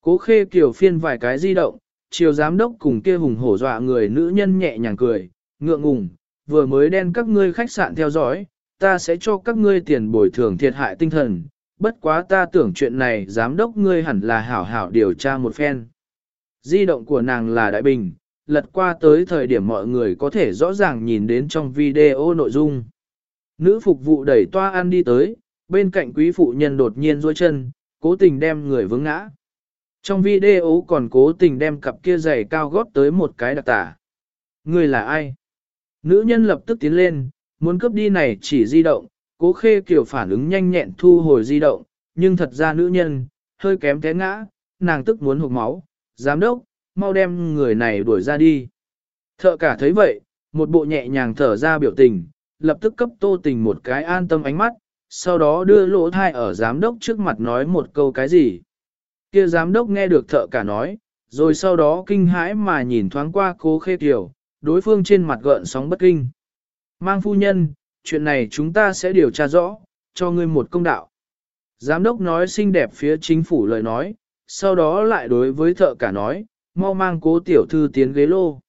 Cố khê kiều phiên vài cái di động, chiều giám đốc cùng kia hùng hổ dọa người nữ nhân nhẹ nhàng cười, ngượng ngùng, vừa mới đen các ngươi khách sạn theo dõi, ta sẽ cho các ngươi tiền bồi thường thiệt hại tinh thần, bất quá ta tưởng chuyện này giám đốc ngươi hẳn là hảo hảo điều tra một phen. Di động của nàng là đại bình, lật qua tới thời điểm mọi người có thể rõ ràng nhìn đến trong video nội dung. Nữ phục vụ đẩy toa ăn đi tới, bên cạnh quý phụ nhân đột nhiên duỗi chân, cố tình đem người vướng ngã. Trong video còn cố tình đem cặp kia giày cao gót tới một cái đặc tả. Người là ai? Nữ nhân lập tức tiến lên, muốn cướp đi này chỉ di động, cố khê kiểu phản ứng nhanh nhẹn thu hồi di động, nhưng thật ra nữ nhân, hơi kém té ngã, nàng tức muốn hụt máu, giám đốc, mau đem người này đuổi ra đi. Thợ cả thấy vậy, một bộ nhẹ nhàng thở ra biểu tình, lập tức cấp tô tình một cái an tâm ánh mắt, sau đó đưa lỗ thai ở giám đốc trước mặt nói một câu cái gì. Kia giám đốc nghe được thợ cả nói, rồi sau đó kinh hãi mà nhìn thoáng qua cố khê tiểu, đối phương trên mặt gợn sóng bất kinh. Mang phu nhân, chuyện này chúng ta sẽ điều tra rõ, cho ngươi một công đạo. Giám đốc nói xinh đẹp phía chính phủ lời nói, sau đó lại đối với thợ cả nói, mau mang cố tiểu thư tiến ghế lô.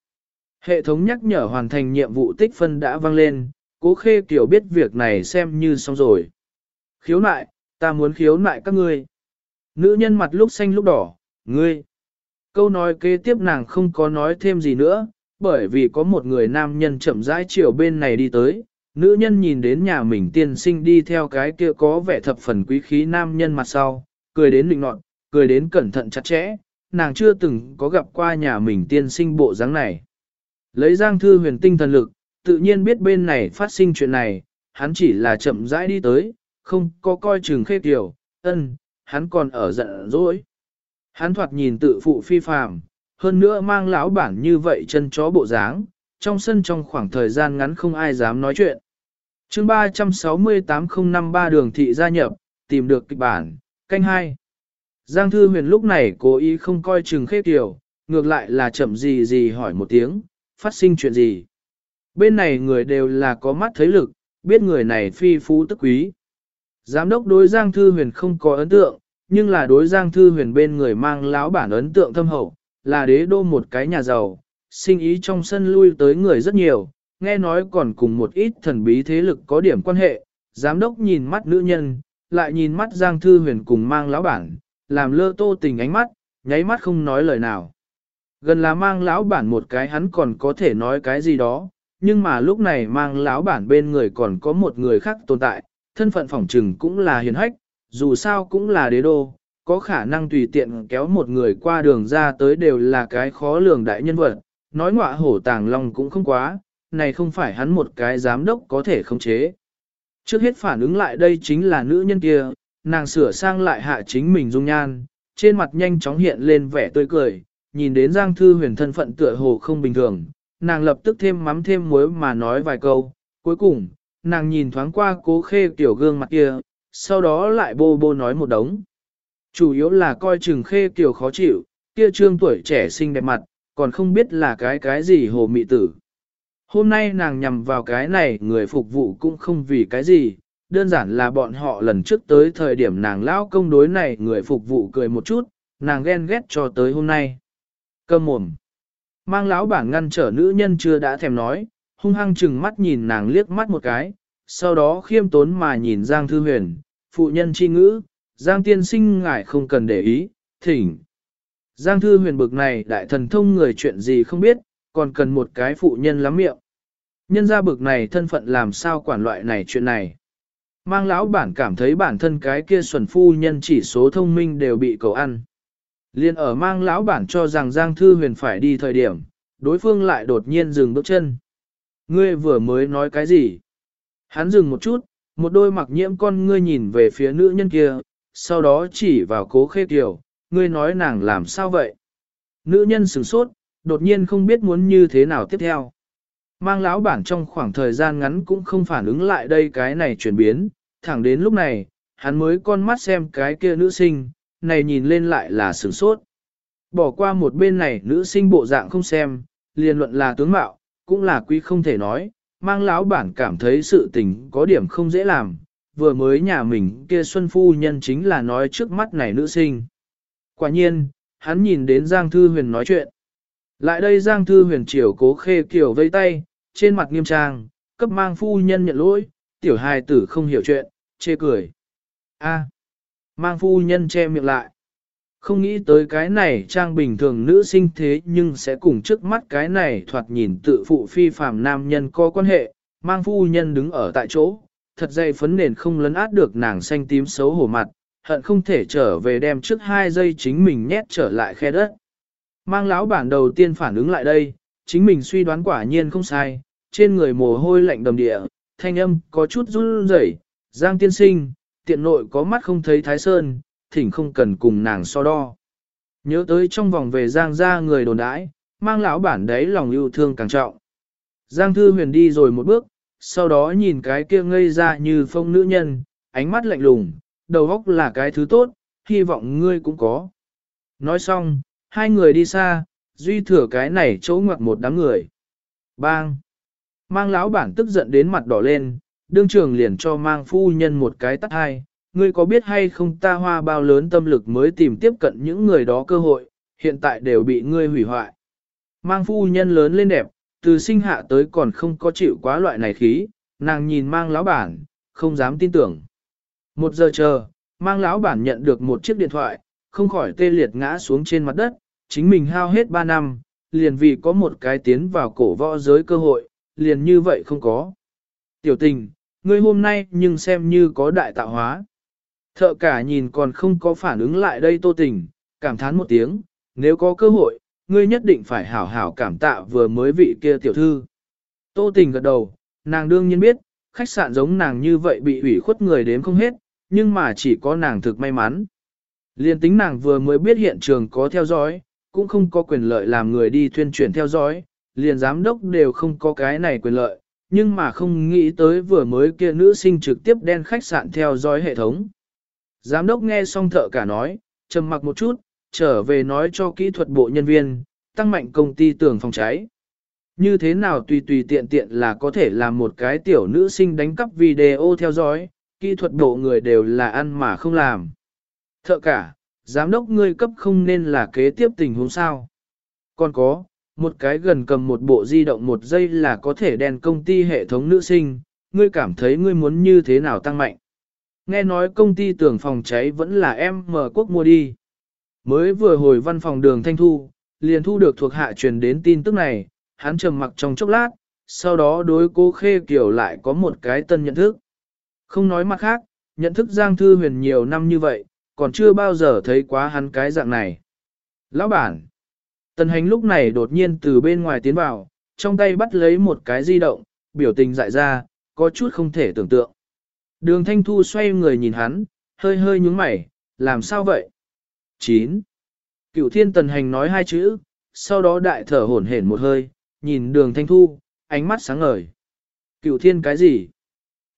Hệ thống nhắc nhở hoàn thành nhiệm vụ tích phân đã vang lên, cố khê kiểu biết việc này xem như xong rồi. Khiếu nại, ta muốn khiếu nại các ngươi. Nữ nhân mặt lúc xanh lúc đỏ, ngươi. Câu nói kế tiếp nàng không có nói thêm gì nữa, bởi vì có một người nam nhân chậm rãi chiều bên này đi tới, nữ nhân nhìn đến nhà mình tiên sinh đi theo cái kia có vẻ thập phần quý khí nam nhân mặt sau, cười đến lịnh nọt, cười đến cẩn thận chặt chẽ, nàng chưa từng có gặp qua nhà mình tiên sinh bộ dáng này. Lấy Giang Thư huyền tinh thần lực, tự nhiên biết bên này phát sinh chuyện này, hắn chỉ là chậm rãi đi tới, không có coi chừng khê tiểu ân, hắn còn ở giận dỗi. Hắn thoạt nhìn tự phụ phi phàm, hơn nữa mang lão bản như vậy chân chó bộ dáng, trong sân trong khoảng thời gian ngắn không ai dám nói chuyện. chương 368053 đường thị gia nhập, tìm được kịch bản, canh hai. Giang Thư Huyền lúc này cố ý không coi chừng khê tiểu, ngược lại là chậm gì gì hỏi một tiếng, phát sinh chuyện gì. Bên này người đều là có mắt thấy lực, biết người này phi phú tức quý. Giám đốc đối Giang Thư Huyền không có ấn tượng, nhưng là đối Giang Thư Huyền bên người mang lão bản ấn tượng thâm hậu, là đế đô một cái nhà giàu, sinh ý trong sân lui tới người rất nhiều, nghe nói còn cùng một ít thần bí thế lực có điểm quan hệ, giám đốc nhìn mắt nữ nhân, lại nhìn mắt Giang Thư Huyền cùng mang lão bản, làm lơ tô tình ánh mắt, nháy mắt không nói lời nào. Gần là mang lão bản một cái hắn còn có thể nói cái gì đó, nhưng mà lúc này mang lão bản bên người còn có một người khác tồn tại, thân phận phỏng trừng cũng là hiền hách, dù sao cũng là đế đô, có khả năng tùy tiện kéo một người qua đường ra tới đều là cái khó lường đại nhân vật, nói ngọa hổ tàng long cũng không quá, này không phải hắn một cái giám đốc có thể khống chế. Trước hết phản ứng lại đây chính là nữ nhân kia, nàng sửa sang lại hạ chính mình dung nhan, trên mặt nhanh chóng hiện lên vẻ tươi cười, nhìn đến Giang Thư huyền thân phận tựa hồ không bình thường, nàng lập tức thêm mắm thêm muối mà nói vài câu, cuối cùng, nàng nhìn thoáng qua cố khê tiểu gương mặt kia, sau đó lại bô bô nói một đống. Chủ yếu là coi chừng khê tiểu khó chịu, kia trương tuổi trẻ xinh đẹp mặt, còn không biết là cái cái gì hồ mị tử. Hôm nay nàng nhằm vào cái này người phục vụ cũng không vì cái gì, đơn giản là bọn họ lần trước tới thời điểm nàng lão công đối này người phục vụ cười một chút, nàng ghen ghét cho tới hôm nay. Cơm mồm. Mang lão bản ngăn trở nữ nhân chưa đã thèm nói, hung hăng chừng mắt nhìn nàng liếc mắt một cái, sau đó khiêm tốn mà nhìn Giang Thư Huyền, phụ nhân chi ngữ, Giang tiên sinh ngại không cần để ý, thỉnh. Giang Thư Huyền bực này đại thần thông người chuyện gì không biết, còn cần một cái phụ nhân lắm miệng. Nhân ra bực này thân phận làm sao quản loại này chuyện này. Mang lão bản cảm thấy bản thân cái kia xuẩn phu nhân chỉ số thông minh đều bị cầu ăn. Liên ở mang lão bản cho rằng Giang Thư Huyền phải đi thời điểm, đối phương lại đột nhiên dừng bước chân. Ngươi vừa mới nói cái gì? Hắn dừng một chút, một đôi mặc nhiễm con ngươi nhìn về phía nữ nhân kia, sau đó chỉ vào cố khê kiều, ngươi nói nàng làm sao vậy? Nữ nhân sửng sốt, đột nhiên không biết muốn như thế nào tiếp theo. Mang lão bản trong khoảng thời gian ngắn cũng không phản ứng lại đây cái này chuyển biến, thẳng đến lúc này, hắn mới con mắt xem cái kia nữ sinh, này nhìn lên lại là sửng sốt. Bỏ qua một bên này nữ sinh bộ dạng không xem, liền luận là tướng mạo, cũng là quý không thể nói, mang lão bản cảm thấy sự tình có điểm không dễ làm, vừa mới nhà mình kia Xuân Phu Nhân chính là nói trước mắt này nữ sinh. Quả nhiên, hắn nhìn đến Giang Thư Huyền nói chuyện. Lại đây Giang Thư Huyền chiều cố khê kiểu vây tay, trên mặt nghiêm trang, cấp mang phu nhân nhận lỗi, tiểu hài tử không hiểu chuyện, chê cười. A. mang phu nhân che miệng lại. Không nghĩ tới cái này trang bình thường nữ sinh thế nhưng sẽ cùng trước mắt cái này thoạt nhìn tự phụ phi phàm nam nhân có quan hệ, mang phu nhân đứng ở tại chỗ, thật dày phấn nền không lấn át được nàng xanh tím xấu hổ mặt, hận không thể trở về đem trước hai giây chính mình nhét trở lại khe đất. Mang lão bản đầu tiên phản ứng lại đây, chính mình suy đoán quả nhiên không sai, trên người mồ hôi lạnh đầm địa, thanh âm có chút run rẩy. Giang tiên sinh, tiện nội có mắt không thấy thái sơn, thỉnh không cần cùng nàng so đo. Nhớ tới trong vòng về Giang ra người đồn đãi, mang lão bản đấy lòng yêu thương càng trọng. Giang thư huyền đi rồi một bước, sau đó nhìn cái kia ngây ra như phong nữ nhân, ánh mắt lạnh lùng, đầu óc là cái thứ tốt, hy vọng ngươi cũng có. Nói xong, hai người đi xa, duy thừa cái này chỗ ngoặt một đám người. Bang! Mang lão bản tức giận đến mặt đỏ lên, đương trường liền cho mang phu nhân một cái tắt hai. Ngươi có biết hay không ta hoa bao lớn tâm lực mới tìm tiếp cận những người đó cơ hội, hiện tại đều bị ngươi hủy hoại. Mang phu nhân lớn lên đẹp, từ sinh hạ tới còn không có chịu quá loại này khí, nàng nhìn mang lão bản, không dám tin tưởng. Một giờ chờ, mang lão bản nhận được một chiếc điện thoại, không khỏi tê liệt ngã xuống trên mặt đất, chính mình hao hết 3 năm, liền vì có một cái tiến vào cổ võ giới cơ hội, liền như vậy không có. Tiểu tình, ngươi hôm nay nhưng xem như có đại tạo hóa. Thợ cả nhìn còn không có phản ứng lại đây tô tình, cảm thán một tiếng, nếu có cơ hội, ngươi nhất định phải hảo hảo cảm tạ vừa mới vị kia tiểu thư. Tô tình gật đầu, nàng đương nhiên biết, khách sạn giống nàng như vậy bị ủy khuất người đến không hết, nhưng mà chỉ có nàng thực may mắn. Liên tính nàng vừa mới biết hiện trường có theo dõi, cũng không có quyền lợi làm người đi tuyên truyền theo dõi, liền giám đốc đều không có cái này quyền lợi, nhưng mà không nghĩ tới vừa mới kia nữ sinh trực tiếp đen khách sạn theo dõi hệ thống. Giám đốc nghe xong thợ cả nói, trầm mặc một chút, trở về nói cho kỹ thuật bộ nhân viên, tăng mạnh công ty tường phòng cháy. Như thế nào tùy tùy tiện tiện là có thể làm một cái tiểu nữ sinh đánh cắp video theo dõi, kỹ thuật bộ người đều là ăn mà không làm. Thợ cả, giám đốc ngươi cấp không nên là kế tiếp tình huống sao. Còn có, một cái gần cầm một bộ di động một giây là có thể đèn công ty hệ thống nữ sinh, ngươi cảm thấy ngươi muốn như thế nào tăng mạnh. Nghe nói công ty tưởng phòng cháy vẫn là em mở quốc mua đi. Mới vừa hồi văn phòng đường Thanh Thu, liền thu được thuộc hạ truyền đến tin tức này, hắn trầm mặc trong chốc lát, sau đó đối cố khê kiểu lại có một cái tân nhận thức. Không nói mặt khác, nhận thức Giang Thư Huyền nhiều năm như vậy, còn chưa bao giờ thấy quá hắn cái dạng này. Lão bản, tần hành lúc này đột nhiên từ bên ngoài tiến vào, trong tay bắt lấy một cái di động, biểu tình dại ra, có chút không thể tưởng tượng. Đường Thanh Thu xoay người nhìn hắn, hơi hơi nhúng mày, làm sao vậy? 9. Cựu thiên tần hành nói hai chữ, sau đó đại thở hổn hển một hơi, nhìn đường Thanh Thu, ánh mắt sáng ngời. Cựu thiên cái gì?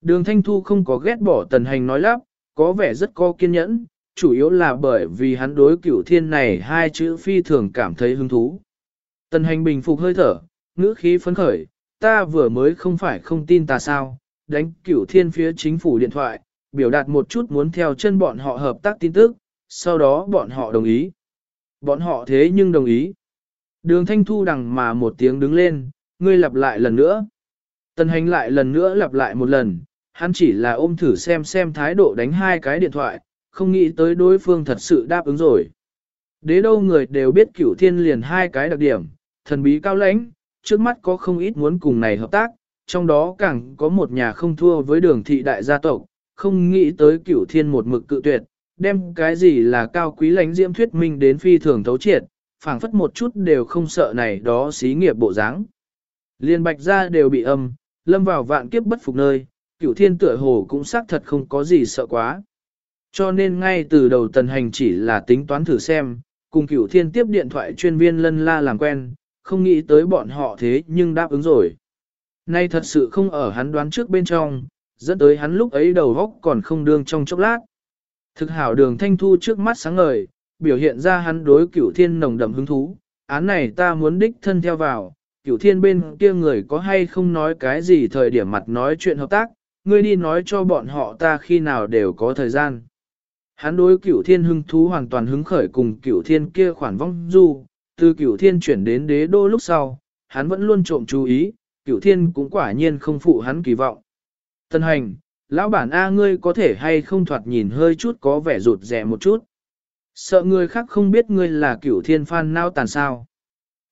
Đường Thanh Thu không có ghét bỏ tần hành nói lắp, có vẻ rất có kiên nhẫn, chủ yếu là bởi vì hắn đối cửu thiên này hai chữ phi thường cảm thấy hứng thú. Tần hành bình phục hơi thở, ngữ khí phấn khởi, ta vừa mới không phải không tin ta sao, đánh cửu thiên phía chính phủ điện thoại, biểu đạt một chút muốn theo chân bọn họ hợp tác tin tức, sau đó bọn họ đồng ý. Bọn họ thế nhưng đồng ý. Đường thanh thu đằng mà một tiếng đứng lên, ngươi lặp lại lần nữa. Tần hành lại lần nữa lặp lại một lần, hắn chỉ là ôm thử xem xem thái độ đánh hai cái điện thoại, không nghĩ tới đối phương thật sự đáp ứng rồi. Đế đâu người đều biết cửu thiên liền hai cái đặc điểm, thần bí cao lãnh, trước mắt có không ít muốn cùng này hợp tác, trong đó càng có một nhà không thua với đường thị đại gia tộc, không nghĩ tới cửu thiên một mực cự tuyệt, đem cái gì là cao quý lãnh diễm thuyết minh đến phi thường thấu triệt, phảng phất một chút đều không sợ này đó xí nghiệp bộ dáng. Liên bạch ra đều bị âm, lâm vào vạn kiếp bất phục nơi, cửu thiên tựa hồ cũng xác thật không có gì sợ quá. Cho nên ngay từ đầu tần hành chỉ là tính toán thử xem, cùng cửu thiên tiếp điện thoại chuyên viên lân la làm quen, không nghĩ tới bọn họ thế nhưng đáp ứng rồi. Nay thật sự không ở hắn đoán trước bên trong, dẫn tới hắn lúc ấy đầu góc còn không đương trong chốc lát. Thực hảo đường thanh thu trước mắt sáng ngời, biểu hiện ra hắn đối cửu thiên nồng đậm hứng thú, án này ta muốn đích thân theo vào, cửu thiên bên kia người có hay không nói cái gì thời điểm mặt nói chuyện hợp tác, ngươi đi nói cho bọn họ ta khi nào đều có thời gian. Hắn đối cửu thiên hưng thú hoàn toàn hứng khởi cùng cửu thiên kia khoản vong du, từ cửu thiên chuyển đến đế đô lúc sau, hắn vẫn luôn trộm chú ý, cửu thiên cũng quả nhiên không phụ hắn kỳ vọng. Tân hành, lão bản A ngươi có thể hay không thoạt nhìn hơi chút có vẻ rụt rẻ một chút. Sợ người khác không biết ngươi là cửu thiên phan nao tàn sao.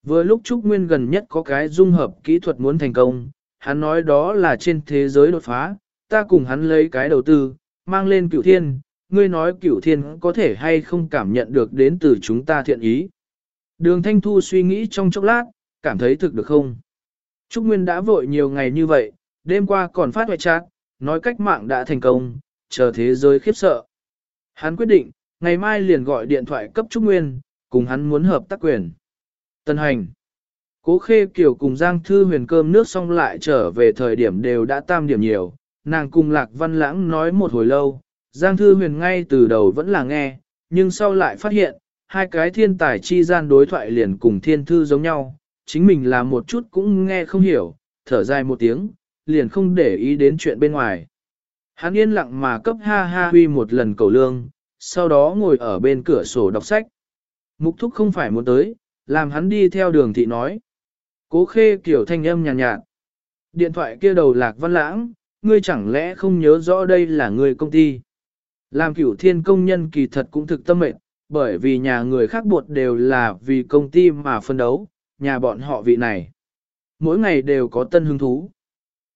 Vừa lúc Trúc Nguyên gần nhất có cái dung hợp kỹ thuật muốn thành công, hắn nói đó là trên thế giới đột phá, ta cùng hắn lấy cái đầu tư, mang lên cửu thiên, ngươi nói cửu thiên có thể hay không cảm nhận được đến từ chúng ta thiện ý. Đường Thanh Thu suy nghĩ trong chốc lát, cảm thấy thực được không? Trúc Nguyên đã vội nhiều ngày như vậy, đêm qua còn phát hoại chát, nói cách mạng đã thành công, chờ thế giới khiếp sợ. Hắn quyết định, ngày mai liền gọi điện thoại cấp Trúc Nguyên, cùng hắn muốn hợp tác quyền. Tân hành. Cố Khê Kiều cùng Giang Thư huyền cơm nước xong lại trở về thời điểm đều đã tam điểm nhiều, nàng cùng Lạc Văn Lãng nói một hồi lâu, Giang Thư huyền ngay từ đầu vẫn là nghe, nhưng sau lại phát hiện, hai cái thiên tài chi gian đối thoại liền cùng thiên thư giống nhau, chính mình là một chút cũng nghe không hiểu, thở dài một tiếng, liền không để ý đến chuyện bên ngoài. Hắn yên lặng mà cấp ha ha huy một lần cầu lương, sau đó ngồi ở bên cửa sổ đọc sách. Mục thúc không phải muốn tới, làm hắn đi theo đường thị nói. Cố khê kiểu thanh âm nhàn nhạt, nhạt. Điện thoại kia đầu lạc văn lãng, ngươi chẳng lẽ không nhớ rõ đây là người công ty. Làm cửu thiên công nhân kỳ thật cũng thực tâm mệnh, bởi vì nhà người khác buộc đều là vì công ty mà phân đấu, nhà bọn họ vị này. Mỗi ngày đều có tân hứng thú.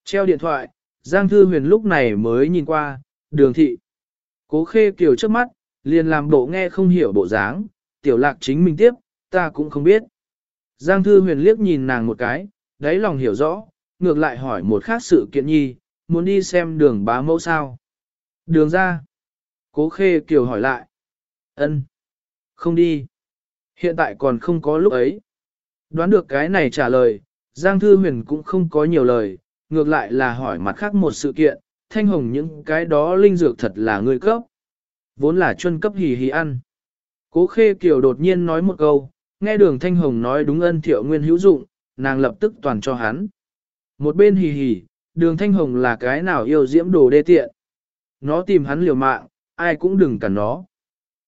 Treo điện thoại, Giang Thư Huyền lúc này mới nhìn qua, đường thị. Cố khê kiều trước mắt, liền làm bộ nghe không hiểu bộ dáng, tiểu lạc chính mình tiếp, ta cũng không biết. Giang Thư Huyền liếc nhìn nàng một cái, đáy lòng hiểu rõ, ngược lại hỏi một khác sự kiện nhi, muốn đi xem đường bá mẫu sao. Đường ra. Cố khê kiều hỏi lại. ân, Không đi. Hiện tại còn không có lúc ấy. Đoán được cái này trả lời, Giang Thư Huyền cũng không có nhiều lời, ngược lại là hỏi mặt khác một sự kiện, thanh hồng những cái đó linh dược thật là người cấp. Vốn là chuân cấp hì hì ăn. Cố khê kiều đột nhiên nói một câu, nghe đường thanh hồng nói đúng ân thiệu nguyên hữu dụng, nàng lập tức toàn cho hắn. Một bên hì hì, đường thanh hồng là cái nào yêu diễm đồ đê tiện. Nó tìm hắn liều mạng, ai cũng đừng cản nó.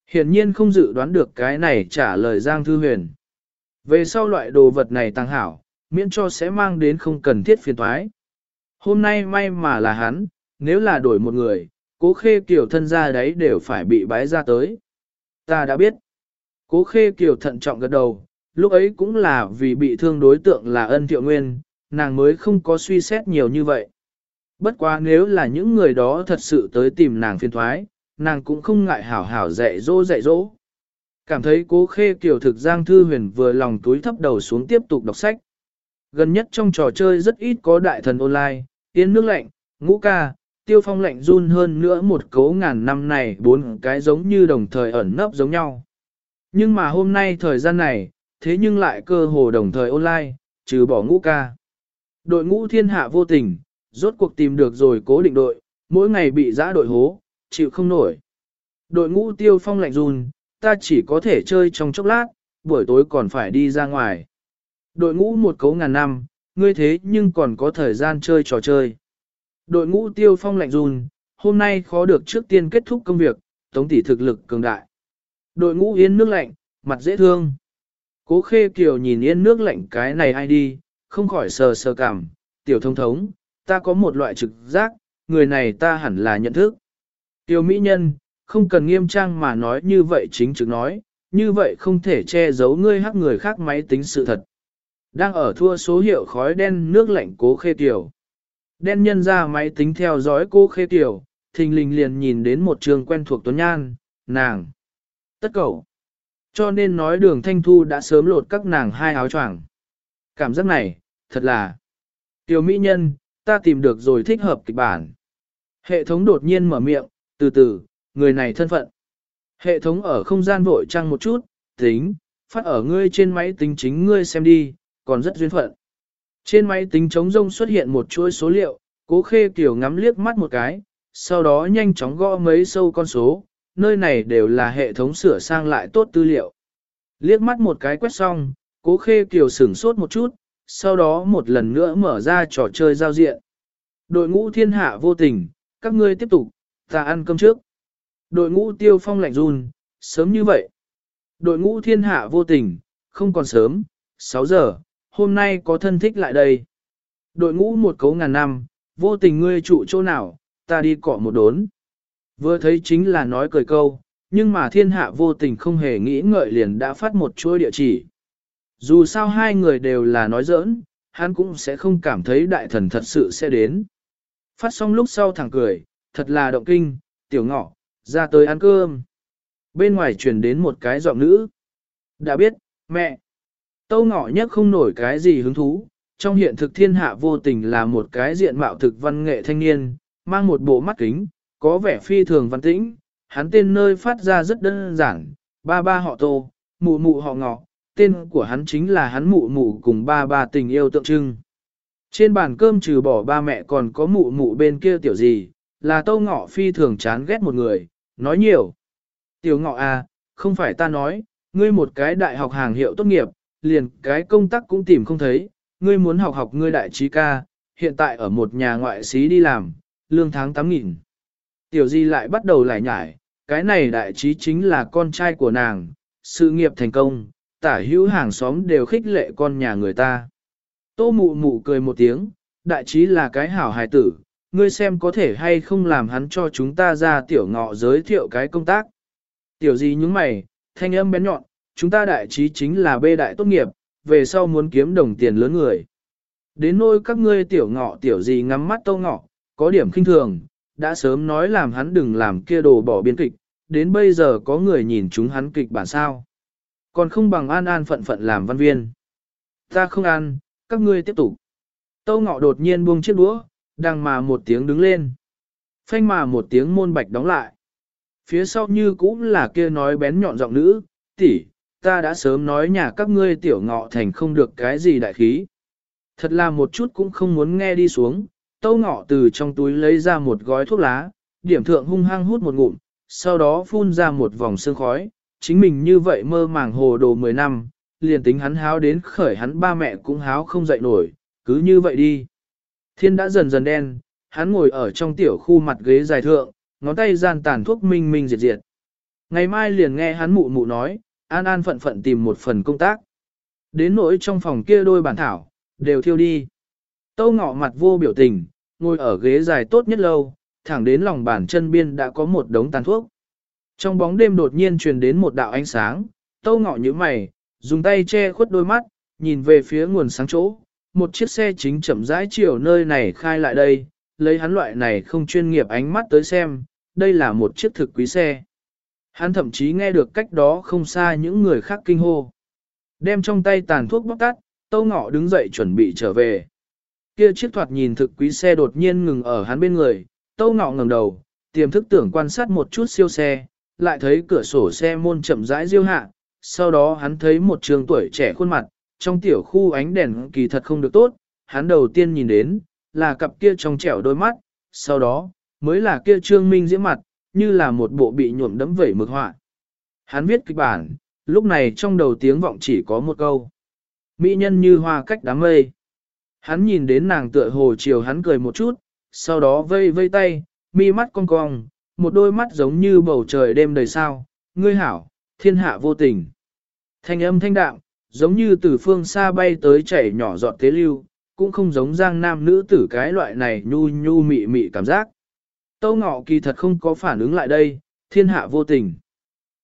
Hiển nhiên không dự đoán được cái này trả lời Giang Thư Huyền. Về sau loại đồ vật này tăng hảo, miễn cho sẽ mang đến không cần thiết phiền toái. Hôm nay may mà là hắn, nếu là đổi một người, cố khê kiểu thân ra đấy đều phải bị bái ra tới. Ta đã biết. Cố khê kiểu thận trọng gật đầu, lúc ấy cũng là vì bị thương đối tượng là ân thiệu nguyên, nàng mới không có suy xét nhiều như vậy. Bất quá nếu là những người đó thật sự tới tìm nàng phiền thoái, nàng cũng không ngại hảo hảo dạy dỗ dạy dỗ. Cảm thấy cố khê kiểu thực Giang Thư Huyền vừa lòng túi thấp đầu xuống tiếp tục đọc sách. Gần nhất trong trò chơi rất ít có đại thần online, tiến nước lạnh, ngũ ca, tiêu phong lạnh run hơn nữa một cấu ngàn năm này bốn cái giống như đồng thời ẩn nấp giống nhau. Nhưng mà hôm nay thời gian này, thế nhưng lại cơ hồ đồng thời online, trừ bỏ ngũ ca. Đội ngũ thiên hạ vô tình, rốt cuộc tìm được rồi cố định đội, mỗi ngày bị giã đội hố, chịu không nổi. Đội ngũ tiêu phong lạnh run, ta chỉ có thể chơi trong chốc lát, buổi tối còn phải đi ra ngoài. Đội ngũ một cấu ngàn năm, ngươi thế nhưng còn có thời gian chơi trò chơi. Đội ngũ tiêu phong lạnh run, hôm nay khó được trước tiên kết thúc công việc, tống tỷ thực lực cường đại. Đội ngũ yên nước lạnh, mặt dễ thương. Cố khê kiều nhìn yên nước lạnh cái này ai đi, không khỏi sờ sờ cảm, tiểu thông thống, ta có một loại trực giác, người này ta hẳn là nhận thức. Tiểu mỹ nhân, không cần nghiêm trang mà nói như vậy chính trực nói, như vậy không thể che giấu ngươi hắc người khác máy tính sự thật. Đang ở thua số hiệu khói đen nước lạnh cố khê tiểu. Đen nhân ra máy tính theo dõi cô khê tiểu, thình lình liền nhìn đến một trường quen thuộc Tuấn Nhan, nàng. Tất cầu, Cho nên nói đường thanh thu đã sớm lột các nàng hai áo choàng. Cảm giác này, thật là. Tiểu mỹ nhân, ta tìm được rồi thích hợp kịch bản. Hệ thống đột nhiên mở miệng, từ từ, người này thân phận. Hệ thống ở không gian vội trăng một chút, tính, phát ở ngươi trên máy tính chính ngươi xem đi, còn rất duyên phận. Trên máy tính trống rông xuất hiện một chuỗi số liệu, cố khê kiểu ngắm liếc mắt một cái, sau đó nhanh chóng gõ mấy sâu con số, nơi này đều là hệ thống sửa sang lại tốt tư liệu. Liếc mắt một cái quét xong, cố khê kiểu sửng sốt một chút, sau đó một lần nữa mở ra trò chơi giao diện. Đội ngũ thiên hạ vô tình, các ngươi tiếp tục, ta ăn cơm trước. Đội ngũ tiêu phong lạnh run, sớm như vậy. Đội ngũ thiên hạ vô tình, không còn sớm, 6 giờ, hôm nay có thân thích lại đây. Đội ngũ một cấu ngàn năm, vô tình ngươi trụ chỗ nào, ta đi cọ một đốn. Vừa thấy chính là nói cười câu, nhưng mà thiên hạ vô tình không hề nghĩ ngợi liền đã phát một chuỗi địa chỉ. Dù sao hai người đều là nói giỡn, hắn cũng sẽ không cảm thấy đại thần thật sự sẽ đến. Phát xong lúc sau thẳng cười, thật là động kinh, tiểu ngọ, ra tới ăn cơm. Bên ngoài truyền đến một cái giọng nữ. Đã biết, mẹ. Tâu ngọ nhất không nổi cái gì hứng thú, trong hiện thực thiên hạ vô tình là một cái diện mạo thực văn nghệ thanh niên, mang một bộ mắt kính, có vẻ phi thường văn tĩnh, hắn tên nơi phát ra rất đơn giản, ba ba họ tô, mụ mụ họ ngọ, tên của hắn chính là hắn mụ mụ cùng ba ba tình yêu tượng trưng. Trên bàn cơm trừ bỏ ba mẹ còn có mụ mụ bên kia tiểu gì, là tâu ngọ phi thường chán ghét một người, nói nhiều. Tiểu ngọ à, không phải ta nói, ngươi một cái đại học hàng hiệu tốt nghiệp, liền cái công tác cũng tìm không thấy, ngươi muốn học học ngươi đại trí ca, hiện tại ở một nhà ngoại sĩ đi làm, lương tháng 8.000. Tiểu di lại bắt đầu lại nhải, cái này đại trí chính là con trai của nàng, sự nghiệp thành công, tả hữu hàng xóm đều khích lệ con nhà người ta. Tô mụ mụ cười một tiếng, đại trí là cái hảo hài tử, ngươi xem có thể hay không làm hắn cho chúng ta ra tiểu ngọ giới thiệu cái công tác. Tiểu gì những mày, thanh âm bén nhọn, chúng ta đại trí chính là bê đại tốt nghiệp, về sau muốn kiếm đồng tiền lớn người. Đến nôi các ngươi tiểu ngọ tiểu gì ngắm mắt tô ngọ, có điểm khinh thường, đã sớm nói làm hắn đừng làm kia đồ bỏ biên kịch, đến bây giờ có người nhìn chúng hắn kịch bản sao. Còn không bằng an an phận phận làm văn viên. Ta không ăn, các ngươi tiếp tục. Tâu ngọ đột nhiên buông chiếc đũa, đang mà một tiếng đứng lên. Phanh mà một tiếng môn bạch đóng lại. Phía sau như cũng là kia nói bén nhọn giọng nữ, tỷ, ta đã sớm nói nhà các ngươi tiểu ngọ thành không được cái gì đại khí. Thật là một chút cũng không muốn nghe đi xuống, tâu ngọ từ trong túi lấy ra một gói thuốc lá, điểm thượng hung hăng hút một ngụm, sau đó phun ra một vòng sương khói, chính mình như vậy mơ màng hồ đồ 10 năm, liền tính hắn háo đến khởi hắn ba mẹ cũng háo không dậy nổi, cứ như vậy đi. Thiên đã dần dần đen, hắn ngồi ở trong tiểu khu mặt ghế dài thượng, ngón tay gian tàn thuốc minh minh diệt diệt. Ngày mai liền nghe hắn mụ mụ nói, an an phận phận tìm một phần công tác. Đến nỗi trong phòng kia đôi bản thảo, đều thiêu đi. Tâu ngọ mặt vô biểu tình, ngồi ở ghế dài tốt nhất lâu, thẳng đến lòng bàn chân biên đã có một đống tàn thuốc. Trong bóng đêm đột nhiên truyền đến một đạo ánh sáng, tâu ngọ như mày, dùng tay che khuất đôi mắt, nhìn về phía nguồn sáng chỗ. Một chiếc xe chính chậm rãi chiều nơi này khai lại đây, lấy hắn loại này không chuyên nghiệp ánh mắt tới xem, đây là một chiếc thực quý xe. Hắn thậm chí nghe được cách đó không xa những người khác kinh hô. Đem trong tay tàn thuốc bóc tắt, tâu ngọ đứng dậy chuẩn bị trở về. Kia chiếc thoạt nhìn thực quý xe đột nhiên ngừng ở hắn bên người, tâu ngọ ngẩng đầu, tiềm thức tưởng quan sát một chút siêu xe, lại thấy cửa sổ xe môn chậm rãi diêu hạ, sau đó hắn thấy một trường tuổi trẻ khuôn mặt, trong tiểu khu ánh đèn kỳ thật không được tốt, hắn đầu tiên nhìn đến, là cặp kia trong trẻo đôi mắt, sau đó, mới là kia trương minh diễm mặt, như là một bộ bị nhuộm đấm vẩy mực họa. Hắn viết kịch bản, lúc này trong đầu tiếng vọng chỉ có một câu. Mỹ nhân như hoa cách đám mây. Hắn nhìn đến nàng tựa hồ chiều hắn cười một chút, sau đó vây vây tay, mi mắt cong cong, một đôi mắt giống như bầu trời đêm đầy sao, ngươi hảo, thiên hạ vô tình. Thanh âm thanh đạm, giống như từ phương xa bay tới chảy nhỏ giọt tế lưu, cũng không giống giang nam nữ tử cái loại này nhu nhu mị mị cảm giác. Tâu ngọ kỳ thật không có phản ứng lại đây, thiên hạ vô tình.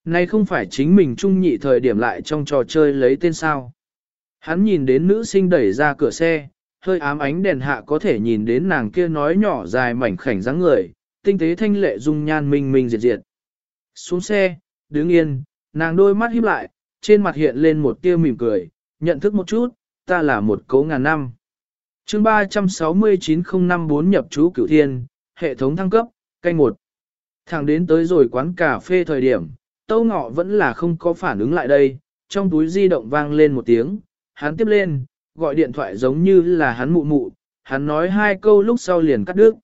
Này không phải chính mình trung nhị thời điểm lại trong trò chơi lấy tên sao. Hắn nhìn đến nữ sinh đẩy ra cửa xe, hơi ám ánh đèn hạ có thể nhìn đến nàng kia nói nhỏ dài mảnh khảnh dáng người, tinh tế thanh lệ dung nhan minh minh diệt diệt. Xuống xe, đứng yên, nàng đôi mắt híp lại, trên mặt hiện lên một tia mỉm cười, nhận thức một chút, ta là một cấu ngàn năm. chương 369054 nhập chú cửu thiên, hệ thống thăng cấp, canh một. Thẳng đến tới rồi quán cà phê thời điểm, tâu ngọ vẫn là không có phản ứng lại đây, trong túi di động vang lên một tiếng, hắn tiếp lên, gọi điện thoại giống như là hắn mụ mụ, hắn nói hai câu lúc sau liền cắt đứt.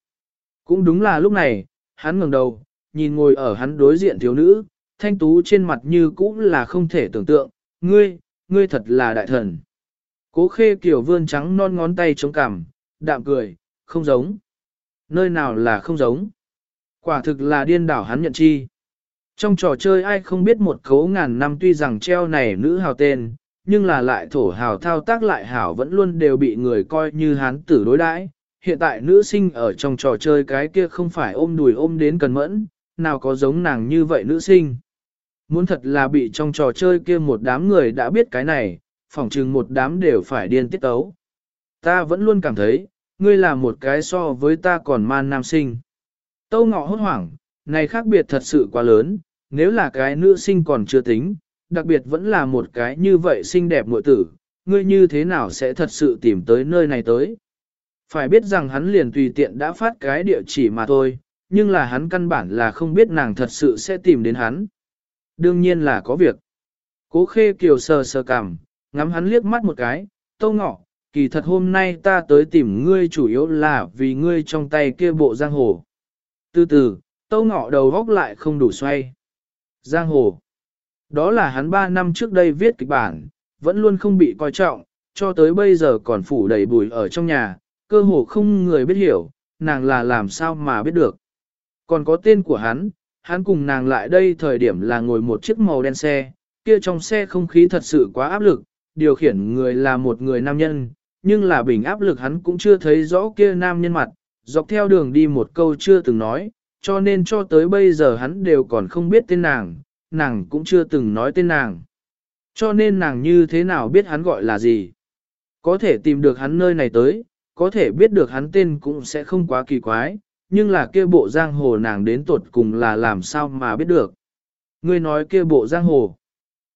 Cũng đúng là lúc này, hắn ngẩng đầu, nhìn ngồi ở hắn đối diện thiếu nữ, thanh tú trên mặt như cũng là không thể tưởng tượng, ngươi, ngươi thật là đại thần. Cố khê kiểu vươn trắng non ngón tay chống cằm, đạm cười, không giống. Nơi nào là không giống. Quả thực là điên đảo hắn nhận chi. Trong trò chơi ai không biết một cấu ngàn năm tuy rằng treo này nữ hào tên, nhưng là lại thổ hào thao tác lại hảo vẫn luôn đều bị người coi như hán tử đối đãi. Hiện tại nữ sinh ở trong trò chơi cái kia không phải ôm đùi ôm đến cần mẫn, nào có giống nàng như vậy nữ sinh. Muốn thật là bị trong trò chơi kia một đám người đã biết cái này, phỏng chừng một đám đều phải điên tiết tấu. Ta vẫn luôn cảm thấy, ngươi là một cái so với ta còn man nam sinh. Tâu ngọ hốt hoảng, này khác biệt thật sự quá lớn, nếu là cái nữ sinh còn chưa tính, đặc biệt vẫn là một cái như vậy xinh đẹp muội tử, ngươi như thế nào sẽ thật sự tìm tới nơi này tới. Phải biết rằng hắn liền tùy tiện đã phát cái địa chỉ mà thôi, nhưng là hắn căn bản là không biết nàng thật sự sẽ tìm đến hắn. Đương nhiên là có việc. Cố khê kiều sờ sờ cằm, ngắm hắn liếc mắt một cái, tâu ngọ, kỳ thật hôm nay ta tới tìm ngươi chủ yếu là vì ngươi trong tay kia bộ giang hồ. Từ từ, tâu ngọ đầu góc lại không đủ xoay. Giang hồ. Đó là hắn 3 năm trước đây viết kịch bản, vẫn luôn không bị coi trọng, cho tới bây giờ còn phủ đầy bùi ở trong nhà, cơ hồ không người biết hiểu, nàng là làm sao mà biết được. Còn có tên của hắn, hắn cùng nàng lại đây thời điểm là ngồi một chiếc màu đen xe, kia trong xe không khí thật sự quá áp lực, điều khiển người là một người nam nhân, nhưng là bình áp lực hắn cũng chưa thấy rõ kia nam nhân mặt, dọc theo đường đi một câu chưa từng nói, cho nên cho tới bây giờ hắn đều còn không biết tên nàng, nàng cũng chưa từng nói tên nàng. Cho nên nàng như thế nào biết hắn gọi là gì? Có thể tìm được hắn nơi này tới, có thể biết được hắn tên cũng sẽ không quá kỳ quái, nhưng là kia bộ giang hồ nàng đến tột cùng là làm sao mà biết được. Ngươi nói kia bộ giang hồ.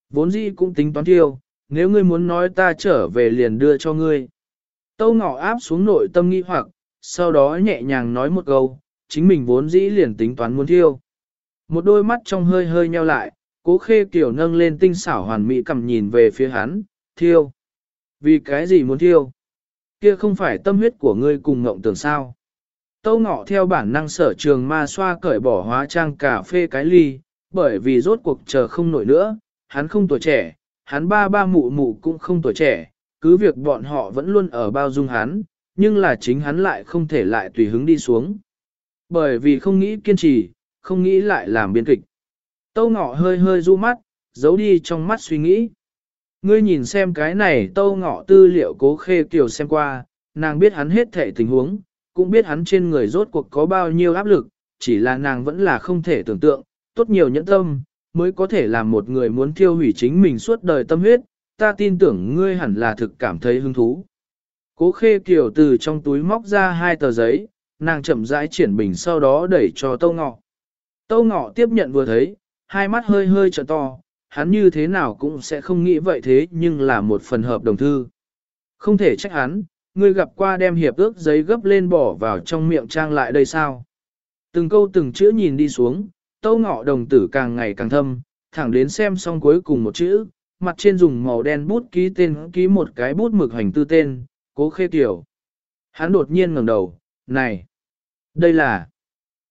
Vốn dĩ cũng tính toán tiêu, nếu ngươi muốn nói ta trở về liền đưa cho ngươi. Tâu ngọ áp xuống nội tâm nghi hoặc, sau đó nhẹ nhàng nói một câu, chính mình vốn dĩ liền tính toán muốn thiêu. Một đôi mắt trong hơi hơi nheo lại, cố khê kiểu nâng lên tinh xảo hoàn mỹ cầm nhìn về phía hắn, thiêu. Vì cái gì muốn thiêu? Kia không phải tâm huyết của ngươi cùng ngộng tưởng sao? Tâu ngọ theo bản năng sở trường ma xoa cởi bỏ hóa trang cà phê cái ly, bởi vì rốt cuộc chờ không nổi nữa, hắn không tuổi trẻ, hắn ba ba mụ mụ cũng không tuổi trẻ, cứ việc bọn họ vẫn luôn ở bao dung hắn, nhưng là chính hắn lại không thể lại tùy hứng đi xuống. Bởi vì không nghĩ kiên trì, không nghĩ lại làm biên kịch. Tâu ngọ hơi hơi du mắt, giấu đi trong mắt suy nghĩ. Ngươi nhìn xem cái này tâu ngọ tư liệu cố khê kiều xem qua, nàng biết hắn hết thể tình huống, cũng biết hắn trên người rốt cuộc có bao nhiêu áp lực, chỉ là nàng vẫn là không thể tưởng tượng, tốt nhiều nhẫn tâm, mới có thể làm một người muốn thiêu hủy chính mình suốt đời tâm huyết, ta tin tưởng ngươi hẳn là thực cảm thấy hứng thú. Cố khê kiều từ trong túi móc ra hai tờ giấy, nàng chậm rãi triển bình sau đó đẩy cho tâu ngọ. Tâu ngọ tiếp nhận vừa thấy, hai mắt hơi hơi trợ to, hắn như thế nào cũng sẽ không nghĩ vậy thế nhưng là một phần hợp đồng thư. Không thể trách hắn, ngươi gặp qua đem hiệp ước giấy gấp lên bỏ vào trong miệng trang lại đây sao. Từng câu từng chữ nhìn đi xuống, tâu ngọ đồng tử càng ngày càng thâm, thẳng đến xem xong cuối cùng một chữ, mặt trên dùng màu đen bút ký tên ký một cái bút mực hành tư tên, cố khê tiểu. Hắn đột nhiên ngẩng đầu, này, đây là,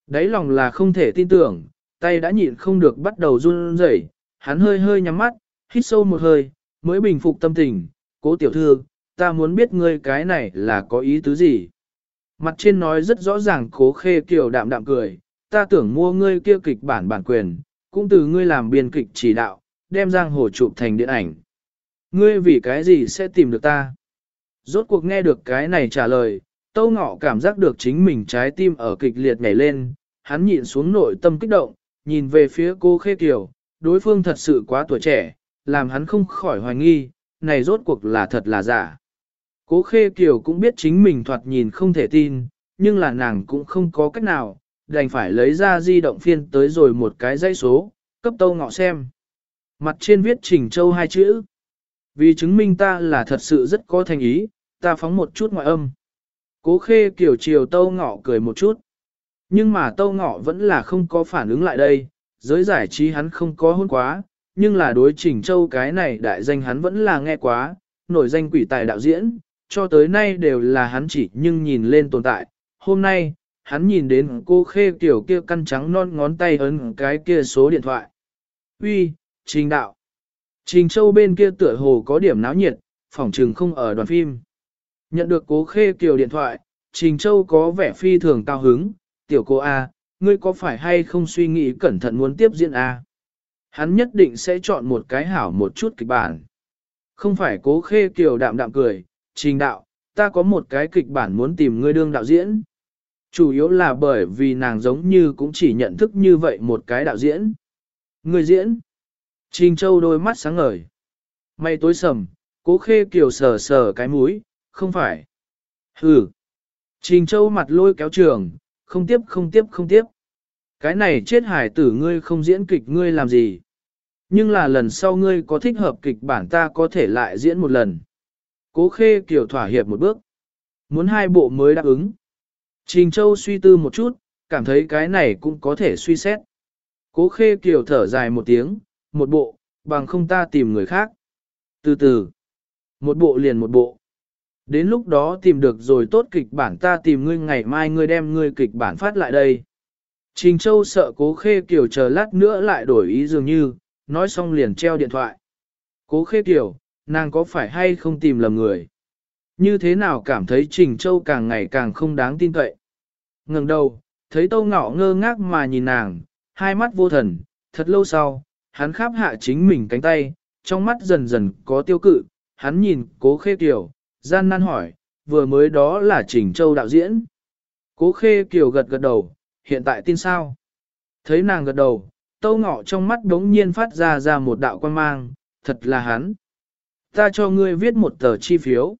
đấy lòng là không thể tin tưởng, tay đã nhịn không được bắt đầu run rẩy, hắn hơi hơi nhắm mắt, hít sâu một hơi, mới bình phục tâm tình, cố tiểu thư, ta muốn biết ngươi cái này là có ý tứ gì. Mặt trên nói rất rõ ràng cố khê kiều đạm đạm cười, ta tưởng mua ngươi kia kịch bản bản quyền, cũng từ ngươi làm biên kịch chỉ đạo, đem giang hồ chụp thành điện ảnh. Ngươi vì cái gì sẽ tìm được ta? Rốt cuộc nghe được cái này trả lời, Tâu Ngọ cảm giác được chính mình trái tim ở kịch liệt nhảy lên, hắn nhịn xuống nội tâm kích động, nhìn về phía cô Khê Kiều, đối phương thật sự quá tuổi trẻ, làm hắn không khỏi hoài nghi, này rốt cuộc là thật là giả. Cố Khê Kiều cũng biết chính mình thoạt nhìn không thể tin, nhưng là nàng cũng không có cách nào, đành phải lấy ra di động phiên tới rồi một cái dãy số, cấp Tâu Ngọ xem. Mặt trên viết Trình Châu hai chữ. Vì chứng minh ta là thật sự rất có thành ý, ta phóng một chút ngoại âm. Cố khê kiều chiều tâu ngọ cười một chút. Nhưng mà tâu ngọ vẫn là không có phản ứng lại đây, giới giải trí hắn không có hôn quá, nhưng là đối trình châu cái này đại danh hắn vẫn là nghe quá, nổi danh quỷ tài đạo diễn, cho tới nay đều là hắn chỉ nhưng nhìn lên tồn tại. Hôm nay, hắn nhìn đến cô khê tiểu kia căn trắng non ngón tay ấn cái kia số điện thoại. Uy, trình đạo. Trình châu bên kia tựa hồ có điểm náo nhiệt, phỏng trừng không ở đoàn phim. Nhận được cố khê kiều điện thoại, Trình Châu có vẻ phi thường cao hứng, tiểu cô A, ngươi có phải hay không suy nghĩ cẩn thận muốn tiếp diễn A? Hắn nhất định sẽ chọn một cái hảo một chút kịch bản. Không phải cố khê kiều đạm đạm cười, trình đạo, ta có một cái kịch bản muốn tìm ngươi đương đạo diễn. Chủ yếu là bởi vì nàng giống như cũng chỉ nhận thức như vậy một cái đạo diễn. Người diễn. Trình Châu đôi mắt sáng ngời. Mày tối sầm, cố khê kiều sờ sờ cái mũi, không phải. Hừ. Trình Châu mặt lôi kéo trường, không tiếp không tiếp không tiếp. Cái này chết hải tử ngươi không diễn kịch ngươi làm gì. Nhưng là lần sau ngươi có thích hợp kịch bản ta có thể lại diễn một lần. Cố khê kiểu thỏa hiệp một bước. Muốn hai bộ mới đáp ứng. Trình Châu suy tư một chút, cảm thấy cái này cũng có thể suy xét. Cố khê kiểu thở dài một tiếng, một bộ, bằng không ta tìm người khác. Từ từ, một bộ liền một bộ. Đến lúc đó tìm được rồi tốt kịch bản ta tìm ngươi ngày mai ngươi đem ngươi kịch bản phát lại đây. Trình Châu sợ cố khê kiểu chờ lát nữa lại đổi ý dường như, nói xong liền treo điện thoại. Cố khê kiểu, nàng có phải hay không tìm lầm người? Như thế nào cảm thấy Trình Châu càng ngày càng không đáng tin cậy? Ngừng đầu, thấy Tâu Ngọ ngơ ngác mà nhìn nàng, hai mắt vô thần, thật lâu sau, hắn kháp hạ chính mình cánh tay, trong mắt dần dần có tiêu cự, hắn nhìn cố khê kiểu, gian nan hỏi, vừa mới đó là Trình Châu đạo diễn. Cố khê kiều gật gật đầu, hiện tại tin sao? Thấy nàng gật đầu, tâu ngọ trong mắt đống nhiên phát ra ra một đạo quan mang, thật là hắn. Ta cho ngươi viết một tờ chi phiếu.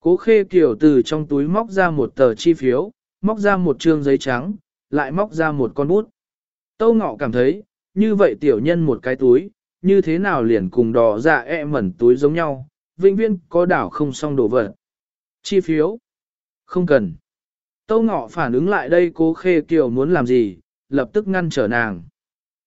Cố khê kiểu từ trong túi móc ra một tờ chi phiếu, móc ra một trương giấy trắng, lại móc ra một con bút. Tâu ngọ cảm thấy, như vậy tiểu nhân một cái túi, như thế nào liền cùng đỏ dạ e mẩn túi giống nhau, vĩnh viên có đảo không xong đổ vật. Chi phiếu? Không cần. Tâu ngọ phản ứng lại đây cố khê kiều muốn làm gì, lập tức ngăn trở nàng.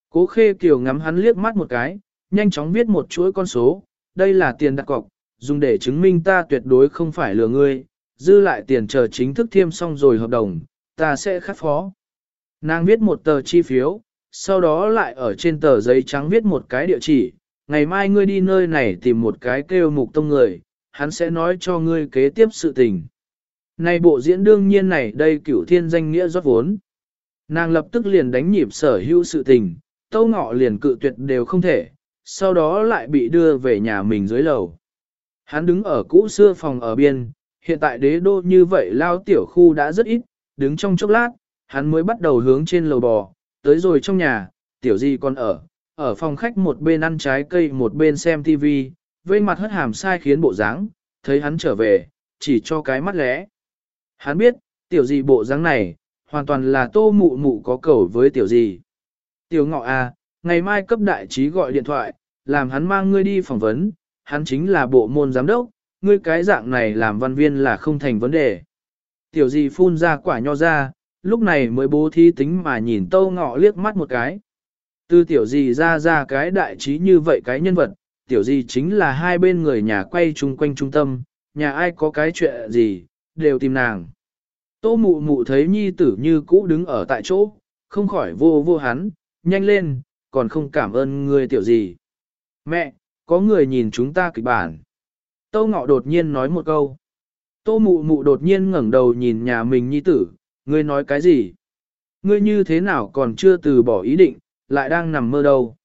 Cố khê kiều ngắm hắn liếc mắt một cái, nhanh chóng viết một chuỗi con số, đây là tiền đặt cọc, dùng để chứng minh ta tuyệt đối không phải lừa ngươi, dư lại tiền chờ chính thức thiêm xong rồi hợp đồng, ta sẽ khắc phó. Nàng viết một tờ chi phiếu, sau đó lại ở trên tờ giấy trắng viết một cái địa chỉ, ngày mai ngươi đi nơi này tìm một cái kêu mục tông người, hắn sẽ nói cho ngươi kế tiếp sự tình. Này bộ diễn đương nhiên này đây cửu thiên danh nghĩa rót vốn. Nàng lập tức liền đánh nhịp sở hữu sự tình, tâu ngọ liền cự tuyệt đều không thể, sau đó lại bị đưa về nhà mình dưới lầu. Hắn đứng ở cũ xưa phòng ở biên, hiện tại đế đô như vậy lao tiểu khu đã rất ít, đứng trong chốc lát, hắn mới bắt đầu hướng trên lầu bò, tới rồi trong nhà, tiểu gì còn ở, ở phòng khách một bên ăn trái cây một bên xem TV, vây mặt hất hàm sai khiến bộ dáng, thấy hắn trở về, chỉ cho cái mắt lẽ. Hắn biết, tiểu gì bộ dáng này, hoàn toàn là tô mụ mụ có cầu với tiểu gì. Tiểu ngọ à, ngày mai cấp đại trí gọi điện thoại, làm hắn mang ngươi đi phỏng vấn, hắn chính là bộ môn giám đốc, ngươi cái dạng này làm văn viên là không thành vấn đề. Tiểu gì phun ra quả nho ra, lúc này mới bố thí tính mà nhìn tâu ngọ liếc mắt một cái. Từ tiểu gì ra ra cái đại trí như vậy cái nhân vật, tiểu gì chính là hai bên người nhà quay chung quanh trung tâm, nhà ai có cái chuyện gì, đều tìm nàng. Tô mụ mụ thấy nhi tử như cũ đứng ở tại chỗ, không khỏi vô vô hắn, nhanh lên, còn không cảm ơn người tiểu gì. Mẹ, có người nhìn chúng ta kịch bản. Tô ngọ đột nhiên nói một câu. Tô mụ mụ đột nhiên ngẩng đầu nhìn nhà mình nhi tử, ngươi nói cái gì? Ngươi như thế nào còn chưa từ bỏ ý định, lại đang nằm mơ đâu?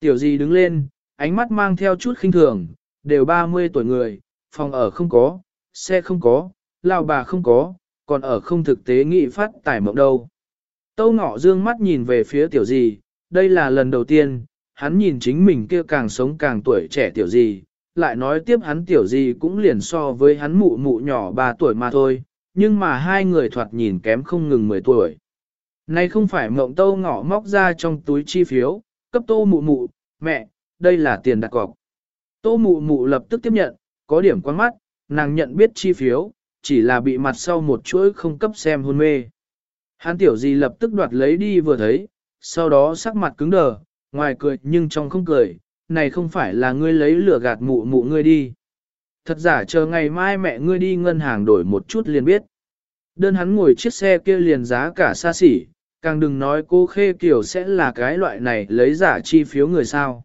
Tiểu gì đứng lên, ánh mắt mang theo chút khinh thường, đều 30 tuổi người, phòng ở không có, xe không có, lao bà không có, còn ở không thực tế nghị phát tải mộng đâu. Tâu ngọ dương mắt nhìn về phía tiểu gì, đây là lần đầu tiên, hắn nhìn chính mình kia càng sống càng tuổi trẻ tiểu gì, lại nói tiếp hắn tiểu gì cũng liền so với hắn mụ mụ nhỏ 3 tuổi mà thôi, nhưng mà hai người thoạt nhìn kém không ngừng 10 tuổi. Này không phải mộng tâu ngọ móc ra trong túi chi phiếu, cấp tô mụ mụ, mẹ, đây là tiền đặt cọc. Tô mụ mụ lập tức tiếp nhận, có điểm quan mắt, nàng nhận biết chi phiếu, chỉ là bị mặt sau một chuỗi không cấp xem hôn mê. Hắn tiểu gì lập tức đoạt lấy đi vừa thấy, sau đó sắc mặt cứng đờ, ngoài cười nhưng trong không cười, này không phải là ngươi lấy lửa gạt mụ mụ ngươi đi. Thật giả chờ ngày mai mẹ ngươi đi ngân hàng đổi một chút liền biết. Đơn hắn ngồi chiếc xe kia liền giá cả xa xỉ, càng đừng nói cô Khê Kiều sẽ là cái loại này lấy giả chi phiếu người sao.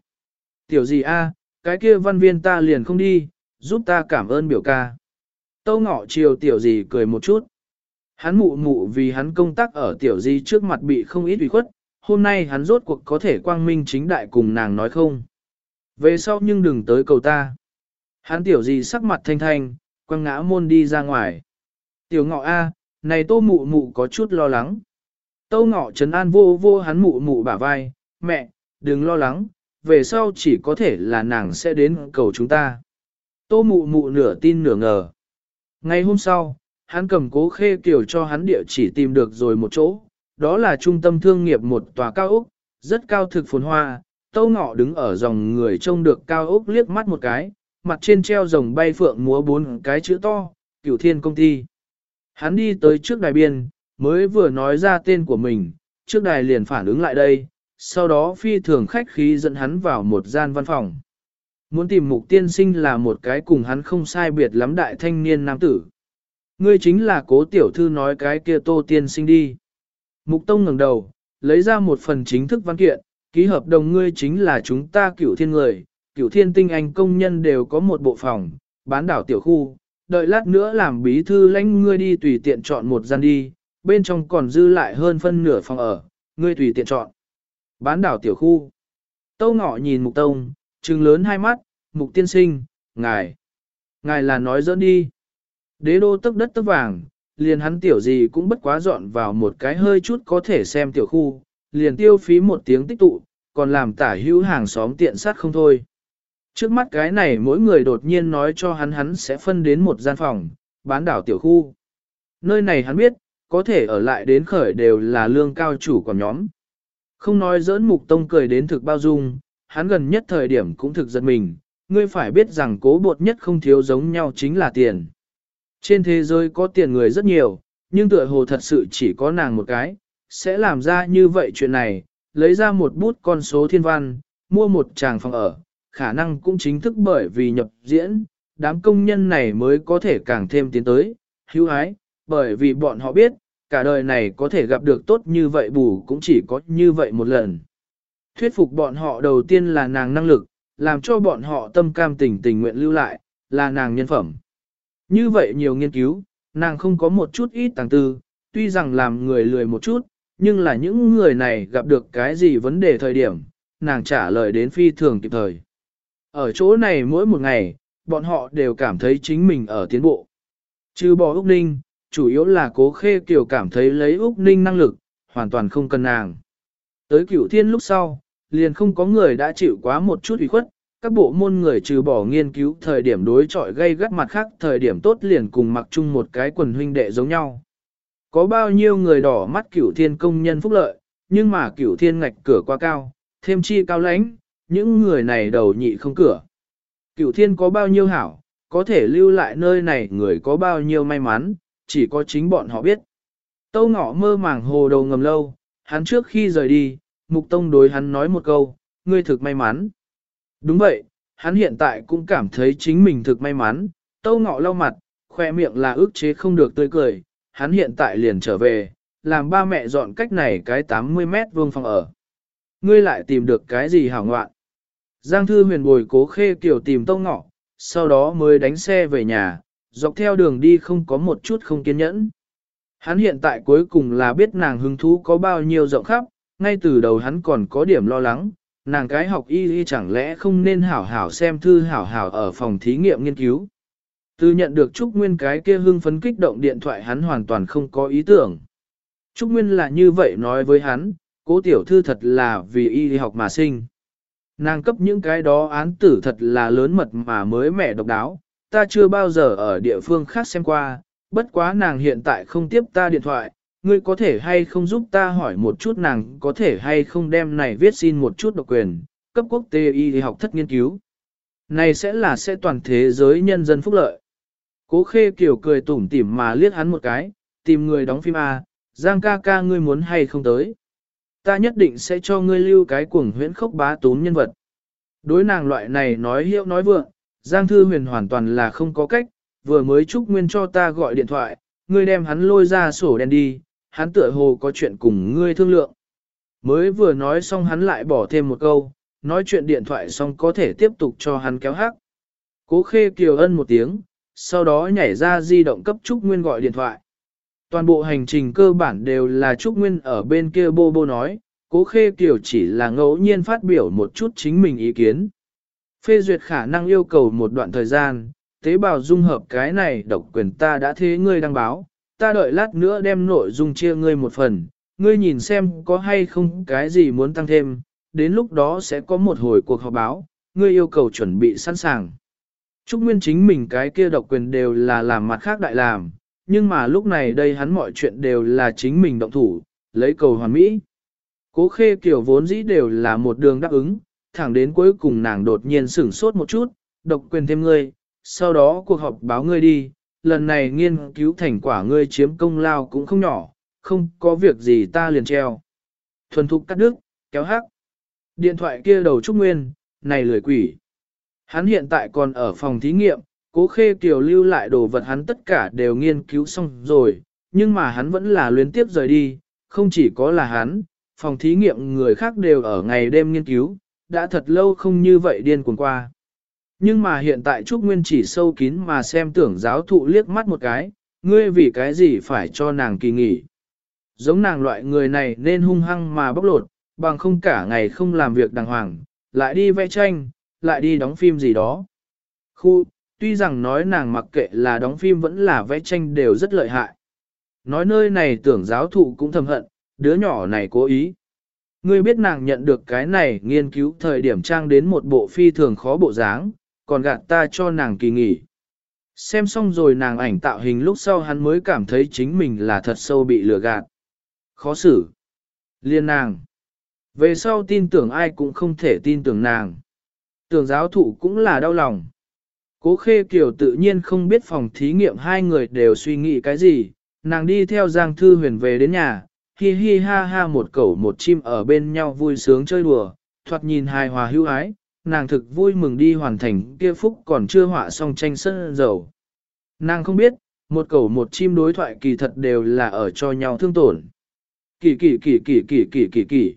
Tiểu gì a, cái kia văn viên ta liền không đi, giúp ta cảm ơn biểu ca. Tâu ngọ chiều tiểu gì cười một chút. Hắn mụ mụ vì hắn công tác ở tiểu gì trước mặt bị không ít ủy khuất, hôm nay hắn rốt cuộc có thể quang minh chính đại cùng nàng nói không. Về sau nhưng đừng tới cầu ta. Hắn tiểu gì sắc mặt thanh thanh, quăng ngã môn đi ra ngoài. Tiểu ngọ A, này tô mụ mụ có chút lo lắng. Tô ngọ trấn an vô vô hắn mụ mụ bả vai, mẹ, đừng lo lắng, về sau chỉ có thể là nàng sẽ đến cầu chúng ta. Tô mụ mụ nửa tin nửa ngờ. Ngày hôm sau, hắn cầm cố khê kiểu cho hắn địa chỉ tìm được rồi một chỗ, đó là trung tâm thương nghiệp một tòa cao ốc, rất cao thực phồn hoa, tâu ngọ đứng ở dòng người trông được cao ốc liếc mắt một cái, mặt trên treo rồng bay phượng múa bốn cái chữ to, cửu thiên công ty. Hắn đi tới trước đài biên, mới vừa nói ra tên của mình, trước đài liền phản ứng lại đây, sau đó phi thường khách khí dẫn hắn vào một gian văn phòng. Muốn tìm mục tiên sinh là một cái cùng hắn không sai biệt lắm đại thanh niên nam tử. Ngươi chính là cố tiểu thư nói cái kia tô tiên sinh đi. Mục tông ngẩng đầu, lấy ra một phần chính thức văn kiện, ký hợp đồng ngươi chính là chúng ta cửu thiên người, cửu thiên tinh anh công nhân đều có một bộ phòng, bán đảo tiểu khu, đợi lát nữa làm bí thư lãnh ngươi đi tùy tiện chọn một gian đi, bên trong còn dư lại hơn phân nửa phòng ở, ngươi tùy tiện chọn. Bán đảo tiểu khu. Tâu ngọ nhìn mục tông, trừng lớn hai mắt, mục tiên sinh, ngài. Ngài là nói dẫn đi. Đế đô tức đất tức vàng, liền hắn tiểu gì cũng bất quá dọn vào một cái hơi chút có thể xem tiểu khu, liền tiêu phí một tiếng tích tụ, còn làm tả hữu hàng xóm tiện sát không thôi. Trước mắt cái này mỗi người đột nhiên nói cho hắn hắn sẽ phân đến một gian phòng, bán đảo tiểu khu. Nơi này hắn biết, có thể ở lại đến khởi đều là lương cao chủ của nhóm. Không nói giỡn mục tông cười đến thực bao dung, hắn gần nhất thời điểm cũng thực giật mình, ngươi phải biết rằng cố bột nhất không thiếu giống nhau chính là tiền. Trên thế giới có tiền người rất nhiều, nhưng tựa hồ thật sự chỉ có nàng một cái, sẽ làm ra như vậy chuyện này, lấy ra một bút con số thiên văn, mua một tràng phòng ở, khả năng cũng chính thức bởi vì nhập diễn, đám công nhân này mới có thể càng thêm tiến tới, hữu ái, bởi vì bọn họ biết, cả đời này có thể gặp được tốt như vậy bù cũng chỉ có như vậy một lần. Thuyết phục bọn họ đầu tiên là nàng năng lực, làm cho bọn họ tâm cam tình tình nguyện lưu lại, là nàng nhân phẩm. Như vậy nhiều nghiên cứu, nàng không có một chút ít tàng tư, tuy rằng làm người lười một chút, nhưng là những người này gặp được cái gì vấn đề thời điểm, nàng trả lời đến phi thường kịp thời. Ở chỗ này mỗi một ngày, bọn họ đều cảm thấy chính mình ở tiến bộ. Trừ bỏ Úc Ninh, chủ yếu là cố khê kiểu cảm thấy lấy Úc Ninh năng lực, hoàn toàn không cần nàng. Tới cửu thiên lúc sau, liền không có người đã chịu quá một chút ủy khuất, các bộ môn người trừ bỏ nghiên cứu thời điểm đối chọi gây gắt mặt khác thời điểm tốt liền cùng mặc chung một cái quần huynh đệ giống nhau. Có bao nhiêu người đỏ mắt cửu thiên công nhân phúc lợi, nhưng mà cửu thiên ngạch cửa quá cao, thêm chi cao lãnh, những người này đầu nhị không cửa. Cửu thiên có bao nhiêu hảo, có thể lưu lại nơi này người có bao nhiêu may mắn, chỉ có chính bọn họ biết. Tâu ngọ mơ màng hồ đầu ngầm lâu, hắn trước khi rời đi, mục tông đối hắn nói một câu, ngươi thực may mắn. Đúng vậy, hắn hiện tại cũng cảm thấy chính mình thực may mắn, tâu ngọ lau mặt, khoe miệng là ước chế không được tươi cười, hắn hiện tại liền trở về, làm ba mẹ dọn cách này cái 80 mét vuông phòng ở. Ngươi lại tìm được cái gì hảo ngoạn? Giang thư huyền bồi cố khê kiểu tìm tâu ngọ, sau đó mới đánh xe về nhà, dọc theo đường đi không có một chút không kiên nhẫn. Hắn hiện tại cuối cùng là biết nàng hứng thú có bao nhiêu rộng khắp, ngay từ đầu hắn còn có điểm lo lắng, nàng cái học y y chẳng lẽ không nên hảo hảo xem thư hảo hảo ở phòng thí nghiệm nghiên cứu. Từ nhận được Trúc Nguyên cái kia hưng phấn kích động điện thoại hắn hoàn toàn không có ý tưởng. Trúc Nguyên là như vậy nói với hắn, cố tiểu thư thật là vì y học mà sinh. Nàng cấp những cái đó án tử thật là lớn mật mà mới mẻ độc đáo, ta chưa bao giờ ở địa phương khác xem qua, bất quá nàng hiện tại không tiếp ta điện thoại, ngươi có thể hay không giúp ta hỏi một chút nàng có thể hay không đem này viết xin một chút độc quyền, cấp quốc tế y học thất nghiên cứu. Này sẽ là sẽ toàn thế giới nhân dân phúc lợi. Cố khê kiểu cười tủm tỉm mà liếc hắn một cái, tìm người đóng phim A, Giang ca ca ngươi muốn hay không tới. Ta nhất định sẽ cho ngươi lưu cái cuồng huyễn khốc bá tún nhân vật. Đối nàng loại này nói hiệu nói vượng, Giang Thư Huyền hoàn toàn là không có cách, vừa mới Trúc Nguyên cho ta gọi điện thoại, ngươi đem hắn lôi ra sổ đen đi, hắn tựa hồ có chuyện cùng ngươi thương lượng. Mới vừa nói xong hắn lại bỏ thêm một câu, nói chuyện điện thoại xong có thể tiếp tục cho hắn kéo hắc. Cố khê kiều ân một tiếng, sau đó nhảy ra di động cấp Trúc Nguyên gọi điện thoại. Toàn bộ hành trình cơ bản đều là Trúc Nguyên ở bên kia bô bô nói, cố khê kiều chỉ là ngẫu nhiên phát biểu một chút chính mình ý kiến. Phê duyệt khả năng yêu cầu một đoạn thời gian, tế bào dung hợp cái này độc quyền ta đã thế ngươi đăng báo, ta đợi lát nữa đem nội dung chia ngươi một phần, ngươi nhìn xem có hay không cái gì muốn tăng thêm, đến lúc đó sẽ có một hồi cuộc họp báo, ngươi yêu cầu chuẩn bị sẵn sàng. Trúc Nguyên chính mình cái kia độc quyền đều là làm mặt khác đại làm, nhưng mà lúc này đây hắn mọi chuyện đều là chính mình động thủ, lấy cầu hoàn mỹ. Cố khê kiểu vốn dĩ đều là một đường đáp ứng, thẳng đến cuối cùng nàng đột nhiên sửng sốt một chút, độc quyền thêm ngươi, sau đó cuộc họp báo ngươi đi, lần này nghiên cứu thành quả ngươi chiếm công lao cũng không nhỏ, không có việc gì ta liền treo. Thuần thục cắt đứt, kéo hắc. Điện thoại kia đầu Trúc Nguyên, này lười quỷ. Hắn hiện tại còn ở phòng thí nghiệm, cố khê kiều lưu lại đồ vật hắn tất cả đều nghiên cứu xong rồi, nhưng mà hắn vẫn là luyến tiếp rời đi, không chỉ có là hắn, phòng thí nghiệm người khác đều ở ngày đêm nghiên cứu, đã thật lâu không như vậy điên cuồng qua. Nhưng mà hiện tại Trúc Nguyên chỉ sâu kín mà xem tưởng giáo thụ liếc mắt một cái, ngươi vì cái gì phải cho nàng kỳ nghỉ. Giống nàng loại người này nên hung hăng mà bóc lột, bằng không cả ngày không làm việc đàng hoàng, lại đi vẽ tranh, lại đi đóng phim gì đó. Khu, tuy rằng nói nàng mặc kệ là đóng phim vẫn là vẽ tranh đều rất lợi hại. Nói nơi này tưởng giáo thụ cũng thầm hận, đứa nhỏ này cố ý. Ngươi biết nàng nhận được cái này nghiên cứu thời điểm trang đến một bộ phi thường khó bộ dáng, còn gạt ta cho nàng kỳ nghỉ. Xem xong rồi nàng ảnh tạo hình lúc sau hắn mới cảm thấy chính mình là thật sâu bị lừa gạt. Khó xử. Liên nàng. Về sau tin tưởng ai cũng không thể tin tưởng nàng. Tưởng giáo thụ cũng là đau lòng. Cố khê kiểu tự nhiên không biết phòng thí nghiệm hai người đều suy nghĩ cái gì, nàng đi theo Giang Thư Huyền về đến nhà, hi hi ha ha một cẩu một chim ở bên nhau vui sướng chơi đùa, thoạt nhìn hài hòa hữu ái, nàng thực vui mừng đi hoàn thành kia phúc còn chưa họa xong tranh sân dầu. Nàng không biết, một cẩu một chim đối thoại kỳ thật đều là ở cho nhau thương tổn. Kỳ kỳ kỳ kỳ kỳ kỳ kỳ kỳ.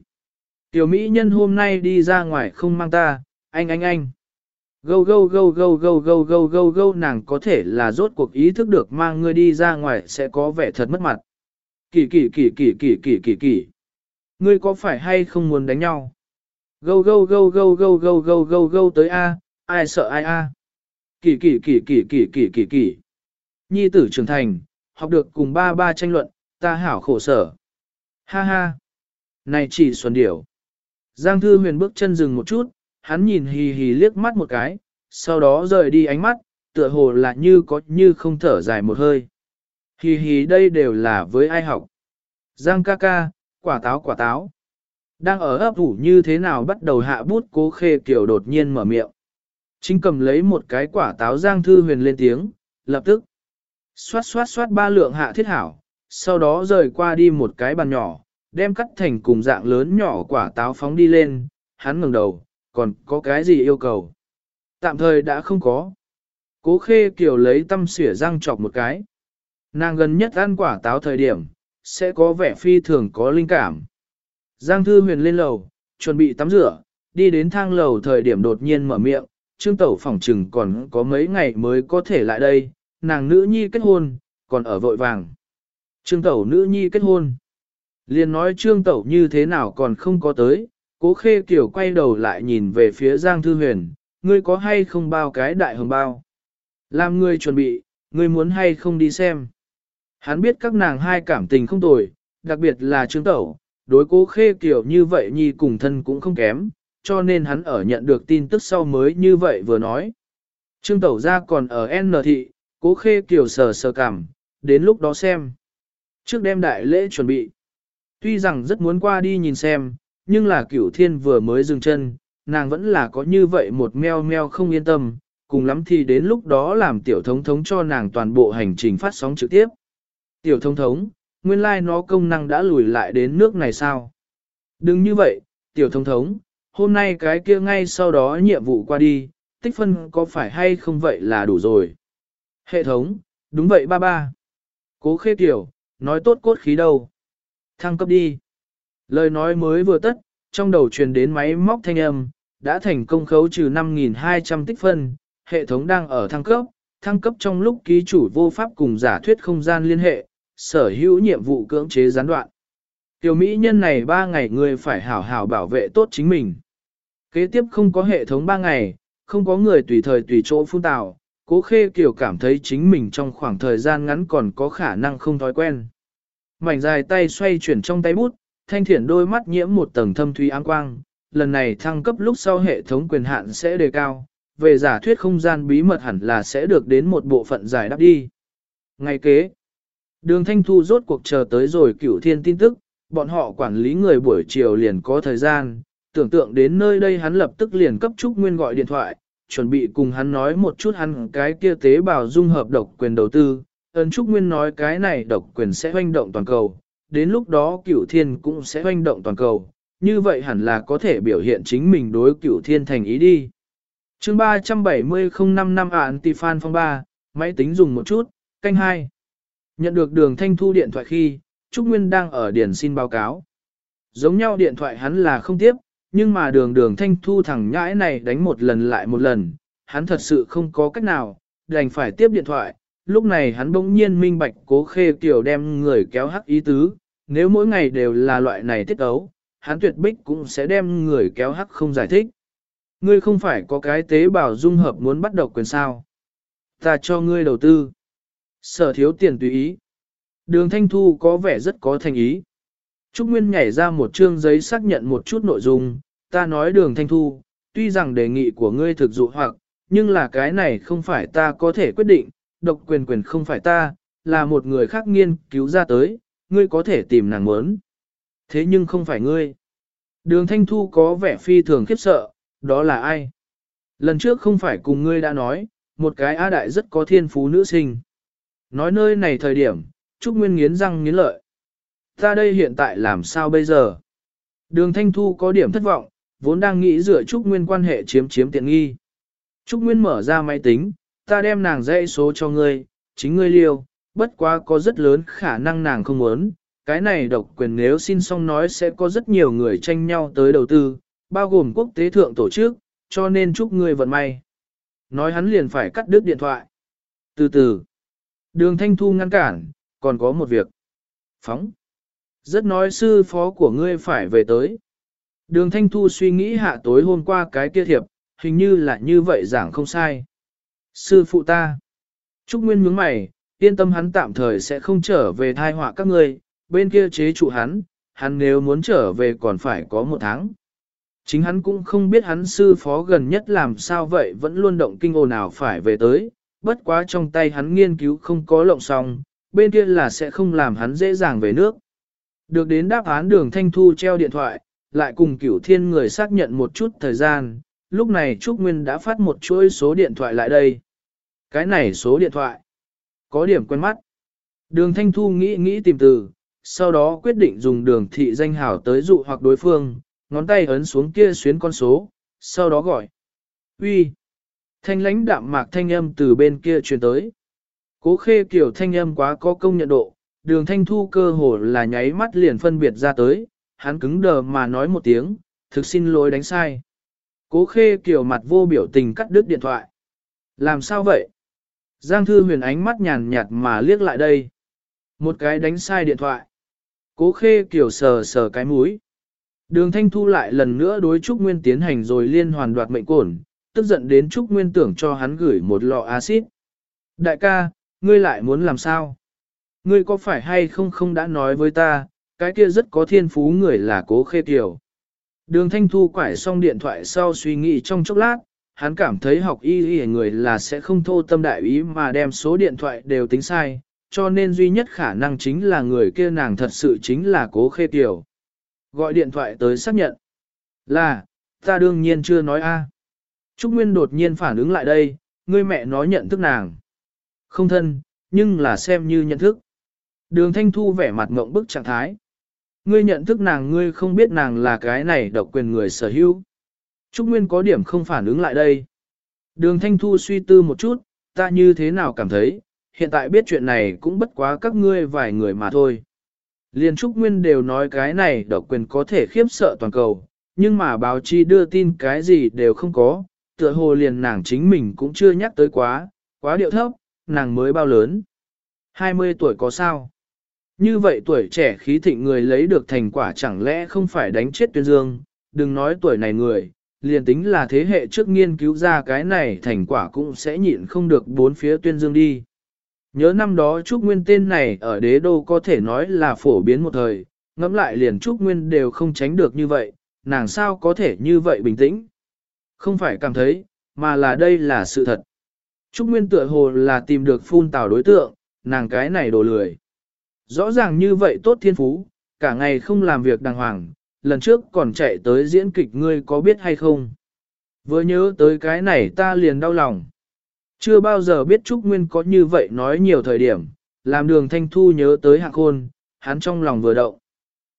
Tiểu Mỹ nhân hôm nay đi ra ngoài không mang ta, anh anh anh. Gâu gâu gâu gâu gâu gâu gâu gâu gâu nàng có thể là rốt cuộc ý thức được mang ngươi đi ra ngoài sẽ có vẻ thật mất mặt. Kỳ kỳ kỳ kỳ kỳ kỳ kỳ kỳ. Ngươi có phải hay không muốn đánh nhau? Gâu gâu gâu gâu gâu gâu gâu gâu gâu tới A, ai sợ ai A. Kỳ kỳ kỳ kỳ kỳ kỳ kỳ kỳ. Nhi tử trưởng thành, học được cùng ba ba tranh luận, ta hảo khổ sở. Ha ha. Này chỉ xuân điểu. Giang Thư Huyền bước chân dừng một chút, hắn nhìn hì hì liếc mắt một cái, sau đó rời đi ánh mắt, tựa hồ là như có như không thở dài một hơi. Hì hì đây đều là với ai học. Giang ca ca, quả táo quả táo. Đang ở ấp ủ như thế nào bắt đầu hạ bút cố khê kiểu đột nhiên mở miệng. Chính cầm lấy một cái quả táo Giang Thư Huyền lên tiếng, lập tức. Xoát xoát xoát ba lượng hạ thiết hảo, sau đó rời qua đi một cái bàn nhỏ, đem cắt thành cùng dạng lớn nhỏ quả táo phóng đi lên, hắn ngẩng đầu, còn có cái gì yêu cầu? Tạm thời đã không có. Cố khê kiểu lấy tâm xỉa răng chọc một cái. Nàng gần nhất ăn quả táo thời điểm, sẽ có vẻ phi thường có linh cảm. Giang thư huyền lên lầu, chuẩn bị tắm rửa, đi đến thang lầu thời điểm đột nhiên mở miệng, trương tẩu phỏng chừng còn có mấy ngày mới có thể lại đây, nàng nữ nhi kết hôn, còn ở vội vàng. Trương tẩu nữ nhi kết hôn. Liên nói trương tẩu như thế nào còn không có tới, cố khê kiểu quay đầu lại nhìn về phía Giang Thư Huyền, ngươi có hay không bao cái đại hồng bao? Làm ngươi chuẩn bị, ngươi muốn hay không đi xem? Hắn biết các nàng hai cảm tình không tồi, đặc biệt là trương tẩu, đối cố khê kiểu như vậy nhi cùng thân cũng không kém, cho nên hắn ở nhận được tin tức sau mới như vậy vừa nói. Trương tẩu ra còn ở N thị, cố khê kiểu sờ sờ cảm, đến lúc đó xem. Trước đêm đại lễ chuẩn bị. Tuy rằng rất muốn qua đi nhìn xem, nhưng là cửu thiên vừa mới dừng chân, nàng vẫn là có như vậy một meo meo không yên tâm, cùng lắm thì đến lúc đó làm tiểu thống thống cho nàng toàn bộ hành trình phát sóng trực tiếp. Tiểu thống thống, nguyên lai like nó công năng đã lùi lại đến nước này sao? Đừng như vậy, tiểu thống thống, hôm nay cái kia ngay sau đó nhiệm vụ qua đi, tích phân có phải hay không vậy là đủ rồi. Hệ thống, đúng vậy ba ba. Cố khê tiểu, nói tốt cốt khí đâu. Thăng cấp đi. Lời nói mới vừa tất, trong đầu truyền đến máy móc thanh âm, đã thành công khấu trừ 5.200 tích phân, hệ thống đang ở thăng cấp, thăng cấp trong lúc ký chủ vô pháp cùng giả thuyết không gian liên hệ, sở hữu nhiệm vụ cưỡng chế gián đoạn. Tiểu Mỹ nhân này 3 ngày người phải hảo hảo bảo vệ tốt chính mình. Kế tiếp không có hệ thống 3 ngày, không có người tùy thời tùy chỗ phun tạo, cố khê kiểu cảm thấy chính mình trong khoảng thời gian ngắn còn có khả năng không thói quen. Mảnh dài tay xoay chuyển trong tay bút, thanh thiển đôi mắt nhiễm một tầng thâm thúy áng quang, lần này thăng cấp lúc sau hệ thống quyền hạn sẽ đề cao, về giả thuyết không gian bí mật hẳn là sẽ được đến một bộ phận giải đáp đi. Ngày kế, đường thanh thu rốt cuộc chờ tới rồi cửu thiên tin tức, bọn họ quản lý người buổi chiều liền có thời gian, tưởng tượng đến nơi đây hắn lập tức liền cấp Trúc Nguyên gọi điện thoại, chuẩn bị cùng hắn nói một chút hắn cái kia tế bào dung hợp độc quyền đầu tư. Ấn Trúc Nguyên nói cái này độc quyền sẽ hoành động toàn cầu, đến lúc đó cửu thiên cũng sẽ hoành động toàn cầu, như vậy hẳn là có thể biểu hiện chính mình đối cửu thiên thành ý đi. chương 370 05 năm ạn Tifan phong 3, máy tính dùng một chút, canh 2. Nhận được đường thanh thu điện thoại khi, Trúc Nguyên đang ở điển xin báo cáo. Giống nhau điện thoại hắn là không tiếp, nhưng mà đường đường thanh thu thẳng nhãi này đánh một lần lại một lần, hắn thật sự không có cách nào, đành phải tiếp điện thoại. Lúc này hắn bỗng nhiên minh bạch cố khê tiểu đem người kéo hắc ý tứ, nếu mỗi ngày đều là loại này tiết ấu, hắn tuyệt bích cũng sẽ đem người kéo hắc không giải thích. Ngươi không phải có cái tế bào dung hợp muốn bắt độc quyền sao. Ta cho ngươi đầu tư. Sở thiếu tiền tùy ý. Đường Thanh Thu có vẻ rất có thành ý. Trúc Nguyên nhảy ra một chương giấy xác nhận một chút nội dung, ta nói đường Thanh Thu, tuy rằng đề nghị của ngươi thực dụ hoặc, nhưng là cái này không phải ta có thể quyết định, độc quyền quyền không phải ta, là một người khác nghiên cứu ra tới, ngươi có thể tìm nàng muốn. Thế nhưng không phải ngươi. Đường Thanh Thu có vẻ phi thường khiếp sợ, đó là ai? Lần trước không phải cùng ngươi đã nói, một cái A Đại rất có thiên phú nữ sinh. Nói nơi này thời điểm, Trúc Nguyên nghiến răng nghiến lợi. Ta đây hiện tại làm sao bây giờ? Đường Thanh Thu có điểm thất vọng, vốn đang nghĩ dựa Trúc Nguyên quan hệ chiếm chiếm tiện nghi. Trúc Nguyên mở ra máy tính, ta đem nàng dãy số cho ngươi, chính ngươi liêu, bất quá có rất lớn khả năng nàng không muốn. Cái này độc quyền nếu xin xong nói sẽ có rất nhiều người tranh nhau tới đầu tư, bao gồm quốc tế thượng tổ chức, cho nên chúc ngươi vận may. Nói hắn liền phải cắt đứt điện thoại. Từ từ, đường thanh thu ngăn cản, còn có một việc. Phóng. Rất nói sư phó của ngươi phải về tới. Đường thanh thu suy nghĩ hạ tối hôm qua cái kia thiệp, hình như là như vậy giảng không sai. Sư phụ ta. Trúc Nguyên nhướng mày, yên tâm hắn tạm thời sẽ không trở về thai họa các ngươi, bên kia chế trụ hắn, hắn nếu muốn trở về còn phải có một tháng. Chính hắn cũng không biết hắn sư phó gần nhất làm sao vậy vẫn luôn động kinh ồn nào phải về tới, bất quá trong tay hắn nghiên cứu không có lộng xong, bên kia là sẽ không làm hắn dễ dàng về nước. Được đến đáp án đường thanh thu treo điện thoại, lại cùng cửu thiên người xác nhận một chút thời gian, lúc này Trúc Nguyên đã phát một chuỗi số điện thoại lại đây. Cái này số điện thoại, có điểm quen mắt. Đường thanh thu nghĩ nghĩ tìm từ, sau đó quyết định dùng đường thị danh hảo tới dụ hoặc đối phương, ngón tay ấn xuống kia xuyến con số, sau đó gọi. Uy. Thanh lãnh đạm mạc thanh âm từ bên kia truyền tới. Cố khê kiểu thanh âm quá có công nhận độ, đường thanh thu cơ hồ là nháy mắt liền phân biệt ra tới, hắn cứng đờ mà nói một tiếng, thực xin lỗi đánh sai. Cố khê kiểu mặt vô biểu tình cắt đứt điện thoại. Làm sao vậy? Giang thư huyền ánh mắt nhàn nhạt mà liếc lại đây. Một cái đánh sai điện thoại. Cố khê kiểu sờ sờ cái mũi. Đường Thanh Thu lại lần nữa đối Trúc Nguyên tiến hành rồi liên hoàn đoạt mệnh cổn, tức giận đến Trúc Nguyên tưởng cho hắn gửi một lọ axit. Đại ca, ngươi lại muốn làm sao? Ngươi có phải hay không không đã nói với ta, cái kia rất có thiên phú người là cố khê tiểu. Đường Thanh Thu quải xong điện thoại sau suy nghĩ trong chốc lát, hắn cảm thấy học y y người là sẽ không thô tâm đại ý mà đem số điện thoại đều tính sai, cho nên duy nhất khả năng chính là người kia nàng thật sự chính là cố khê tiểu. Gọi điện thoại tới xác nhận. Là, ta đương nhiên chưa nói a. Trúc Nguyên đột nhiên phản ứng lại đây, ngươi mẹ nói nhận thức nàng. Không thân, nhưng là xem như nhận thức. Đường Thanh Thu vẻ mặt ngộng bức trạng thái. Ngươi nhận thức nàng ngươi không biết nàng là cái này độc quyền người sở hữu. Trúc Nguyên có điểm không phản ứng lại đây. Đường Thanh Thu suy tư một chút, ta như thế nào cảm thấy, hiện tại biết chuyện này cũng bất quá các ngươi vài người mà thôi. Liên Trúc Nguyên đều nói cái này độc quyền có thể khiếp sợ toàn cầu, nhưng mà báo chí đưa tin cái gì đều không có, tựa hồ liền nàng chính mình cũng chưa nhắc tới quá, quá điệu thấp, nàng mới bao lớn. 20 tuổi có sao? Như vậy tuổi trẻ khí thịnh người lấy được thành quả chẳng lẽ không phải đánh chết tuyên dương, đừng nói tuổi này người, liền tính là thế hệ trước nghiên cứu ra cái này thành quả cũng sẽ nhịn không được bốn phía tuyên dương đi. Nhớ năm đó Trúc Nguyên tên này ở đế đô có thể nói là phổ biến một thời, ngẫm lại liền Trúc Nguyên đều không tránh được như vậy, nàng sao có thể như vậy bình tĩnh. Không phải cảm thấy, mà là đây là sự thật. Trúc Nguyên tựa hồ là tìm được phun tào đối tượng, nàng cái này đồ lười. Rõ ràng như vậy tốt thiên phú, cả ngày không làm việc đàng hoàng, lần trước còn chạy tới diễn kịch ngươi có biết hay không? Vừa nhớ tới cái này ta liền đau lòng. Chưa bao giờ biết Trúc Nguyên có như vậy nói nhiều thời điểm, làm đường thanh thu nhớ tới hạng khôn, hắn trong lòng vừa động.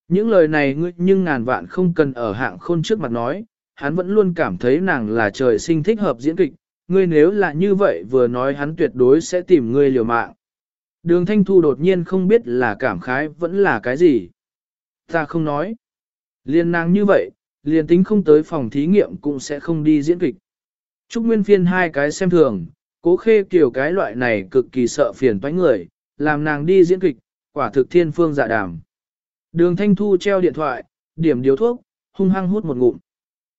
Những lời này ngươi nhưng ngàn vạn không cần ở hạng khôn trước mặt nói, hắn vẫn luôn cảm thấy nàng là trời sinh thích hợp diễn kịch, ngươi nếu là như vậy vừa nói hắn tuyệt đối sẽ tìm ngươi liều mạng. Đường thanh thu đột nhiên không biết là cảm khái vẫn là cái gì. Ta không nói. Liên nàng như vậy, liền tính không tới phòng thí nghiệm cũng sẽ không đi diễn kịch. Trúc Nguyên phiên hai cái xem thường, cố khê kiểu cái loại này cực kỳ sợ phiền toái người, làm nàng đi diễn kịch, quả thực thiên phương dạ đàm. Đường thanh thu treo điện thoại, điểm điếu thuốc, hung hăng hút một ngụm.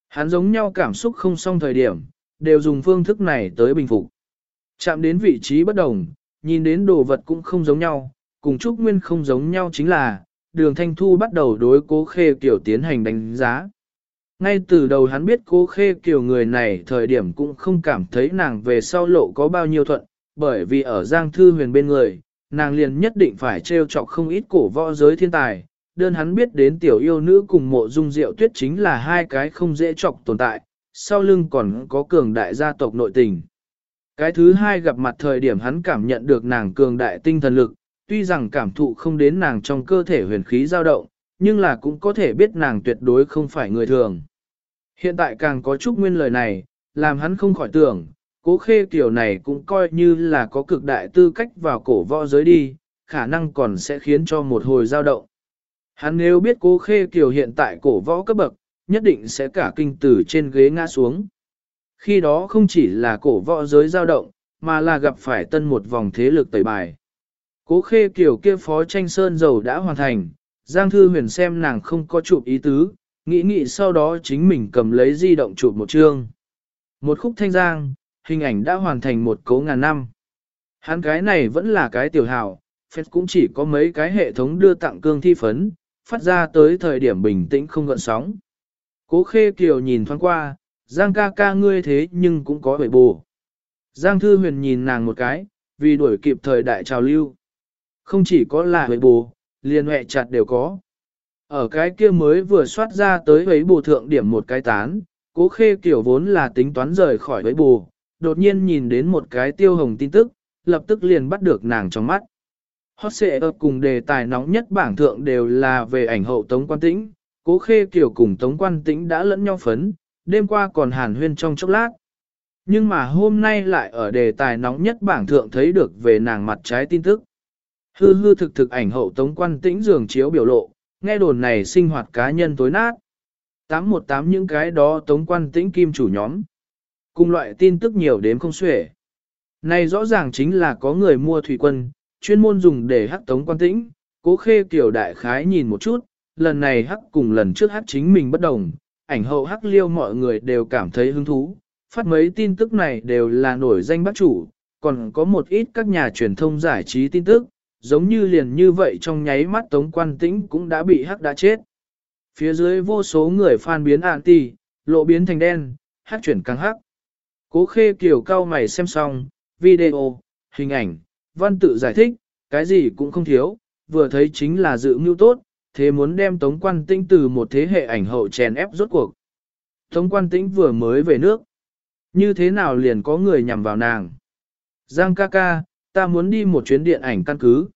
Hắn giống nhau cảm xúc không xong thời điểm, đều dùng phương thức này tới bình phục. Chạm đến vị trí bất đồng, nhìn đến đồ vật cũng không giống nhau, cùng Trúc Nguyên không giống nhau chính là, đường thanh thu bắt đầu đối cố khê kiểu tiến hành đánh giá. Ngay từ đầu hắn biết cố khê kiểu người này thời điểm cũng không cảm thấy nàng về sau lộ có bao nhiêu thuận, bởi vì ở Giang Thư Huyền bên người, nàng liền nhất định phải treo chọc không ít cổ võ giới thiên tài. Đơn hắn biết đến tiểu yêu nữ cùng mộ dung diệu tuyết chính là hai cái không dễ chọc tồn tại, sau lưng còn có cường đại gia tộc nội tình. Cái thứ hai gặp mặt thời điểm hắn cảm nhận được nàng cường đại tinh thần lực, tuy rằng cảm thụ không đến nàng trong cơ thể huyền khí dao động, nhưng là cũng có thể biết nàng tuyệt đối không phải người thường. Hiện tại càng có chút nguyên lời này, làm hắn không khỏi tưởng, cố khê kiểu này cũng coi như là có cực đại tư cách vào cổ võ giới đi, khả năng còn sẽ khiến cho một hồi dao động. Hắn nếu biết cố khê kiều hiện tại cổ võ cấp bậc, nhất định sẽ cả kinh tử trên ghế ngã xuống. Khi đó không chỉ là cổ võ giới dao động, mà là gặp phải tân một vòng thế lực tẩy bài. Cố khê kiểu kia phó tranh sơn dầu đã hoàn thành, Giang Thư Huyền xem nàng không có chụp ý tứ, nghĩ nghĩ sau đó chính mình cầm lấy di động chụp một chương. Một khúc thanh giang, hình ảnh đã hoàn thành một cấu ngàn năm. Hắn cái này vẫn là cái tiểu hào, phép cũng chỉ có mấy cái hệ thống đưa tặng cương thi phấn, phát ra tới thời điểm bình tĩnh không gợn sóng. Cố khê kiều nhìn thoáng qua, Giang ca ca ngươi thế nhưng cũng có vẻ bù. Giang thư huyền nhìn nàng một cái, vì đuổi kịp thời đại trào lưu. Không chỉ có là vẻ bù, liền hệ chặt đều có. Ở cái kia mới vừa soát ra tới ấy bù thượng điểm một cái tán, cố khê kiều vốn là tính toán rời khỏi ấy bù, đột nhiên nhìn đến một cái tiêu hồng tin tức, lập tức liền bắt được nàng trong mắt. Hot xệ cùng đề tài nóng nhất bảng thượng đều là về ảnh hậu Tống Quan Tĩnh, cố khê kiểu cùng Tống Quan Tĩnh đã lẫn nhau phấn, đêm qua còn hàn huyên trong chốc lát. Nhưng mà hôm nay lại ở đề tài nóng nhất bảng thượng thấy được về nàng mặt trái tin tức. Hư hư thực thực ảnh hậu Tống Quan Tĩnh giường chiếu biểu lộ, nghe đồn này sinh hoạt cá nhân tối nát. 818 những cái đó Tống Quan Tĩnh kim chủ nhóm. Cùng loại tin tức nhiều đến không xuể. Này rõ ràng chính là có người mua thủy quân, chuyên môn dùng để hắc tống quan tĩnh, cố khê kiểu đại khái nhìn một chút, lần này hắc cùng lần trước hắc chính mình bất đồng, ảnh hậu hắc liêu mọi người đều cảm thấy hứng thú, phát mấy tin tức này đều là nổi danh bác chủ, còn có một ít các nhà truyền thông giải trí tin tức, giống như liền như vậy trong nháy mắt tống quan tĩnh cũng đã bị hắc đã chết. Phía dưới vô số người fan biến anti, lộ biến thành đen, hắc chuyển càng hắc. Cố khê kiểu cao mày xem xong, video, hình ảnh, văn tự giải thích, cái gì cũng không thiếu, vừa thấy chính là dự mưu tốt, thế muốn đem Tống Quan Tĩnh từ một thế hệ ảnh hậu chèn ép rốt cuộc. Tống Quan Tĩnh vừa mới về nước, như thế nào liền có người nhằm vào nàng. Giang ca ca, ta muốn đi một chuyến điện ảnh căn cứ.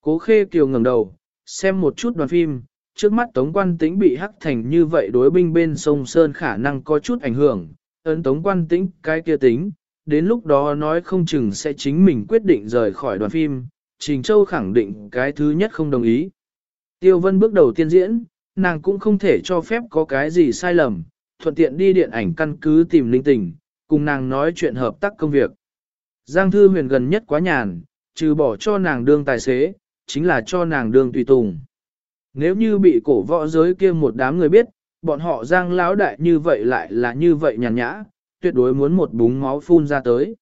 Cố Khê Kiều ngẩng đầu, xem một chút đoàn phim, trước mắt Tống Quan Tĩnh bị hắc thành như vậy đối binh bên sông Sơn khả năng có chút ảnh hưởng, ấn Tống Quan Tĩnh cái kia tính, đến lúc đó nói không chừng sẽ chính mình quyết định rời khỏi đoàn phim, Trình Châu khẳng định cái thứ nhất không đồng ý. Tiêu Vân bước đầu tiên diễn, nàng cũng không thể cho phép có cái gì sai lầm, thuận tiện đi điện ảnh căn cứ tìm linh tình, cùng nàng nói chuyện hợp tác công việc. Giang Thư Huyền gần nhất quá nhàn, trừ bỏ cho nàng đương tài xế, chính là cho nàng đương tùy tùng. Nếu như bị cổ võ giới kia một đám người biết, bọn họ Giang lão đại như vậy lại là như vậy nhàn nhã, tuyệt đối muốn một búng máu phun ra tới.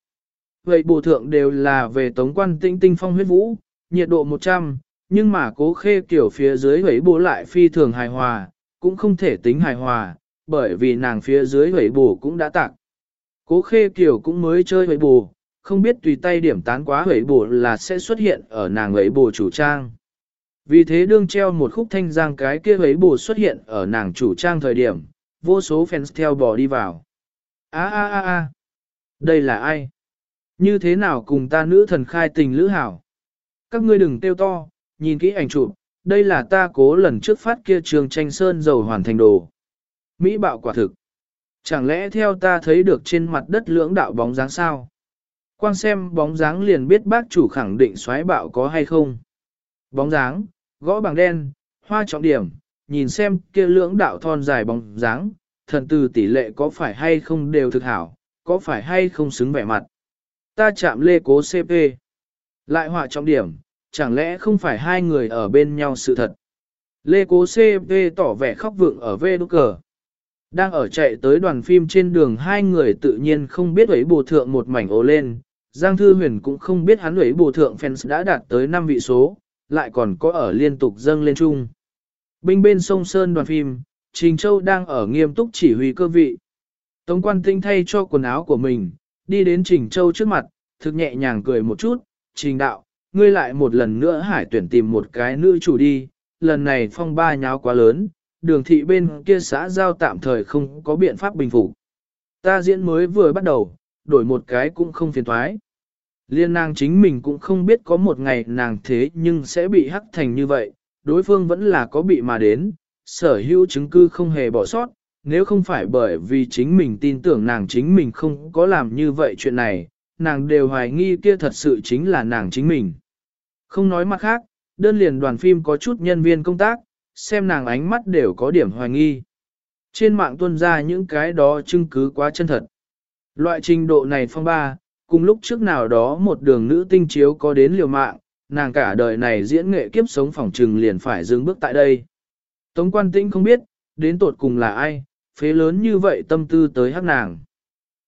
Vậy bổ thượng đều là về tống quan tinh tinh phong huyết vũ, nhiệt độ 100, nhưng mà cố khê kiểu phía dưới hủy bổ lại phi thường hài hòa, cũng không thể tính hài hòa, bởi vì nàng phía dưới hủy bổ cũng đã tặng. Cố khê kiểu cũng mới chơi hủy bổ, không biết tùy tay điểm tán quá hủy bổ là sẽ xuất hiện ở nàng hủy bổ chủ trang. Vì thế đương treo một khúc thanh giang cái kia hủy bổ xuất hiện ở nàng chủ trang thời điểm, vô số fans theo bò đi vào. A a a a, đây là ai? Như thế nào cùng ta nữ thần khai tình lữ hảo? Các ngươi đừng tiêu to, nhìn kỹ ảnh chụp, đây là ta cố lần trước phát kia trường tranh sơn dầu hoàn thành đồ. Mỹ bạo quả thực. Chẳng lẽ theo ta thấy được trên mặt đất lưỡng đạo bóng dáng sao? Quang xem bóng dáng liền biết bác chủ khẳng định xoáy bạo có hay không. Bóng dáng, gõ bằng đen, hoa trọng điểm, nhìn xem kia lưỡng đạo thon dài bóng dáng, thần từ tỷ lệ có phải hay không đều thực hảo, có phải hay không xứng vẻ mặt. Ta chạm lê cố CP. Lại họa trọng điểm, chẳng lẽ không phải hai người ở bên nhau sự thật. Lê cố CP tỏ vẻ khóc vượng ở vê đúc cờ. Đang ở chạy tới đoàn phim trên đường hai người tự nhiên không biết ấy bù thượng một mảnh ố lên. Giang Thư Huyền cũng không biết hắn ấy bù thượng fans đã đạt tới 5 vị số, lại còn có ở liên tục dâng lên chung. Binh bên sông Sơn đoàn phim, Trình Châu đang ở nghiêm túc chỉ huy cơ vị. Tống quan tinh thay cho quần áo của mình, đi đến Trình Châu trước mặt, thực nhẹ nhàng cười một chút, Trình đạo, ngươi lại một lần nữa hải tuyển tìm một cái nữ chủ đi, lần này phong ba nháo quá lớn, đường thị bên kia xã giao tạm thời không có biện pháp bình phục. Ta diễn mới vừa bắt đầu, đổi một cái cũng không phiền thoái. Liên nàng chính mình cũng không biết có một ngày nàng thế nhưng sẽ bị hắc thành như vậy, đối phương vẫn là có bị mà đến, sở hữu chứng cứ không hề bỏ sót, nếu không phải bởi vì chính mình tin tưởng nàng chính mình không có làm như vậy chuyện này, nàng đều hoài nghi kia thật sự chính là nàng chính mình. Không nói mặt khác, đơn liền đoàn phim có chút nhân viên công tác, xem nàng ánh mắt đều có điểm hoài nghi. Trên mạng tuân ra những cái đó chứng cứ quá chân thật. Loại trình độ này phong ba, cùng lúc trước nào đó một đường nữ tinh chiếu có đến liều mạng, nàng cả đời này diễn nghệ kiếp sống phỏng trừng liền phải dừng bước tại đây. Tống quan tĩnh không biết, đến tột cùng là ai, phế lớn như vậy tâm tư tới hắc nàng.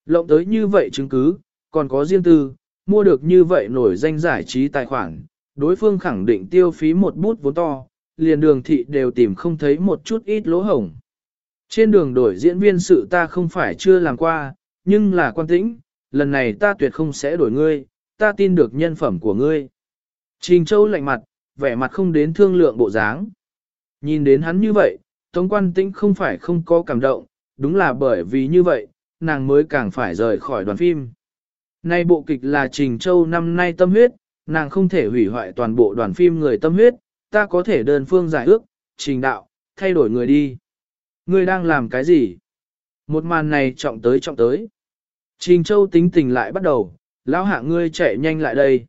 Lộng tới như vậy chứng cứ, còn có riêng tư, mua được như vậy nổi danh giải trí tài khoản, đối phương khẳng định tiêu phí một bút vốn to, liền đường thị đều tìm không thấy một chút ít lỗ hổng. Trên đường đổi diễn viên sự ta không phải chưa làm qua, nhưng là quan tĩnh, lần này ta tuyệt không sẽ đổi ngươi, ta tin được nhân phẩm của ngươi. Trình Châu lạnh mặt, vẻ mặt không đến thương lượng bộ dáng. Nhìn đến hắn như vậy, Tống quan tĩnh không phải không có cảm động, đúng là bởi vì như vậy, nàng mới càng phải rời khỏi đoàn phim. Nay bộ kịch là Trình Châu năm nay tâm huyết, nàng không thể hủy hoại toàn bộ đoàn phim người tâm huyết, ta có thể đơn phương giải ước, trình đạo, thay đổi người đi. Ngươi đang làm cái gì? Một màn này trọng tới trọng tới. Trình Châu tính tình lại bắt đầu, lão hạng ngươi chạy nhanh lại đây.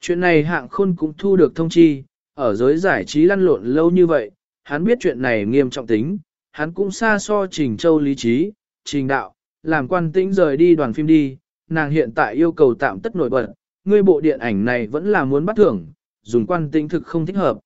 Chuyện này hạng khôn cũng thu được thông chi, ở giới giải trí lăn lộn lâu như vậy, hắn biết chuyện này nghiêm trọng tính, hắn cũng xa so Trình Châu lý trí, trình đạo, làm quan tĩnh rời đi đoàn phim đi, nàng hiện tại yêu cầu tạm tất nổi bật, ngươi bộ điện ảnh này vẫn là muốn bắt thưởng, dùng quan tĩnh thực không thích hợp.